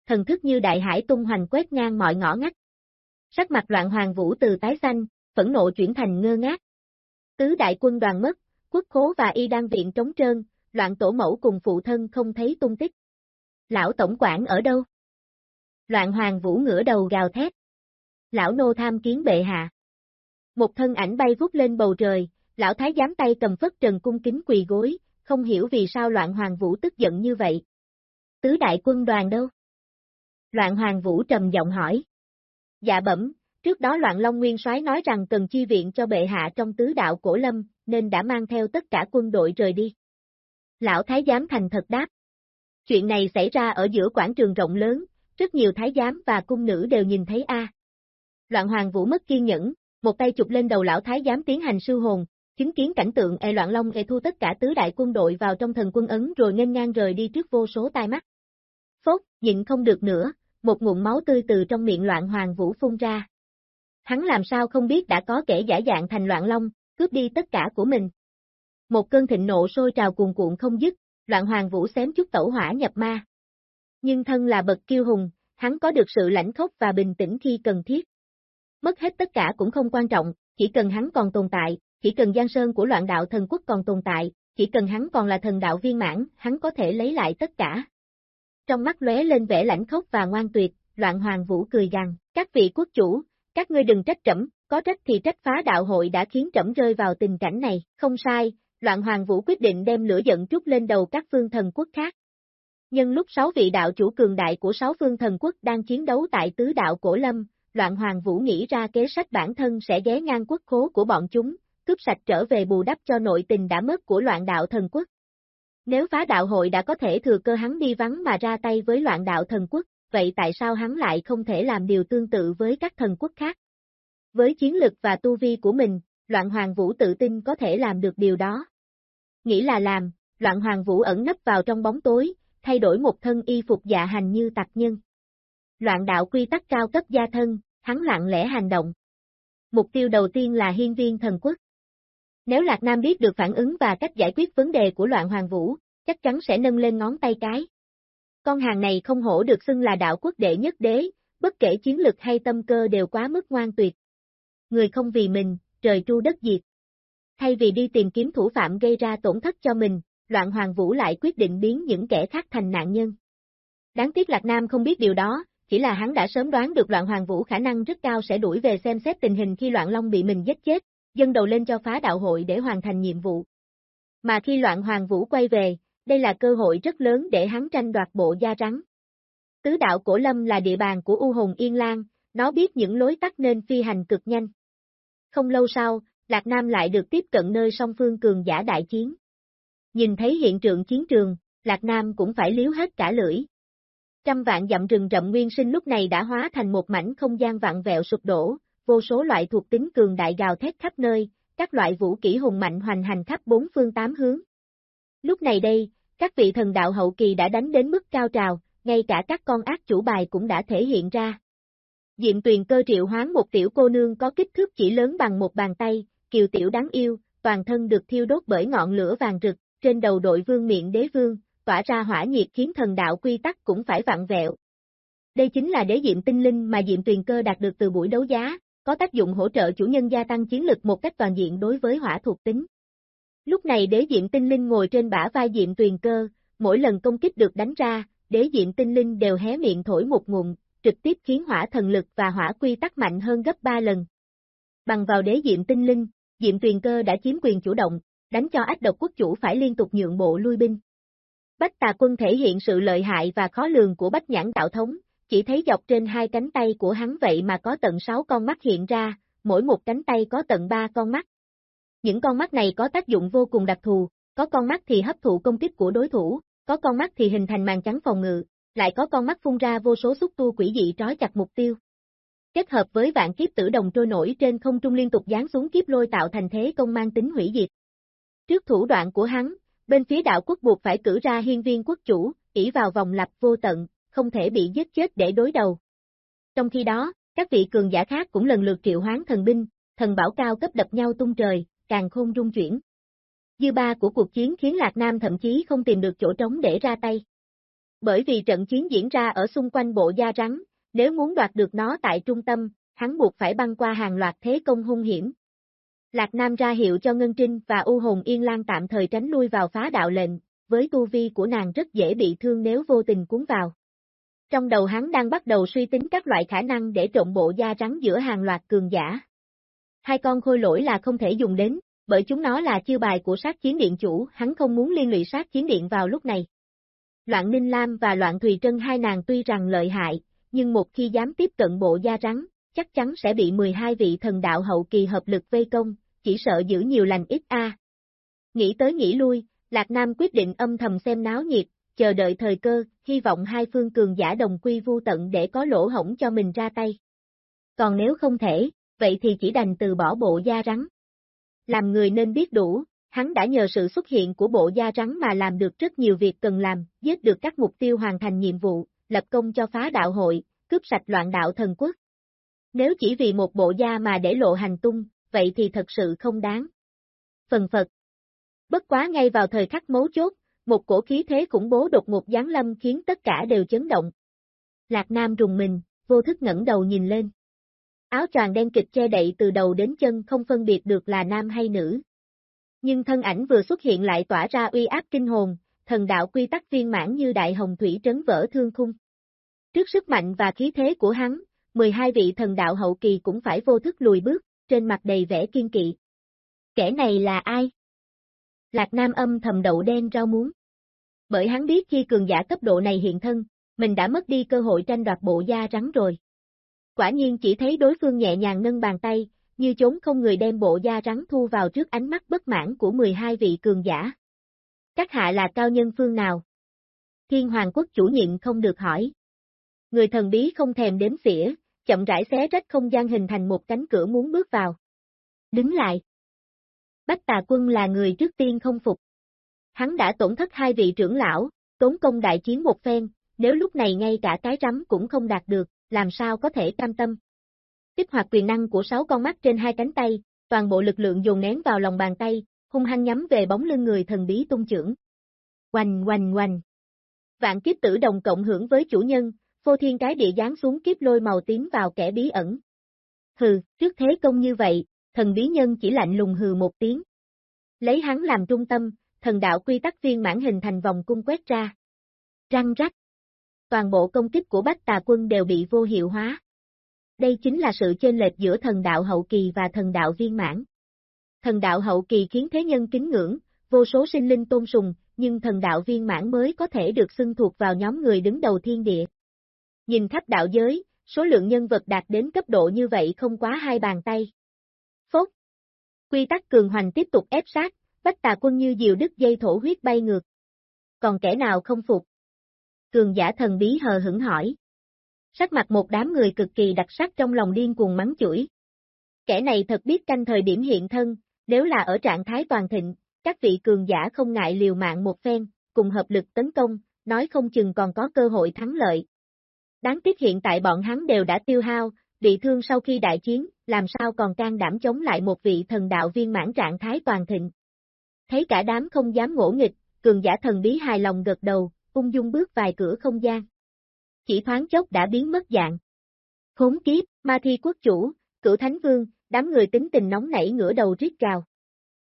Thần thức như đại hải tung hoành quét ngang mọi ngõ ngách. Sắc mặt loạn hoàng vũ từ tái xanh, phẫn nộ chuyển thành ngơ ngác. Tứ đại quân đoàn mất, quốc khố và y đang viện trống trơn, loạn tổ mẫu cùng phụ thân không thấy tung tích. Lão tổng quản ở đâu? Loạn hoàng vũ ngửa đầu gào thét. Lão nô tham kiến bệ hạ. Một thân ảnh bay vút lên bầu trời, lão thái giám tay cầm phất trần cung kính quỳ gối, không hiểu vì sao loạn hoàng vũ tức giận như vậy. Tứ đại quân đoàn đâu? Loạn hoàng vũ trầm giọng hỏi. Dạ bẩm, trước đó loạn Long Nguyên soái nói rằng cần chi viện cho bệ hạ trong tứ đạo cổ lâm, nên đã mang theo tất cả quân đội rời đi. Lão thái giám thành thật đáp. Chuyện này xảy ra ở giữa quảng trường rộng lớn, rất nhiều thái giám và cung nữ đều nhìn thấy A. Loạn hoàng vũ mất kiên nhẫn, một tay chụp lên đầu lão thái giám tiến hành sư hồn, chứng kiến cảnh tượng e loạn long e thu tất cả tứ đại quân đội vào trong thần quân ấn rồi nghênh ngang rời đi trước vô số tai mắt. Phốt, nhịn không được nữa, một nguồn máu tươi từ trong miệng loạn hoàng vũ phun ra. Hắn làm sao không biết đã có kẻ giả dạng thành loạn long, cướp đi tất cả của mình. Một cơn thịnh nộ sôi trào cuồn cuộn không dứt, loạn hoàng vũ xém chút tẩu hỏa nhập ma. Nhưng thân là bậc kiêu hùng, hắn có được sự lãnh khốc và bình tĩnh khi cần thiết. Mất hết tất cả cũng không quan trọng, chỉ cần hắn còn tồn tại, chỉ cần Giang Sơn của loạn đạo thần quốc còn tồn tại, chỉ cần hắn còn là thần đạo viên mãn, hắn có thể lấy lại tất cả. Trong mắt lóe lên vẻ lãnh khốc và ngoan tuyệt, loạn hoàng vũ cười gằn, các vị quốc chủ, các ngươi đừng trách trẫm, có trách thì trách phá đạo hội đã khiến trẫm rơi vào tình cảnh này, không sai, loạn hoàng vũ quyết định đem lửa giận trút lên đầu các phương thần quốc khác. Nhân lúc sáu vị đạo chủ cường đại của sáu phương thần quốc đang chiến đấu tại tứ đạo cổ lâm, loạn hoàng vũ nghĩ ra kế sách bản thân sẽ ghé ngang quốc khố của bọn chúng, cướp sạch trở về bù đắp cho nội tình đã mất của loạn đạo thần quốc. Nếu phá đạo hội đã có thể thừa cơ hắn đi vắng mà ra tay với loạn đạo thần quốc, vậy tại sao hắn lại không thể làm điều tương tự với các thần quốc khác? Với chiến lực và tu vi của mình, loạn hoàng vũ tự tin có thể làm được điều đó. Nghĩ là làm, loạn hoàng vũ ẩn nấp vào trong bóng tối, thay đổi một thân y phục dạ hành như tạc nhân. Loạn đạo quy tắc cao cấp gia thân, hắn lặng lẽ hành động. Mục tiêu đầu tiên là hiên viên thần quốc. Nếu Lạc Nam biết được phản ứng và cách giải quyết vấn đề của loạn hoàng vũ, chắc chắn sẽ nâng lên ngón tay cái. Con hàng này không hổ được xưng là đạo quốc đệ nhất đế, bất kể chiến lực hay tâm cơ đều quá mức ngoan tuyệt. Người không vì mình, trời tru đất diệt. Thay vì đi tìm kiếm thủ phạm gây ra tổn thất cho mình, loạn hoàng vũ lại quyết định biến những kẻ khác thành nạn nhân. Đáng tiếc Lạc Nam không biết điều đó, chỉ là hắn đã sớm đoán được loạn hoàng vũ khả năng rất cao sẽ đuổi về xem xét tình hình khi loạn long bị mình giết chết, dân đầu lên cho phá đạo hội để hoàn thành nhiệm vụ. Mà khi loạn hoàng vũ quay về, đây là cơ hội rất lớn để hắn tranh đoạt bộ da rắn. Tứ đạo cổ lâm là địa bàn của U Hùng Yên Lan, nó biết những lối tắt nên phi hành cực nhanh. Không lâu sau, Lạc Nam lại được tiếp cận nơi song phương cường giả đại chiến. Nhìn thấy hiện trường chiến trường, Lạc Nam cũng phải liếu hết cả lưỡi. Trăm vạn dặm rừng rậm nguyên sinh lúc này đã hóa thành một mảnh không gian vạn vẹo sụp đổ, vô số loại thuộc tính cường đại gào thét khắp nơi, các loại vũ kỹ hùng mạnh hoành hành khắp bốn phương tám hướng. Lúc này đây, các vị thần đạo hậu kỳ đã đánh đến mức cao trào, ngay cả các con ác chủ bài cũng đã thể hiện ra. Diệm tuyền cơ triệu hoán một tiểu cô nương có kích thước chỉ lớn bằng một bàn tay, kiều tiểu đáng yêu, toàn thân được thiêu đốt bởi ngọn lửa vàng rực, trên đầu đội vương miệng đế vương, tỏa ra hỏa nhiệt khiến thần đạo quy tắc cũng phải vặn vẹo. Đây chính là đế diệm tinh linh mà diệm tuyền cơ đạt được từ buổi đấu giá, có tác dụng hỗ trợ chủ nhân gia tăng chiến lực một cách toàn diện đối với hỏa thuộc tính. Lúc này đế diệm tinh linh ngồi trên bả vai diệm tuyền cơ, mỗi lần công kích được đánh ra, đế diệm tinh linh đều hé miệng thổi một ngụm, trực tiếp khiến hỏa thần lực và hỏa quy tắc mạnh hơn gấp 3 lần. Bằng vào đế diệm tinh linh, diệm tuyền cơ đã chiếm quyền chủ động, đánh cho ách độc quốc chủ phải liên tục nhượng bộ lui binh. Bách tà quân thể hiện sự lợi hại và khó lường của bách nhãn đạo thống, chỉ thấy dọc trên hai cánh tay của hắn vậy mà có tận 6 con mắt hiện ra, mỗi một cánh tay có tận 3 con mắt. Những con mắt này có tác dụng vô cùng đặc thù, có con mắt thì hấp thụ công kích của đối thủ, có con mắt thì hình thành màn trắng phòng ngự, lại có con mắt phun ra vô số xúc tu quỷ dị trói chặt mục tiêu. Kết hợp với vạn kiếp tử đồng trôi nổi trên không trung liên tục giáng xuống kiếp lôi tạo thành thế công mang tính hủy diệt. Trước thủ đoạn của hắn, bên phía đạo quốc buộc phải cử ra hiên viên quốc chủ, ỷ vào vòng lặp vô tận, không thể bị giết chết để đối đầu. Trong khi đó, các vị cường giả khác cũng lần lượt triệu hoán thần binh, thần bảo cao cấp đập nhau tung trời, càng khôn rung chuyển. Dư ba của cuộc chiến khiến Lạc Nam thậm chí không tìm được chỗ trống để ra tay. Bởi vì trận chiến diễn ra ở xung quanh bộ da rắn, nếu muốn đoạt được nó tại trung tâm, hắn buộc phải băng qua hàng loạt thế công hung hiểm. Lạc Nam ra hiệu cho Ngân Trinh và U Hồn Yên Lan tạm thời tránh lui vào phá đạo lệnh, với tu vi của nàng rất dễ bị thương nếu vô tình cuốn vào. Trong đầu hắn đang bắt đầu suy tính các loại khả năng để trộn bộ da rắn giữa hàng loạt cường giả. Hai con khôi lỗi là không thể dùng đến, bởi chúng nó là chiêu bài của sát chiến điện chủ, hắn không muốn liên lụy sát chiến điện vào lúc này. Loạn Ninh Lam và Loạn Thùy Trân hai nàng tuy rằng lợi hại, nhưng một khi dám tiếp cận bộ da rắn, chắc chắn sẽ bị 12 vị thần đạo hậu kỳ hợp lực vây công, chỉ sợ giữ nhiều lành ít a. Nghĩ tới nghĩ lui, Lạc Nam quyết định âm thầm xem náo nhiệt, chờ đợi thời cơ, hy vọng hai phương cường giả đồng quy vu tận để có lỗ hổng cho mình ra tay. Còn nếu không thể, vậy thì chỉ đành từ bỏ bộ da rắn. Làm người nên biết đủ, hắn đã nhờ sự xuất hiện của bộ da rắn mà làm được rất nhiều việc cần làm, giết được các mục tiêu hoàn thành nhiệm vụ, lập công cho phá đạo hội, cướp sạch loạn đạo thần quốc. Nếu chỉ vì một bộ da mà để lộ hành tung, vậy thì thật sự không đáng. Phần Phật Bất quá ngay vào thời khắc mấu chốt, một cổ khí thế khủng bố đột ngột giáng lâm khiến tất cả đều chấn động. Lạc Nam rùng mình, vô thức ngẩng đầu nhìn lên. áo choàng đen kịch che đậy từ đầu đến chân không phân biệt được là nam hay nữ. Nhưng thân ảnh vừa xuất hiện lại tỏa ra uy áp kinh hồn, thần đạo quy tắc viên mãn như đại hồng thủy trấn vỡ thương khung. Trước sức mạnh và khí thế của hắn, 12 vị thần đạo hậu kỳ cũng phải vô thức lùi bước, trên mặt đầy vẻ kiên kỵ. Kẻ này là ai? Lạc Nam âm thầm đậu đen rau muống. Bởi hắn biết khi cường giả cấp độ này hiện thân, mình đã mất đi cơ hội tranh đoạt bộ da rắn rồi. Quả nhiên chỉ thấy đối phương nhẹ nhàng nâng bàn tay, như chốn không người đem bộ da rắn thu vào trước ánh mắt bất mãn của 12 vị cường giả. Các hạ là cao nhân phương nào? Thiên Hoàng quốc chủ nhiệm không được hỏi. Người thần bí không thèm đếm xỉa, chậm rãi xé rách không gian hình thành một cánh cửa muốn bước vào. Đứng lại. Bách tà quân là người trước tiên không phục. Hắn đã tổn thất hai vị trưởng lão, tốn công đại chiến một phen, nếu lúc này ngay cả cái rắm cũng không đạt được, làm sao có thể cam tâm. Kích hoạt quyền năng của sáu con mắt trên hai cánh tay, toàn bộ lực lượng dồn nén vào lòng bàn tay, hung hăng nhắm về bóng lưng người thần bí tung trưởng. Oanh oanh oanh. Vạn kiếp tử đồng cộng hưởng với chủ nhân, vô thiên cái địa giáng xuống kiếp lôi màu tím vào kẻ bí ẩn. Hừ, trước thế công như vậy, thần bí nhân chỉ lạnh lùng hừ một tiếng. Lấy hắn làm trung tâm, thần đạo quy tắc viên mãn hình thành vòng cung quét ra. Răng rắc. Toàn bộ công kích của bách tà quân đều bị vô hiệu hóa. Đây chính là sự chênh lệch giữa thần đạo hậu kỳ và thần đạo viên mãn. Thần đạo hậu kỳ khiến thế nhân kính ngưỡng, vô số sinh linh tôn sùng, nhưng thần đạo viên mãn mới có thể được xưng thuộc vào nhóm người đứng đầu thiên địa. Nhìn khắp đạo giới, số lượng nhân vật đạt đến cấp độ như vậy không quá hai bàn tay. Phốt. Quy tắc cường hoành tiếp tục ép sát, bách tà quân như diều đứt dây thổ huyết bay ngược. Còn kẻ nào không phục? Cường giả thần bí hờ hững hỏi. Sắc mặt một đám người cực kỳ đặc sắc trong lòng điên cuồng mắng chửi. Kẻ này thật biết canh thời điểm hiện thân, nếu là ở trạng thái toàn thịnh, các vị cường giả không ngại liều mạng một phen, cùng hợp lực tấn công, nói không chừng còn có cơ hội thắng lợi. Đáng tiếc hiện tại bọn hắn đều đã tiêu hao, bị thương sau khi đại chiến, làm sao còn can đảm chống lại một vị thần đạo viên mãn trạng thái toàn thịnh. Thấy cả đám không dám ngỗ nghịch, cường giả thần bí hài lòng gật đầu, ung dung bước vài cửa không gian. Chỉ thoáng chốc đã biến mất dạng. Khốn kiếp, ma thi quốc chủ, cửu thánh vương, đám người tính tình nóng nảy ngửa đầu rít cào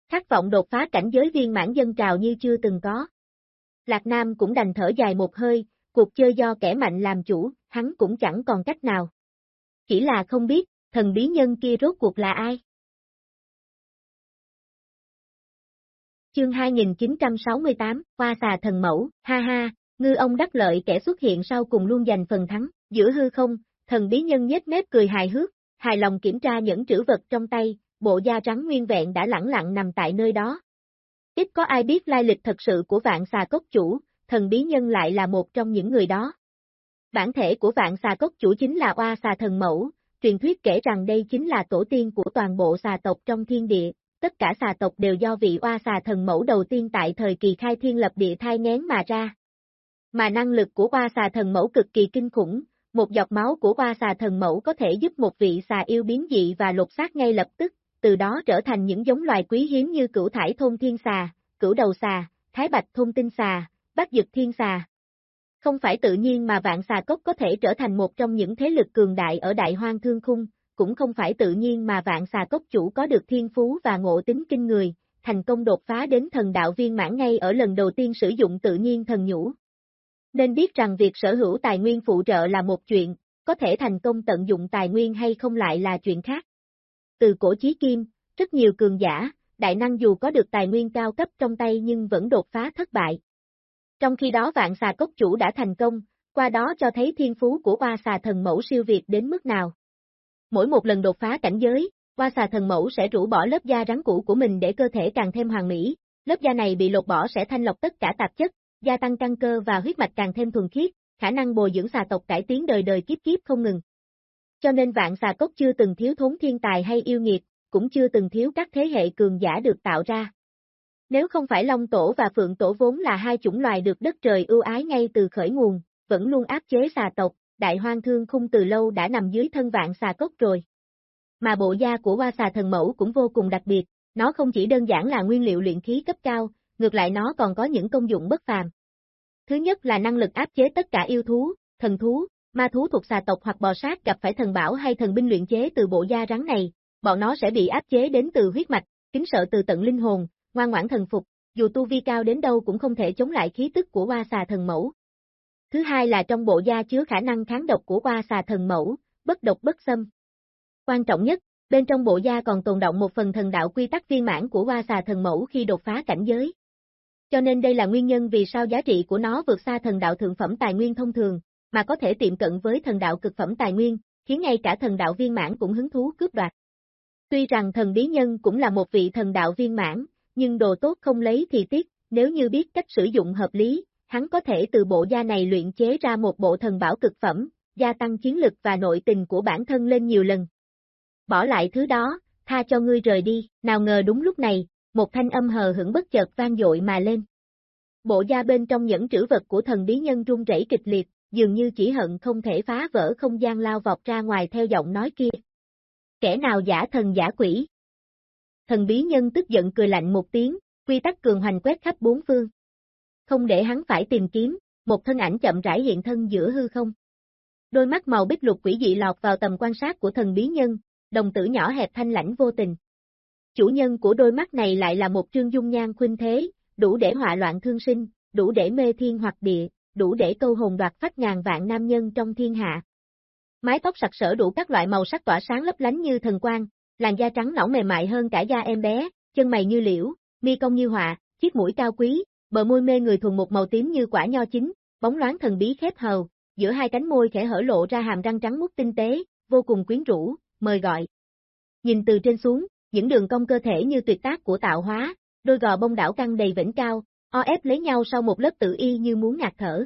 Khát vọng đột phá cảnh giới viên mãn dân trào như chưa từng có. Lạc Nam cũng đành thở dài một hơi, cuộc chơi do kẻ mạnh làm chủ, hắn cũng chẳng còn cách nào. Chỉ là không biết, thần bí nhân kia rốt cuộc là ai? Chương 2968, Hoa xà thần mẫu, ha ha, ngư ông đắc lợi kẻ xuất hiện sau cùng luôn giành phần thắng, giữa hư không, thần bí nhân nhếch mép cười hài hước, hài lòng kiểm tra những trữ vật trong tay, bộ da trắng nguyên vẹn đã lẳng lặng nằm tại nơi đó. Ít có ai biết lai lịch thật sự của vạn xà cốc chủ, thần bí nhân lại là một trong những người đó. Bản thể của vạn xà cốc chủ chính là oa xà thần mẫu, truyền thuyết kể rằng đây chính là tổ tiên của toàn bộ xà tộc trong thiên địa, tất cả xà tộc đều do vị oa xà thần mẫu đầu tiên tại thời kỳ khai thiên lập địa thai ngén mà ra. Mà năng lực của hoa xà thần mẫu cực kỳ kinh khủng, một giọt máu của hoa xà thần mẫu có thể giúp một vị xà yêu biến dị và lột xác ngay lập tức, từ đó trở thành những giống loài quý hiếm như cửu thải thôn thiên xà, cửu đầu xà, thái bạch thôn tinh xà, bát dực thiên xà. Không phải tự nhiên mà vạn xà cốc có thể trở thành một trong những thế lực cường đại ở đại hoang thương khung, cũng không phải tự nhiên mà vạn xà cốc chủ có được thiên phú và ngộ tính kinh người, thành công đột phá đến thần đạo viên mãn ngay ở lần đầu tiên sử dụng tự nhiên thần nhũ. Nên biết rằng việc sở hữu tài nguyên phụ trợ là một chuyện, có thể thành công tận dụng tài nguyên hay không lại là chuyện khác. Từ cổ chí kim, rất nhiều cường giả, đại năng dù có được tài nguyên cao cấp trong tay nhưng vẫn đột phá thất bại. Trong khi đó vạn xà cốc chủ đã thành công, qua đó cho thấy thiên phú của hoa xà thần mẫu siêu việt đến mức nào. Mỗi một lần đột phá cảnh giới, hoa xà thần mẫu sẽ rũ bỏ lớp da rắn cũ của mình để cơ thể càng thêm hoàn mỹ, lớp da này bị lột bỏ sẽ thanh lọc tất cả tạp chất, gia tăng căn cơ và huyết mạch càng thêm thuần khiết, khả năng bồi dưỡng xà tộc cải tiến đời đời kiếp kiếp không ngừng. Cho nên vạn xà cốc chưa từng thiếu thốn thiên tài hay yêu nghiệt, cũng chưa từng thiếu các thế hệ cường giả được tạo ra. Nếu không phải Long Tổ và Phượng Tổ vốn là hai chủng loài được đất trời ưu ái ngay từ khởi nguồn, vẫn luôn áp chế xà tộc, đại hoang thương khung từ lâu đã nằm dưới thân vạn xà cốc rồi. Mà bộ da của hoa xà thần mẫu cũng vô cùng đặc biệt, nó không chỉ đơn giản là nguyên liệu luyện khí cấp cao, ngược lại nó còn có những công dụng bất phàm. Thứ nhất là năng lực áp chế tất cả yêu thú, thần thú, Ma thú thuộc xà tộc hoặc bò sát gặp phải thần bảo hay thần binh luyện chế từ bộ da rắn này, bọn nó sẽ bị áp chế đến từ huyết mạch, kính sợ từ tận linh hồn, ngoan ngoãn thần phục, dù tu vi cao đến đâu cũng không thể chống lại khí tức của hoa xà thần mẫu. Thứ hai là trong bộ da chứa khả năng kháng độc của hoa xà thần mẫu, bất độc bất xâm. Quan trọng nhất, bên trong bộ da còn tồn động một phần thần đạo quy tắc viên mãn của hoa xà thần mẫu khi đột phá cảnh giới. Cho nên đây là nguyên nhân vì sao giá trị của nó vượt xa thần đạo thượng phẩm tài nguyên thông thường, mà có thể tiệm cận với thần đạo cực phẩm tài nguyên, khiến ngay cả thần đạo viên mãn cũng hứng thú cướp đoạt. Tuy rằng thần bí nhân cũng là một vị thần đạo viên mãn, nhưng đồ tốt không lấy thì tiếc, nếu như biết cách sử dụng hợp lý, hắn có thể từ bộ da này luyện chế ra một bộ thần bảo cực phẩm, gia tăng chiến lực và nội tình của bản thân lên nhiều lần. Bỏ lại thứ đó, tha cho ngươi rời đi, nào ngờ đúng lúc này, một thanh âm hờ hững bất chợt vang dội mà lên. Bộ da bên trong những trữ vật của thần bí nhân rung rẩy kịch liệt, dường như chỉ hận không thể phá vỡ không gian lao vọt ra ngoài theo giọng nói kia. Kẻ nào giả thần giả quỷ? Thần bí nhân tức giận cười lạnh một tiếng, quy tắc cường hoành quét khắp bốn phương. Không để hắn phải tìm kiếm, một thân ảnh chậm rãi hiện thân giữa hư không. Đôi mắt màu bích lục quỷ dị lọt vào tầm quan sát của thần bí nhân, đồng tử nhỏ hẹp thanh lãnh vô tình. Chủ nhân của đôi mắt này lại là một trương dung nhan khuynh thế, đủ để họa loạn thương sinh, đủ để mê thiên hoặc địa, đủ để câu hồn đoạt phách ngàn vạn nam nhân trong thiên hạ. Mái tóc sặc sỡ đủ các loại màu sắc tỏa sáng lấp lánh như thần quang, làn da trắng nõn mềm mại hơn cả da em bé, chân mày như liễu, mi cong như họa, chiếc mũi cao quý, bờ môi mê người thuần một màu tím như quả nho chín, bóng loáng thần bí khép hờ, giữa hai cánh môi khẽ hở lộ ra hàm răng trắng muốt tinh tế, vô cùng quyến rũ, mời gọi. Nhìn từ trên xuống, những đường cong cơ thể như tuyệt tác của tạo hóa, đôi gò bông đảo căng đầy vĩnh cao, o ép lấy nhau sau một lớp tự y như muốn ngạt thở.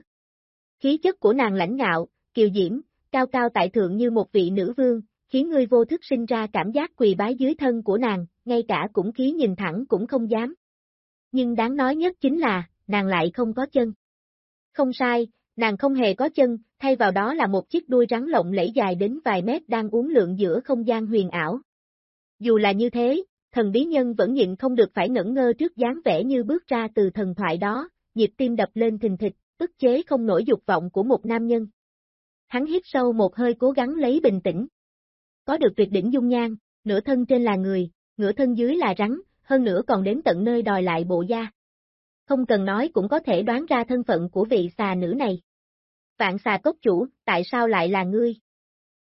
Khí chất của nàng lãnh ngạo, kiều diễm, cao cao tại thượng như một vị nữ vương, khiến ngươi vô thức sinh ra cảm giác quỳ bái dưới thân của nàng, ngay cả cũng khí nhìn thẳng cũng không dám. Nhưng đáng nói nhất chính là, nàng lại không có chân. Không sai, nàng không hề có chân, thay vào đó là một chiếc đuôi rắn lộng lẫy dài đến vài mét đang uốn lượn giữa không gian huyền ảo. Dù là như thế, thần bí nhân vẫn nhịn không được phải ngẩn ngơ trước dáng vẻ như bước ra từ thần thoại đó, nhịp tim đập lên thình thịch, ức chế không nổi dục vọng của một nam nhân. Hắn hít sâu một hơi cố gắng lấy bình tĩnh. Có được tuyệt đỉnh dung nhan, nửa thân trên là người, nửa thân dưới là rắn, hơn nữa còn đến tận nơi đòi lại bộ da. Không cần nói cũng có thể đoán ra thân phận của vị xà nữ này. Vạn xà cốc chủ, tại sao lại là ngươi?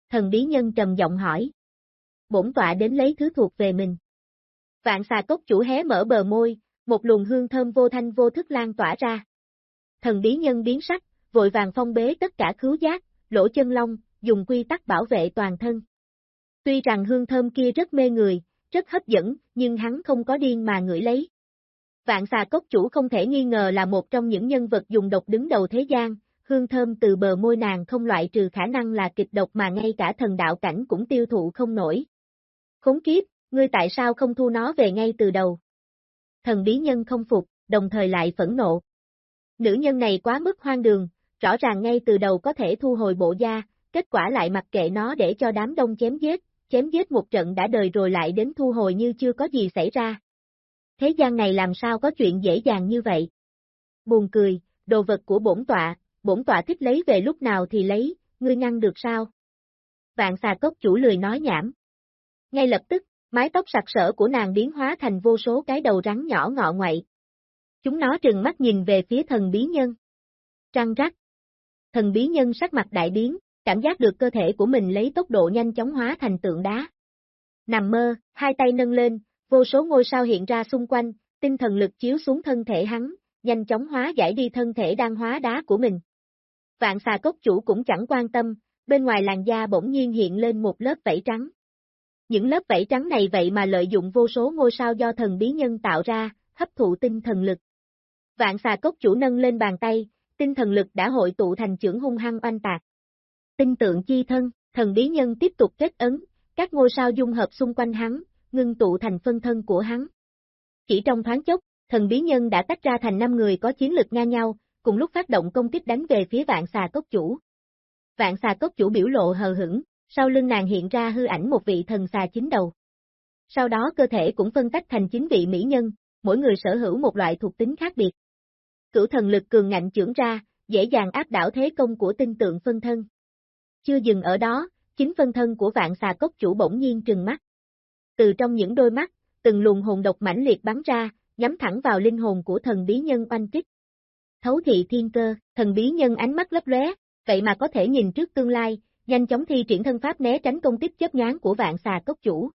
Thần bí nhân trầm giọng hỏi. Bổn tọa đến lấy thứ thuộc về mình. Vạn xà cốc chủ hé mở bờ môi, một luồng hương thơm vô thanh vô thức lan tỏa ra. Thần bí nhân biến sắc, vội vàng phong bế tất cả khứu giác, lỗ chân lông, dùng quy tắc bảo vệ toàn thân. Tuy rằng hương thơm kia rất mê người, rất hấp dẫn, nhưng hắn không có điên mà ngửi lấy. Vạn xà cốc chủ không thể nghi ngờ là một trong những nhân vật dùng độc đứng đầu thế gian, hương thơm từ bờ môi nàng không loại trừ khả năng là kịch độc mà ngay cả thần đạo cảnh cũng tiêu thụ không nổi. Khốn kiếp, ngươi tại sao không thu nó về ngay từ đầu? Thần bí nhân không phục, đồng thời lại phẫn nộ. Nữ nhân này quá mức hoang đường, rõ ràng ngay từ đầu có thể thu hồi bộ da, kết quả lại mặc kệ nó để cho đám đông chém giết, chém giết một trận đã đời rồi lại đến thu hồi như chưa có gì xảy ra. Thế gian này làm sao có chuyện dễ dàng như vậy? Buồn cười, đồ vật của bổn tọa, bổn tọa thích lấy về lúc nào thì lấy, ngươi ngăn được sao? Vạn xà cốc chủ lười nói nhảm. Ngay lập tức, mái tóc sặc sỡ của nàng biến hóa thành vô số cái đầu rắn nhỏ ngọ ngoại. Chúng nó trừng mắt nhìn về phía thần bí nhân. Trăng rắc. Thần bí nhân sắc mặt đại biến, cảm giác được cơ thể của mình lấy tốc độ nhanh chóng hóa thành tượng đá. Nằm mơ, hai tay nâng lên, vô số ngôi sao hiện ra xung quanh, tinh thần lực chiếu xuống thân thể hắn, nhanh chóng hóa giải đi thân thể đang hóa đá của mình. Vạn xà cốc chủ cũng chẳng quan tâm, bên ngoài làn da bỗng nhiên hiện lên một lớp vảy trắng. Những lớp vảy trắng này vậy mà lợi dụng vô số ngôi sao do thần bí nhân tạo ra, hấp thụ tinh thần lực. Vạn xà cốc chủ nâng lên bàn tay, tinh thần lực đã hội tụ thành trưởng hung hăng oanh tạc. Tinh tượng chi thân, thần bí nhân tiếp tục kết ấn, các ngôi sao dung hợp xung quanh hắn, ngưng tụ thành phân thân của hắn. Chỉ trong thoáng chốc, thần bí nhân đã tách ra thành 5 người có chiến lực ngang nhau, cùng lúc phát động công kích đánh về phía vạn xà cốc chủ. Vạn xà cốc chủ biểu lộ hờ hững, sau lưng nàng hiện ra hư ảnh một vị thần xà chính đầu. Sau đó cơ thể cũng phân tách thành chín vị mỹ nhân, mỗi người sở hữu một loại thuộc tính khác biệt. Cửu thần lực cường ngạnh trưởng ra, dễ dàng áp đảo thế công của tinh tượng phân thân. Chưa dừng ở đó, chính phân thân của vạn xà cốc chủ bỗng nhiên trừng mắt. Từ trong những đôi mắt, từng luồng hồn độc mãnh liệt bắn ra, nhắm thẳng vào linh hồn của thần bí nhân oanh kích. Thấu thị thiên cơ, thần bí nhân ánh mắt lấp lóe, vậy mà có thể nhìn trước tương lai, nhanh chóng thi triển thân pháp né tránh công kích chấp nhoáng của vạn xà cốc chủ.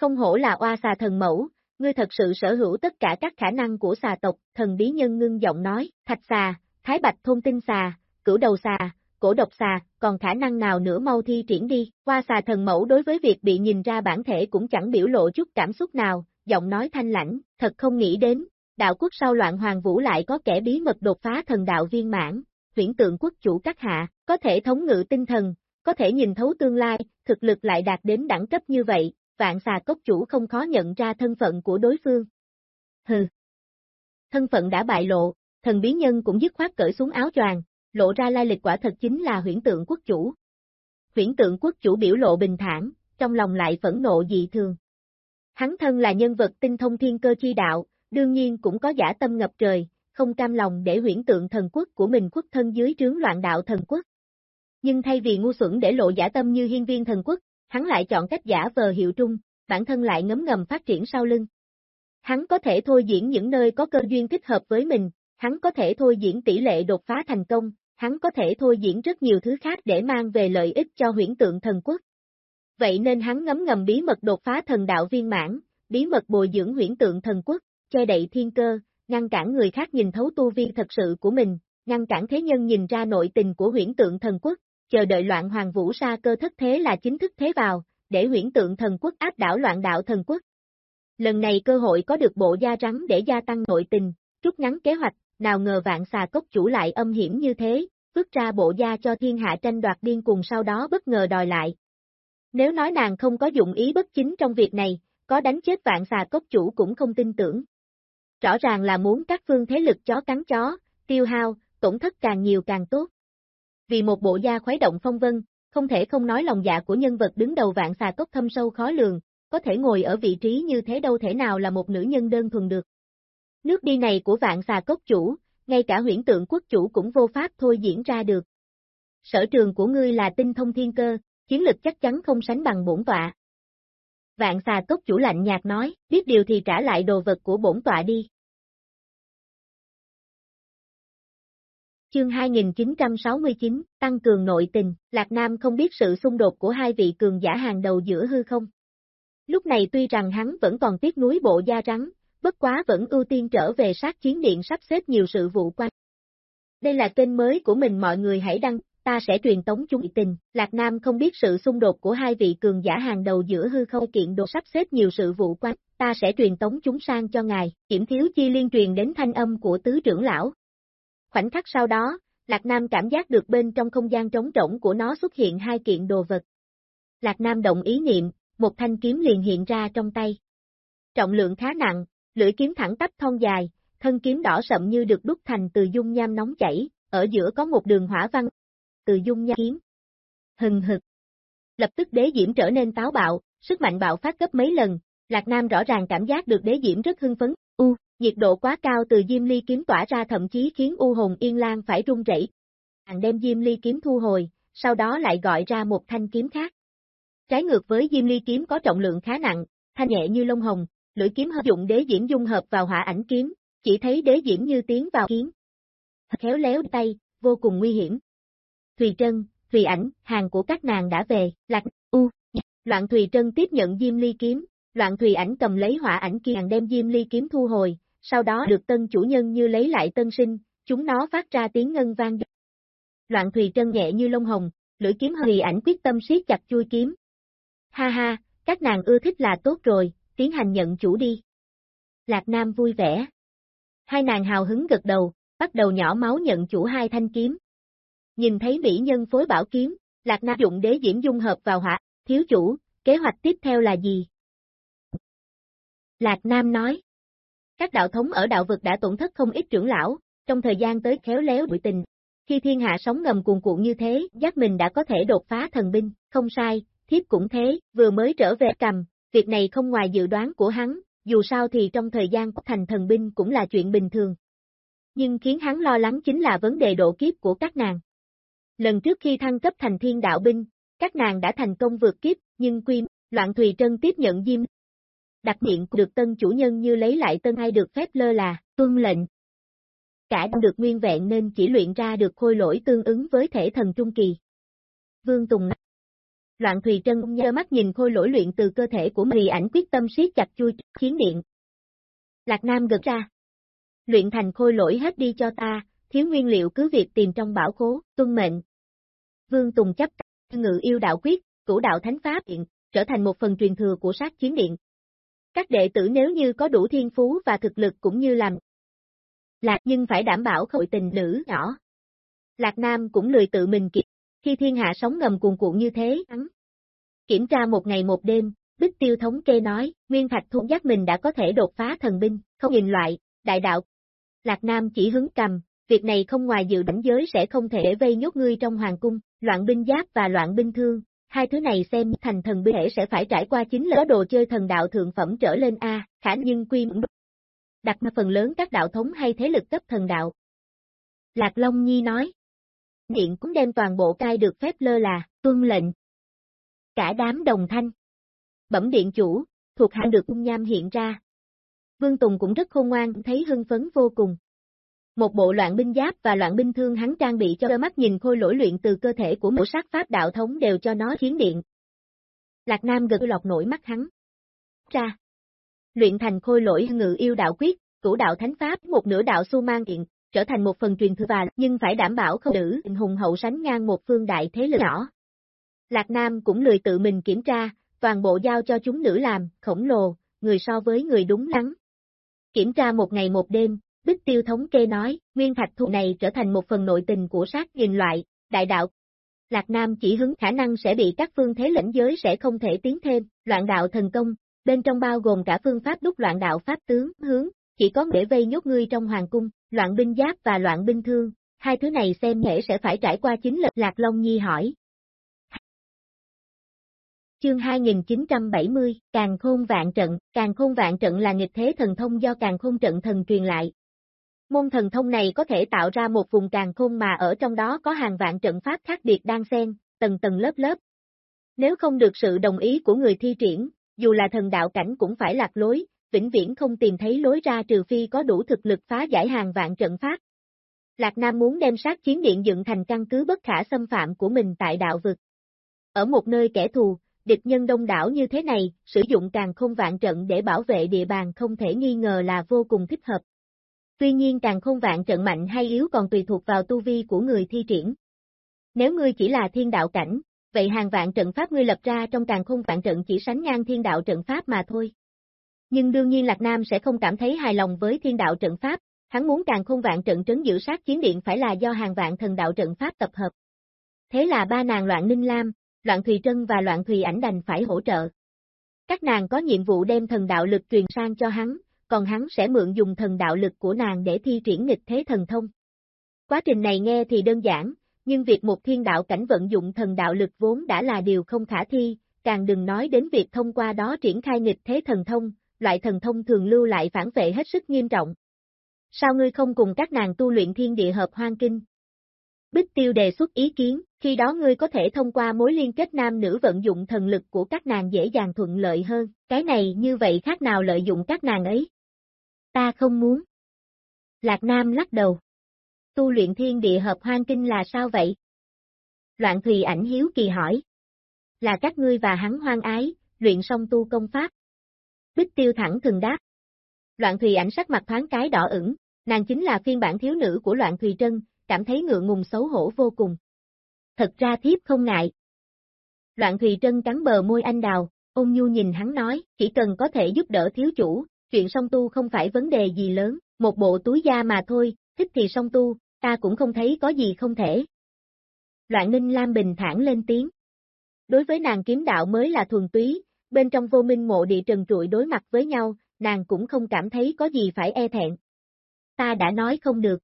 Không hổ là oa xà thần mẫu, ngươi thật sự sở hữu tất cả các khả năng của xà tộc, thần bí nhân ngưng giọng nói, thạch xà, thái bạch thôn tinh xà, cửu đầu xà, cổ độc xà, còn khả năng nào nữa mau thi triển đi, qua xà thần mẫu đối với việc bị nhìn ra bản thể cũng chẳng biểu lộ chút cảm xúc nào, giọng nói thanh lãnh, thật không nghĩ đến, đạo quốc sau loạn hoàng vũ lại có kẻ bí mật đột phá thần đạo viên mãn, huyển tượng quốc chủ các hạ, có thể thống ngự tinh thần, có thể nhìn thấu tương lai, thực lực lại đạt đến đẳng cấp như vậy, vạn xà cốc chủ không khó nhận ra thân phận của đối phương. Hừ. Thân phận đã bại lộ, thần bí nhân cũng dứt khoát cởi xuống áo choàng, lộ ra lai lịch quả thật chính là huyển tượng quốc chủ. Huyển tượng quốc chủ biểu lộ bình thản, trong lòng lại phẫn nộ dị thường. Hắn thân là nhân vật tinh thông thiên cơ chi đạo, đương nhiên cũng có giả tâm ngập trời, không cam lòng để huyển tượng thần quốc của mình khuất thân dưới trướng loạn đạo thần quốc. Nhưng thay vì ngu xuẩn để lộ giả tâm như hiên viên thần quốc, hắn lại chọn cách giả vờ hiệu trung, bản thân lại ngấm ngầm phát triển sau lưng. Hắn có thể thôi diễn những nơi có cơ duyên thích hợp với mình, hắn có thể thôi diễn tỷ lệ đột phá thành công, hắn có thể thôi diễn rất nhiều thứ khác để mang về lợi ích cho huyển tượng thần quốc. Vậy nên hắn ngấm ngầm bí mật đột phá thần đạo viên mãn, bí mật bồi dưỡng huyển tượng thần quốc, che đậy thiên cơ, ngăn cản người khác nhìn thấu tu vi thật sự của mình, ngăn cản thế nhân nhìn ra nội tình của huyển tượng thần quốc, chờ đợi loạn hoàng vũ sa cơ thất thế là chính thức thế vào, để huyển tượng thần quốc áp đảo loạn đạo thần quốc. Lần này cơ hội có được bộ da rắn để gia tăng nội tình, rút ngắn kế hoạch, nào ngờ vạn xà cốc chủ lại âm hiểm như thế, vứt ra bộ da cho thiên hạ tranh đoạt điên cùng sau đó bất ngờ đòi lại. Nếu nói nàng không có dụng ý bất chính trong việc này, có đánh chết vạn xà cốc chủ cũng không tin tưởng. Rõ ràng là muốn các phương thế lực chó cắn chó, tiêu hao, tổn thất càng nhiều càng tốt. Vì một bộ da khuấy động phong vân, không thể không nói lòng dạ của nhân vật đứng đầu vạn xà cốc thâm sâu khó lường, có thể ngồi ở vị trí như thế đâu thể nào là một nữ nhân đơn thuần được. Nước đi này của vạn xà cốc chủ, ngay cả huyển tượng quốc chủ cũng vô pháp thôi diễn ra được. Sở trường của ngươi là tinh thông thiên cơ, chiến lực chắc chắn không sánh bằng bổn tọa. Vạn xà cốc chủ lạnh nhạt nói, biết điều thì trả lại đồ vật của bổn tọa đi. Chương 2969, Tăng cường nội tình, Lạc Nam không biết sự xung đột của hai vị cường giả hàng đầu giữa hư không. Lúc này tuy rằng hắn vẫn còn tiếc núi bộ da rắn, bất quá vẫn ưu tiên trở về sát chiến điện sắp xếp nhiều sự vụ quan. Đây là kênh mới của mình mọi người hãy đăng, ta sẽ truyền tống chúng tình. Lạc Nam không biết sự xung đột của hai vị cường giả hàng đầu giữa hư không kiện đồ sắp xếp nhiều sự vụ quan, ta sẽ truyền tống chúng sang cho ngài, kiểm thiếu chi liên truyền đến thanh âm của tứ trưởng lão. Khoảnh khắc sau đó, Lạc Nam cảm giác được bên trong không gian trống rỗng của nó xuất hiện hai kiện đồ vật. Lạc Nam động ý niệm, một thanh kiếm liền hiện ra trong tay. Trọng lượng khá nặng, lưỡi kiếm thẳng tắp thon dài, thân kiếm đỏ sậm như được đúc thành từ dung nham nóng chảy, ở giữa có một đường hỏa văn, từ dung nham kiếm. Hừng hực. Lập tức đế diễm trở nên táo bạo, sức mạnh bạo phát gấp mấy lần, Lạc Nam rõ ràng cảm giác được đế diễm rất hưng phấn, u, nhiệt độ quá cao từ diêm ly kiếm tỏa ra thậm chí khiến u hồn yên lan phải run rẩy. Hàng đem diêm ly kiếm thu hồi, sau đó lại gọi ra một thanh kiếm khác. Trái ngược với diêm ly kiếm có trọng lượng khá nặng, thanh nhẹ như lông hồng, lưỡi kiếm hợp dụng đế diễm dung hợp vào hỏa ảnh kiếm, chỉ thấy đế diễm như tiến vào kiếm. Khéo léo tay, vô cùng nguy hiểm. Thùy Trân, Thùy ảnh, hàng của các nàng đã về, lạc, u, loạn Thùy Trân tiếp nhận Diêm Ly kiếm, loạn Thùy ảnh cầm lấy hỏa ảnh kia đem Diêm Ly kiếm thu hồi, sau đó được tân chủ nhân như lấy lại tân sinh, chúng nó phát ra tiếng ngân vang. Loạn Thùy Trân nhẹ như lông hồng, lưỡi kiếm hơi ảnh quyết tâm siết chặt chui kiếm. Ha ha, các nàng ưa thích là tốt rồi, tiến hành nhận chủ đi. Lạc Nam vui vẻ. Hai nàng hào hứng gật đầu, bắt đầu nhỏ máu nhận chủ hai thanh kiếm. Nhìn thấy mỹ nhân phối bảo kiếm, Lạc Nam dụng đế diễm dung hợp vào hỏa, thiếu chủ, kế hoạch tiếp theo là gì? Lạc Nam nói. Các đạo thống ở đạo vực đã tổn thất không ít trưởng lão, trong thời gian tới khéo léo đuổi tình. Khi thiên hạ sống ngầm cuồn cuộn như thế, giác mình đã có thể đột phá thần binh, không sai, thiếp cũng thế, vừa mới trở về cầm, việc này không ngoài dự đoán của hắn, dù sao thì trong thời gian thành thần binh cũng là chuyện bình thường. Nhưng khiến hắn lo lắng chính là vấn đề độ kiếp của các nàng. Lần trước khi thăng cấp thành thiên đạo binh, các nàng đã thành công vượt kiếp, nhưng quy, loạn Thùy Trân tiếp nhận diêm. Đặc điện được tân chủ nhân như lấy lại tân ai được phép lơ là, tuân lệnh. Cả được nguyên vẹn nên chỉ luyện ra được khôi lỗi tương ứng với thể thần trung kỳ. Vương Tùng Loạn Thùy Trân nhớ mắt nhìn khôi lỗi luyện từ cơ thể của mì ảnh quyết tâm siết chặt chui chiến điện. Lạc Nam gật ra. Luyện thành khôi lỗi hết đi cho ta, thiếu nguyên liệu cứ việc tìm trong bảo khố, tuân mệnh. Vương Tùng chấp ngự yêu đạo quyết, cửu đạo thánh pháp điện, trở thành một phần truyền thừa của sát chiến điện. Các đệ tử nếu như có đủ thiên phú và thực lực cũng như làm lạc nhưng phải đảm bảo khội tình nữ nhỏ. Lạc Nam cũng lười tự mình kịp, khi thiên hạ sống ngầm cuồn cuộn như thế, hắn. Kiểm tra một ngày một đêm, Bích Tiêu thống kê nói, Nguyên Thạch Thu giác mình đã có thể đột phá thần binh, không nhìn loại, đại đạo. Lạc Nam chỉ hứng cầm, việc này không ngoài dự đánh giới sẽ không thể vây nhốt ngươi trong hoàng cung, loạn binh giáp và loạn binh thương, hai thứ này xem thành thần binh thể sẽ phải trải qua chính lỡ đồ chơi thần đạo thượng phẩm trở lên A, khả nhưng quy đặt mà phần lớn các đạo thống hay thế lực cấp thần đạo. Lạc Long Nhi nói, điện cũng đem toàn bộ cai được phép lơ là, tuân lệnh. Cả đám đồng thanh. Bẩm điện chủ, thuộc hạ được cung nham hiện ra. Vương Tùng cũng rất khôn ngoan, thấy hưng phấn vô cùng. Một bộ loạn binh giáp và loạn binh thương hắn trang bị cho đôi mắt nhìn khôi lỗi luyện từ cơ thể của một sát pháp đạo thống đều cho nó chiến điện. Lạc Nam gật lọc nổi mắt hắn. Ra. Luyện thành khôi lỗi ngự yêu đạo quyết, cửu đạo thánh pháp, một nửa đạo su mang điện, trở thành một phần truyền thừa và nhưng phải đảm bảo không nữ hùng hậu sánh ngang một phương đại thế lực nhỏ. Lạc Nam cũng lười tự mình kiểm tra, toàn bộ giao cho chúng nữ làm, khổng lồ, người so với người đúng lắm. Kiểm tra một ngày một đêm, Bích Tiêu thống kê nói, nguyên thạch thụ này trở thành một phần nội tình của sát nghìn loại, đại đạo. Lạc Nam chỉ hứng khả năng sẽ bị các phương thế lĩnh giới sẽ không thể tiến thêm, loạn đạo thần công, bên trong bao gồm cả phương pháp đúc loạn đạo pháp tướng, hướng, chỉ có để vây nhốt ngươi trong hoàng cung, loạn binh giáp và loạn binh thương, hai thứ này xem thể sẽ phải trải qua chính lực Lạc Long Nhi hỏi. Chương 2970, Càng Khôn Vạn Trận, Càng Khôn Vạn Trận là nghịch thế thần thông do Càng Khôn Trận thần truyền lại. Môn thần thông này có thể tạo ra một vùng Càng Khôn mà ở trong đó có hàng vạn trận pháp khác biệt đang xen, tầng tầng lớp lớp. Nếu không được sự đồng ý của người thi triển, dù là thần đạo cảnh cũng phải lạc lối, vĩnh viễn không tìm thấy lối ra trừ phi có đủ thực lực phá giải hàng vạn trận pháp. Lạc Nam muốn đem sát chiến điện dựng thành căn cứ bất khả xâm phạm của mình tại đạo vực. Ở một nơi kẻ thù, địch nhân đông đảo như thế này, sử dụng càng không vạn trận để bảo vệ địa bàn không thể nghi ngờ là vô cùng thích hợp. Tuy nhiên càng không vạn trận mạnh hay yếu còn tùy thuộc vào tu vi của người thi triển. Nếu ngươi chỉ là thiên đạo cảnh, vậy hàng vạn trận pháp ngươi lập ra trong càng không vạn trận chỉ sánh ngang thiên đạo trận pháp mà thôi. Nhưng đương nhiên Lạc Nam sẽ không cảm thấy hài lòng với thiên đạo trận pháp, hắn muốn càng không vạn trận trấn giữ sát chiến điện phải là do hàng vạn thần đạo trận pháp tập hợp. Thế là ba nàng loạn Ninh Lam, loạn Thùy Trân và loạn Thùy ảnh đành phải hỗ trợ. Các nàng có nhiệm vụ đem thần đạo lực truyền sang cho hắn, còn hắn sẽ mượn dùng thần đạo lực của nàng để thi triển nghịch thế thần thông. Quá trình này nghe thì đơn giản, nhưng việc một thiên đạo cảnh vận dụng thần đạo lực vốn đã là điều không khả thi, càng đừng nói đến việc thông qua đó triển khai nghịch thế thần thông, loại thần thông thường lưu lại phản vệ hết sức nghiêm trọng. Sao ngươi không cùng các nàng tu luyện thiên địa hợp hoang kinh? Bích Tiêu đề xuất ý kiến, khi đó ngươi có thể thông qua mối liên kết nam nữ vận dụng thần lực của các nàng dễ dàng thuận lợi hơn, cái này như vậy khác nào lợi dụng các nàng ấy? Ta không muốn. Lạc Nam lắc đầu. Tu luyện thiên địa hợp hoang kinh là sao vậy? Loạn Thùy ảnh hiếu kỳ hỏi. Là các ngươi và hắn hoang ái, luyện xong tu công pháp. Bích tiêu thẳng thường đáp. Loạn Thùy ảnh sắc mặt thoáng cái đỏ ửng, nàng chính là phiên bản thiếu nữ của Loạn Thùy Trân, cảm thấy ngượng ngùng xấu hổ vô cùng. Thật ra thiếp không ngại. Loạn Thùy Trân cắn bờ môi anh đào, ôn nhu nhìn hắn nói, chỉ cần có thể giúp đỡ thiếu chủ, chuyện song tu không phải vấn đề gì lớn, một bộ túi da mà thôi, thích thì song tu, ta cũng không thấy có gì không thể. Loạn Ninh Lam bình thản lên tiếng. Đối với nàng kiếm đạo mới là thuần túy, bên trong vô minh mộ địa trần trụi đối mặt với nhau, nàng cũng không cảm thấy có gì phải e thẹn. Ta đã nói không được.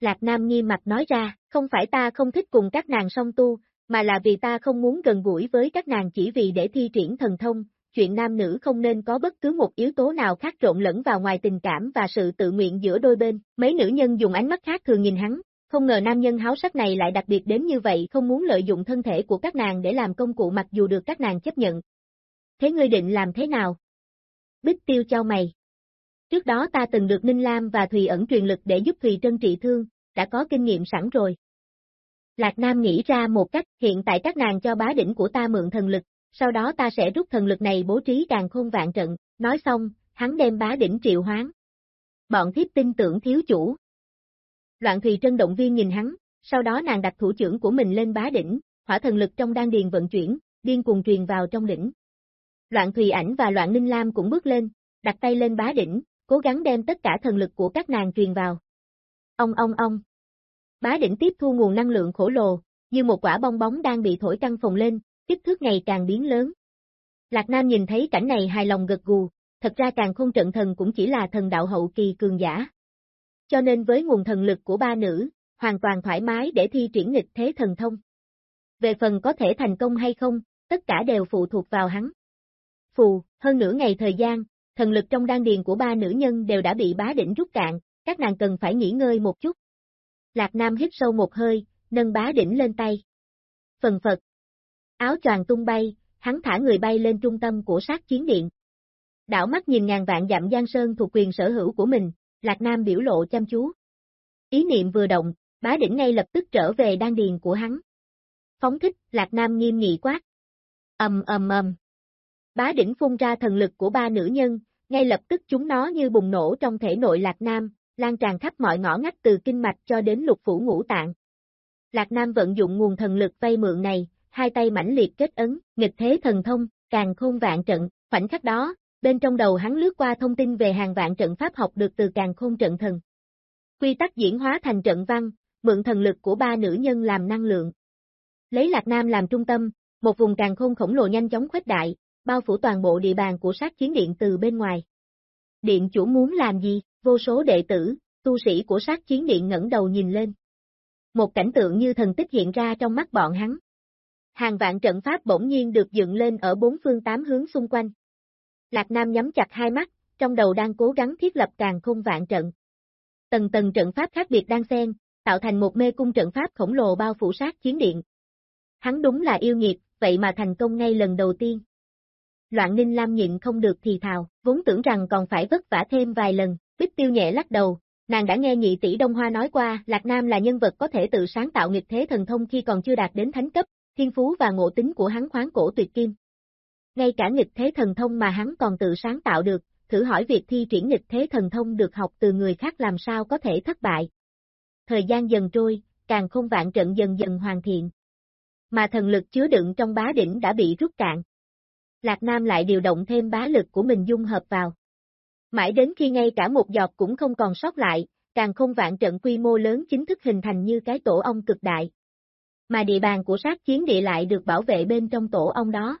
Lạc Nam nghiêm mặt nói ra, không phải ta không thích cùng các nàng song tu, mà là vì ta không muốn gần gũi với các nàng chỉ vì để thi triển thần thông, chuyện nam nữ không nên có bất cứ một yếu tố nào khác trộn lẫn vào ngoài tình cảm và sự tự nguyện giữa đôi bên. Mấy nữ nhân dùng ánh mắt khác thường nhìn hắn, Không ngờ nam nhân háo sắc này lại đặc biệt đến như vậy không muốn lợi dụng thân thể của các nàng để làm công cụ mặc dù được các nàng chấp nhận. Thế ngươi định làm thế nào? Bích tiêu cho mày. Trước đó ta từng được Ninh Lam và Thùy ẩn truyền lực để giúp Thùy Trân trị thương, đã có kinh nghiệm sẵn rồi. Lạc Nam nghĩ ra một cách, hiện tại các nàng cho bá đỉnh của ta mượn thần lực, sau đó ta sẽ rút thần lực này bố trí càng khôn vạn trận, nói xong, hắn đem bá đỉnh triệu hoán. Bọn thiếp tin tưởng thiếu chủ. Loạn Thùy Trân động viên nhìn hắn, sau đó nàng đặt thủ trưởng của mình lên bá đỉnh, hỏa thần lực trong đan điền vận chuyển, điên cuồng truyền vào trong đỉnh. Loạn Thùy ảnh và Loạn Ninh Lam cũng bước lên, đặt tay lên bá đỉnh, cố gắng đem tất cả thần lực của các nàng truyền vào. Ông ông ông. Bá đỉnh tiếp thu nguồn năng lượng khổng lồ, như một quả bong bóng đang bị thổi căng phồng lên, kích thước ngày càng biến lớn. Lạc Nam nhìn thấy cảnh này hài lòng gật gù, thật ra càng không trận thần cũng chỉ là thần đạo hậu kỳ cường giả. Cho nên với nguồn thần lực của ba nữ, hoàn toàn thoải mái để thi triển nghịch thế thần thông. Về phần có thể thành công hay không, tất cả đều phụ thuộc vào hắn. Phù, hơn nửa ngày thời gian, thần lực trong đan điền của ba nữ nhân đều đã bị bá đỉnh rút cạn, các nàng cần phải nghỉ ngơi một chút. Lạc Nam hít sâu một hơi, nâng bá đỉnh lên tay. Phần phật. Áo choàng tung bay, hắn thả người bay lên trung tâm của sát chiến điện. Đảo mắt nhìn ngàn vạn dặm Giang Sơn thuộc quyền sở hữu của mình, Lạc Nam biểu lộ chăm chú. Ý niệm vừa động, bá đỉnh ngay lập tức trở về đan điền của hắn. Phóng thích, Lạc Nam nghiêm nghị quát. ầm ầm ầm. Bá đỉnh phun ra thần lực của ba nữ nhân, ngay lập tức chúng nó như bùng nổ trong thể nội Lạc Nam, lan tràn khắp mọi ngõ ngách từ kinh mạch cho đến lục phủ ngũ tạng. Lạc Nam vận dụng nguồn thần lực vay mượn này, hai tay mãnh liệt kết ấn, nghịch thế thần thông, càng khôn vạn trận, khoảnh khắc đó, bên trong đầu hắn lướt qua thông tin về hàng vạn trận pháp học được từ càng khôn trận thần. Quy tắc diễn hóa thành trận văn, mượn thần lực của ba nữ nhân làm năng lượng. Lấy Lạc Nam làm trung tâm, một vùng càng khôn khổng lồ nhanh chóng khuếch đại, bao phủ toàn bộ địa bàn của sát chiến điện từ bên ngoài. Điện chủ muốn làm gì? Vô số đệ tử, tu sĩ của sát chiến điện ngẩng đầu nhìn lên. Một cảnh tượng như thần tích hiện ra trong mắt bọn hắn. Hàng vạn trận pháp bỗng nhiên được dựng lên ở bốn phương tám hướng xung quanh. Lạc Nam nhắm chặt hai mắt, trong đầu đang cố gắng thiết lập càng không vạn trận. Tầng tầng trận pháp khác biệt đang xen, tạo thành một mê cung trận pháp khổng lồ bao phủ sát chiến điện. Hắn đúng là yêu nghiệt, vậy mà thành công ngay lần đầu tiên. Loạn Ninh Lam nhịn không được thì thào, vốn tưởng rằng còn phải vất vả thêm vài lần, Bích Tiêu nhẹ lắc đầu, nàng đã nghe nhị tỷ Đông Hoa nói qua, Lạc Nam là nhân vật có thể tự sáng tạo nghịch thế thần thông khi còn chưa đạt đến thánh cấp, thiên phú và ngộ tính của hắn khoáng cổ tuyệt kim. Ngay cả nghịch thế thần thông mà hắn còn tự sáng tạo được, thử hỏi việc thi triển nghịch thế thần thông được học từ người khác làm sao có thể thất bại. Thời gian dần trôi, càng không vạn trận dần dần hoàn thiện. Mà thần lực chứa đựng trong bá đỉnh đã bị rút cạn. Lạc Nam lại điều động thêm bá lực của mình dung hợp vào. Mãi đến khi ngay cả một giọt cũng không còn sót lại, càng không vạn trận quy mô lớn chính thức hình thành như cái tổ ong cực đại. Mà địa bàn của sát chiến địa lại được bảo vệ bên trong tổ ong đó.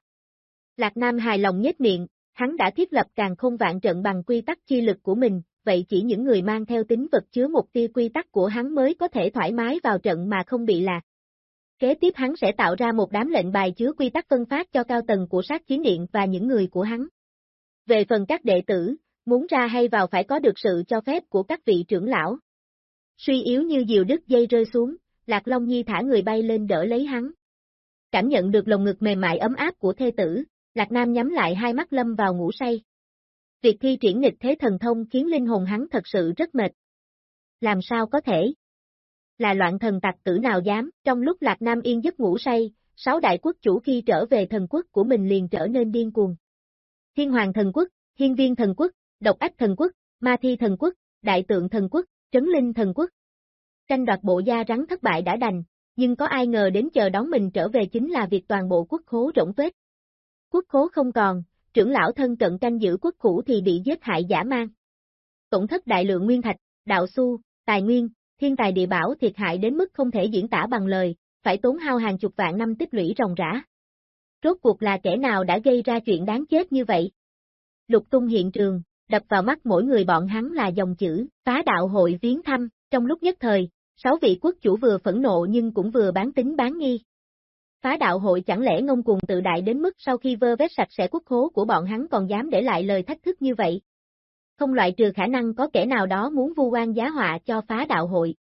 Lạc Nam hài lòng nhất miệng, hắn đã thiết lập càng không vạn trận bằng quy tắc chi lực của mình, vậy chỉ những người mang theo tính vật chứa một tia quy tắc của hắn mới có thể thoải mái vào trận mà không bị lạc. Kế tiếp hắn sẽ tạo ra một đám lệnh bài chứa quy tắc phân phát cho cao tầng của sát chiến điện và những người của hắn. Về phần các đệ tử, muốn ra hay vào phải có được sự cho phép của các vị trưởng lão. Suy yếu như diều đứt dây rơi xuống, Lạc Long Nhi thả người bay lên đỡ lấy hắn. Cảm nhận được lồng ngực mềm mại ấm áp của thê tử, Lạc Nam nhắm lại hai mắt lâm vào ngủ say. Việc thi triển nghịch thế thần thông khiến linh hồn hắn thật sự rất mệt. Làm sao có thể? Là loạn thần tặc tử nào dám, trong lúc Lạc Nam yên giấc ngủ say, sáu đại quốc chủ khi trở về thần quốc của mình liền trở nên điên cuồng. Thiên hoàng thần quốc, hiên viên thần quốc, độc ách thần quốc, ma thi thần quốc, đại tượng thần quốc, trấn linh thần quốc. Tranh đoạt bộ da rắn thất bại đã đành, nhưng có ai ngờ đến chờ đón mình trở về chính là việc toàn bộ quốc khố rỗng tuếch. Quốc khố không còn, trưởng lão thân cận canh giữ quốc khủ thì bị giết hại giả mang. Tổn thất đại lượng nguyên thạch, đạo su, tài nguyên, thiên tài địa bảo thiệt hại đến mức không thể diễn tả bằng lời, phải tốn hao hàng chục vạn năm tích lũy ròng rã. Rốt cuộc là kẻ nào đã gây ra chuyện đáng chết như vậy? Lục tung hiện trường, đập vào mắt mỗi người bọn hắn là dòng chữ, phá đạo hội viếng thăm, trong lúc nhất thời, sáu vị quốc chủ vừa phẫn nộ nhưng cũng vừa bán tính bán nghi. Phá đạo hội chẳng lẽ ngông cuồng tự đại đến mức sau khi vơ vét sạch sẽ quốc khố của bọn hắn còn dám để lại lời thách thức như vậy? Không loại trừ khả năng có kẻ nào đó muốn vu oan giá họa cho phá đạo hội.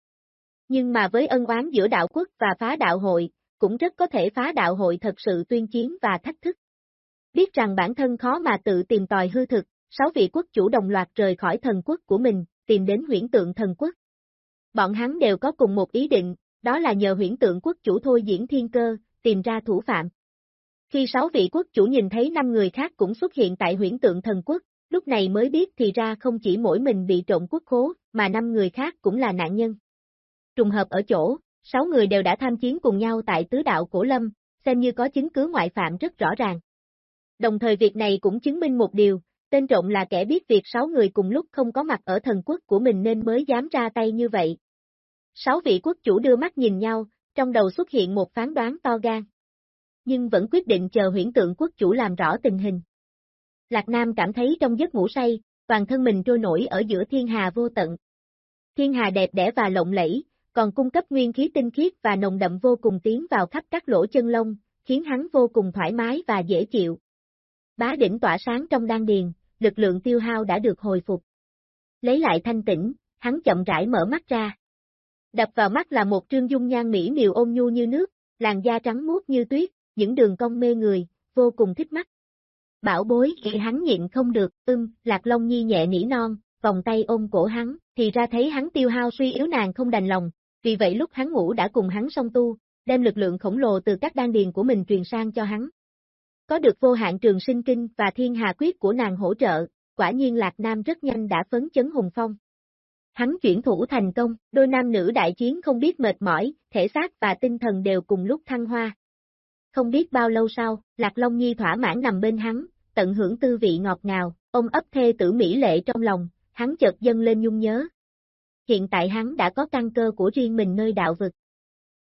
Nhưng mà với ân oán giữa đạo quốc và phá đạo hội, cũng rất có thể phá đạo hội thật sự tuyên chiến và thách thức. Biết rằng bản thân khó mà tự tìm tòi hư thực, sáu vị quốc chủ đồng loạt rời khỏi thần quốc của mình, tìm đến huyển tượng thần quốc. Bọn hắn đều có cùng một ý định, đó là nhờ huyển tượng quốc chủ thôi diễn thiên cơ, tìm ra thủ phạm. Khi sáu vị quốc chủ nhìn thấy năm người khác cũng xuất hiện tại huyển tượng thần quốc, lúc này mới biết thì ra không chỉ mỗi mình bị trộn quốc khố, mà năm người khác cũng là nạn nhân. Trùng hợp ở chỗ, sáu người đều đã tham chiến cùng nhau tại tứ đạo cổ lâm, xem như có chứng cứ ngoại phạm rất rõ ràng. Đồng thời việc này cũng chứng minh một điều, tên trộm là kẻ biết việc sáu người cùng lúc không có mặt ở thần quốc của mình nên mới dám ra tay như vậy. Sáu vị quốc chủ đưa mắt nhìn nhau, trong đầu xuất hiện một phán đoán to gan. Nhưng vẫn quyết định chờ huyển tượng quốc chủ làm rõ tình hình. Lạc Nam cảm thấy trong giấc ngủ say, toàn thân mình trôi nổi ở giữa thiên hà vô tận. Thiên hà đẹp đẽ và lộng lẫy, còn cung cấp nguyên khí tinh khiết và nồng đậm vô cùng tiến vào khắp các lỗ chân lông, khiến hắn vô cùng thoải mái và dễ chịu. Bá đỉnh tỏa sáng trong đan điền, lực lượng tiêu hao đã được hồi phục. Lấy lại thanh tĩnh, hắn chậm rãi mở mắt ra. Đập vào mắt là một trương dung nhan mỹ miều ôn nhu như nước, làn da trắng muốt như tuyết, những đường cong mê người, vô cùng thích mắt. Bảo bối thì hắn nhịn không được, ưm, lạc long nhi nhẹ nỉ non, vòng tay ôm cổ hắn, thì ra thấy hắn tiêu hao suy yếu nàng không đành lòng, vì vậy lúc hắn ngủ đã cùng hắn song tu, đem lực lượng khổng lồ từ các đan điền của mình truyền sang cho hắn. Có được vô hạn trường sinh kinh và thiên hà quyết của nàng hỗ trợ, quả nhiên Lạc Nam rất nhanh đã phấn chấn hùng phong. Hắn chuyển thủ thành công, đôi nam nữ đại chiến không biết mệt mỏi, thể xác và tinh thần đều cùng lúc thăng hoa. Không biết bao lâu sau, Lạc Long Nhi thỏa mãn nằm bên hắn, tận hưởng tư vị ngọt ngào, ông ấp thê tử mỹ lệ trong lòng, hắn chợt dâng lên nhung nhớ. Hiện tại hắn đã có căn cơ của riêng mình nơi đạo vực.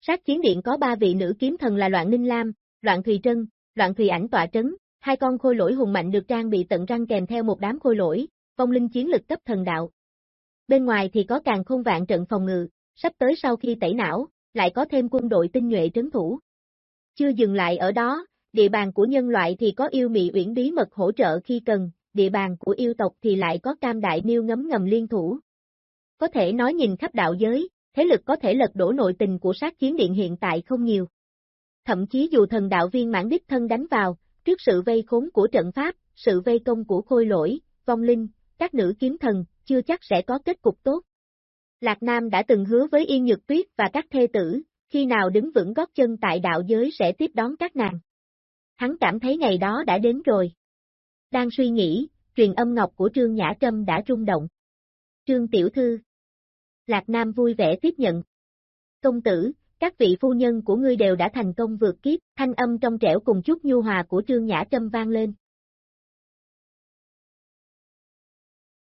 Sát chiến điện có ba vị nữ kiếm thần là Loạn Ninh Lam, Loạn Thùy Trân, Loạn Thùy Ảnh tọa trấn, hai con khôi lỗi hùng mạnh được trang bị tận răng kèm theo một đám khôi lỗi, vong linh chiến lực cấp thần đạo. Bên ngoài thì có càng không vạn trận phòng ngự, sắp tới sau khi tẩy não, lại có thêm quân đội tinh nhuệ trấn thủ. Chưa dừng lại ở đó, địa bàn của nhân loại thì có yêu mị uyển bí mật hỗ trợ khi cần, địa bàn của yêu tộc thì lại có cam đại miêu ngấm ngầm liên thủ. Có thể nói nhìn khắp đạo giới, thế lực có thể lật đổ nội tình của sát chiến điện hiện tại không nhiều. Thậm chí dù thần đạo viên mãn đích thân đánh vào, trước sự vây khốn của trận pháp, sự vây công của khôi lỗi, vong linh, các nữ kiếm thần, chưa chắc sẽ có kết cục tốt. Lạc Nam đã từng hứa với Yên Nhược Tuyết và các thê tử, khi nào đứng vững gót chân tại đạo giới sẽ tiếp đón các nàng. Hắn cảm thấy ngày đó đã đến rồi. Đang suy nghĩ, truyền âm ngọc của Trương Nhã Trâm đã rung động. Trương Tiểu Thư Lạc Nam vui vẻ tiếp nhận. Công tử, các vị phu nhân của ngươi đều đã thành công vượt kiếp, thanh âm trong trẻo cùng chút nhu hòa của Trương Nhã Trâm vang lên.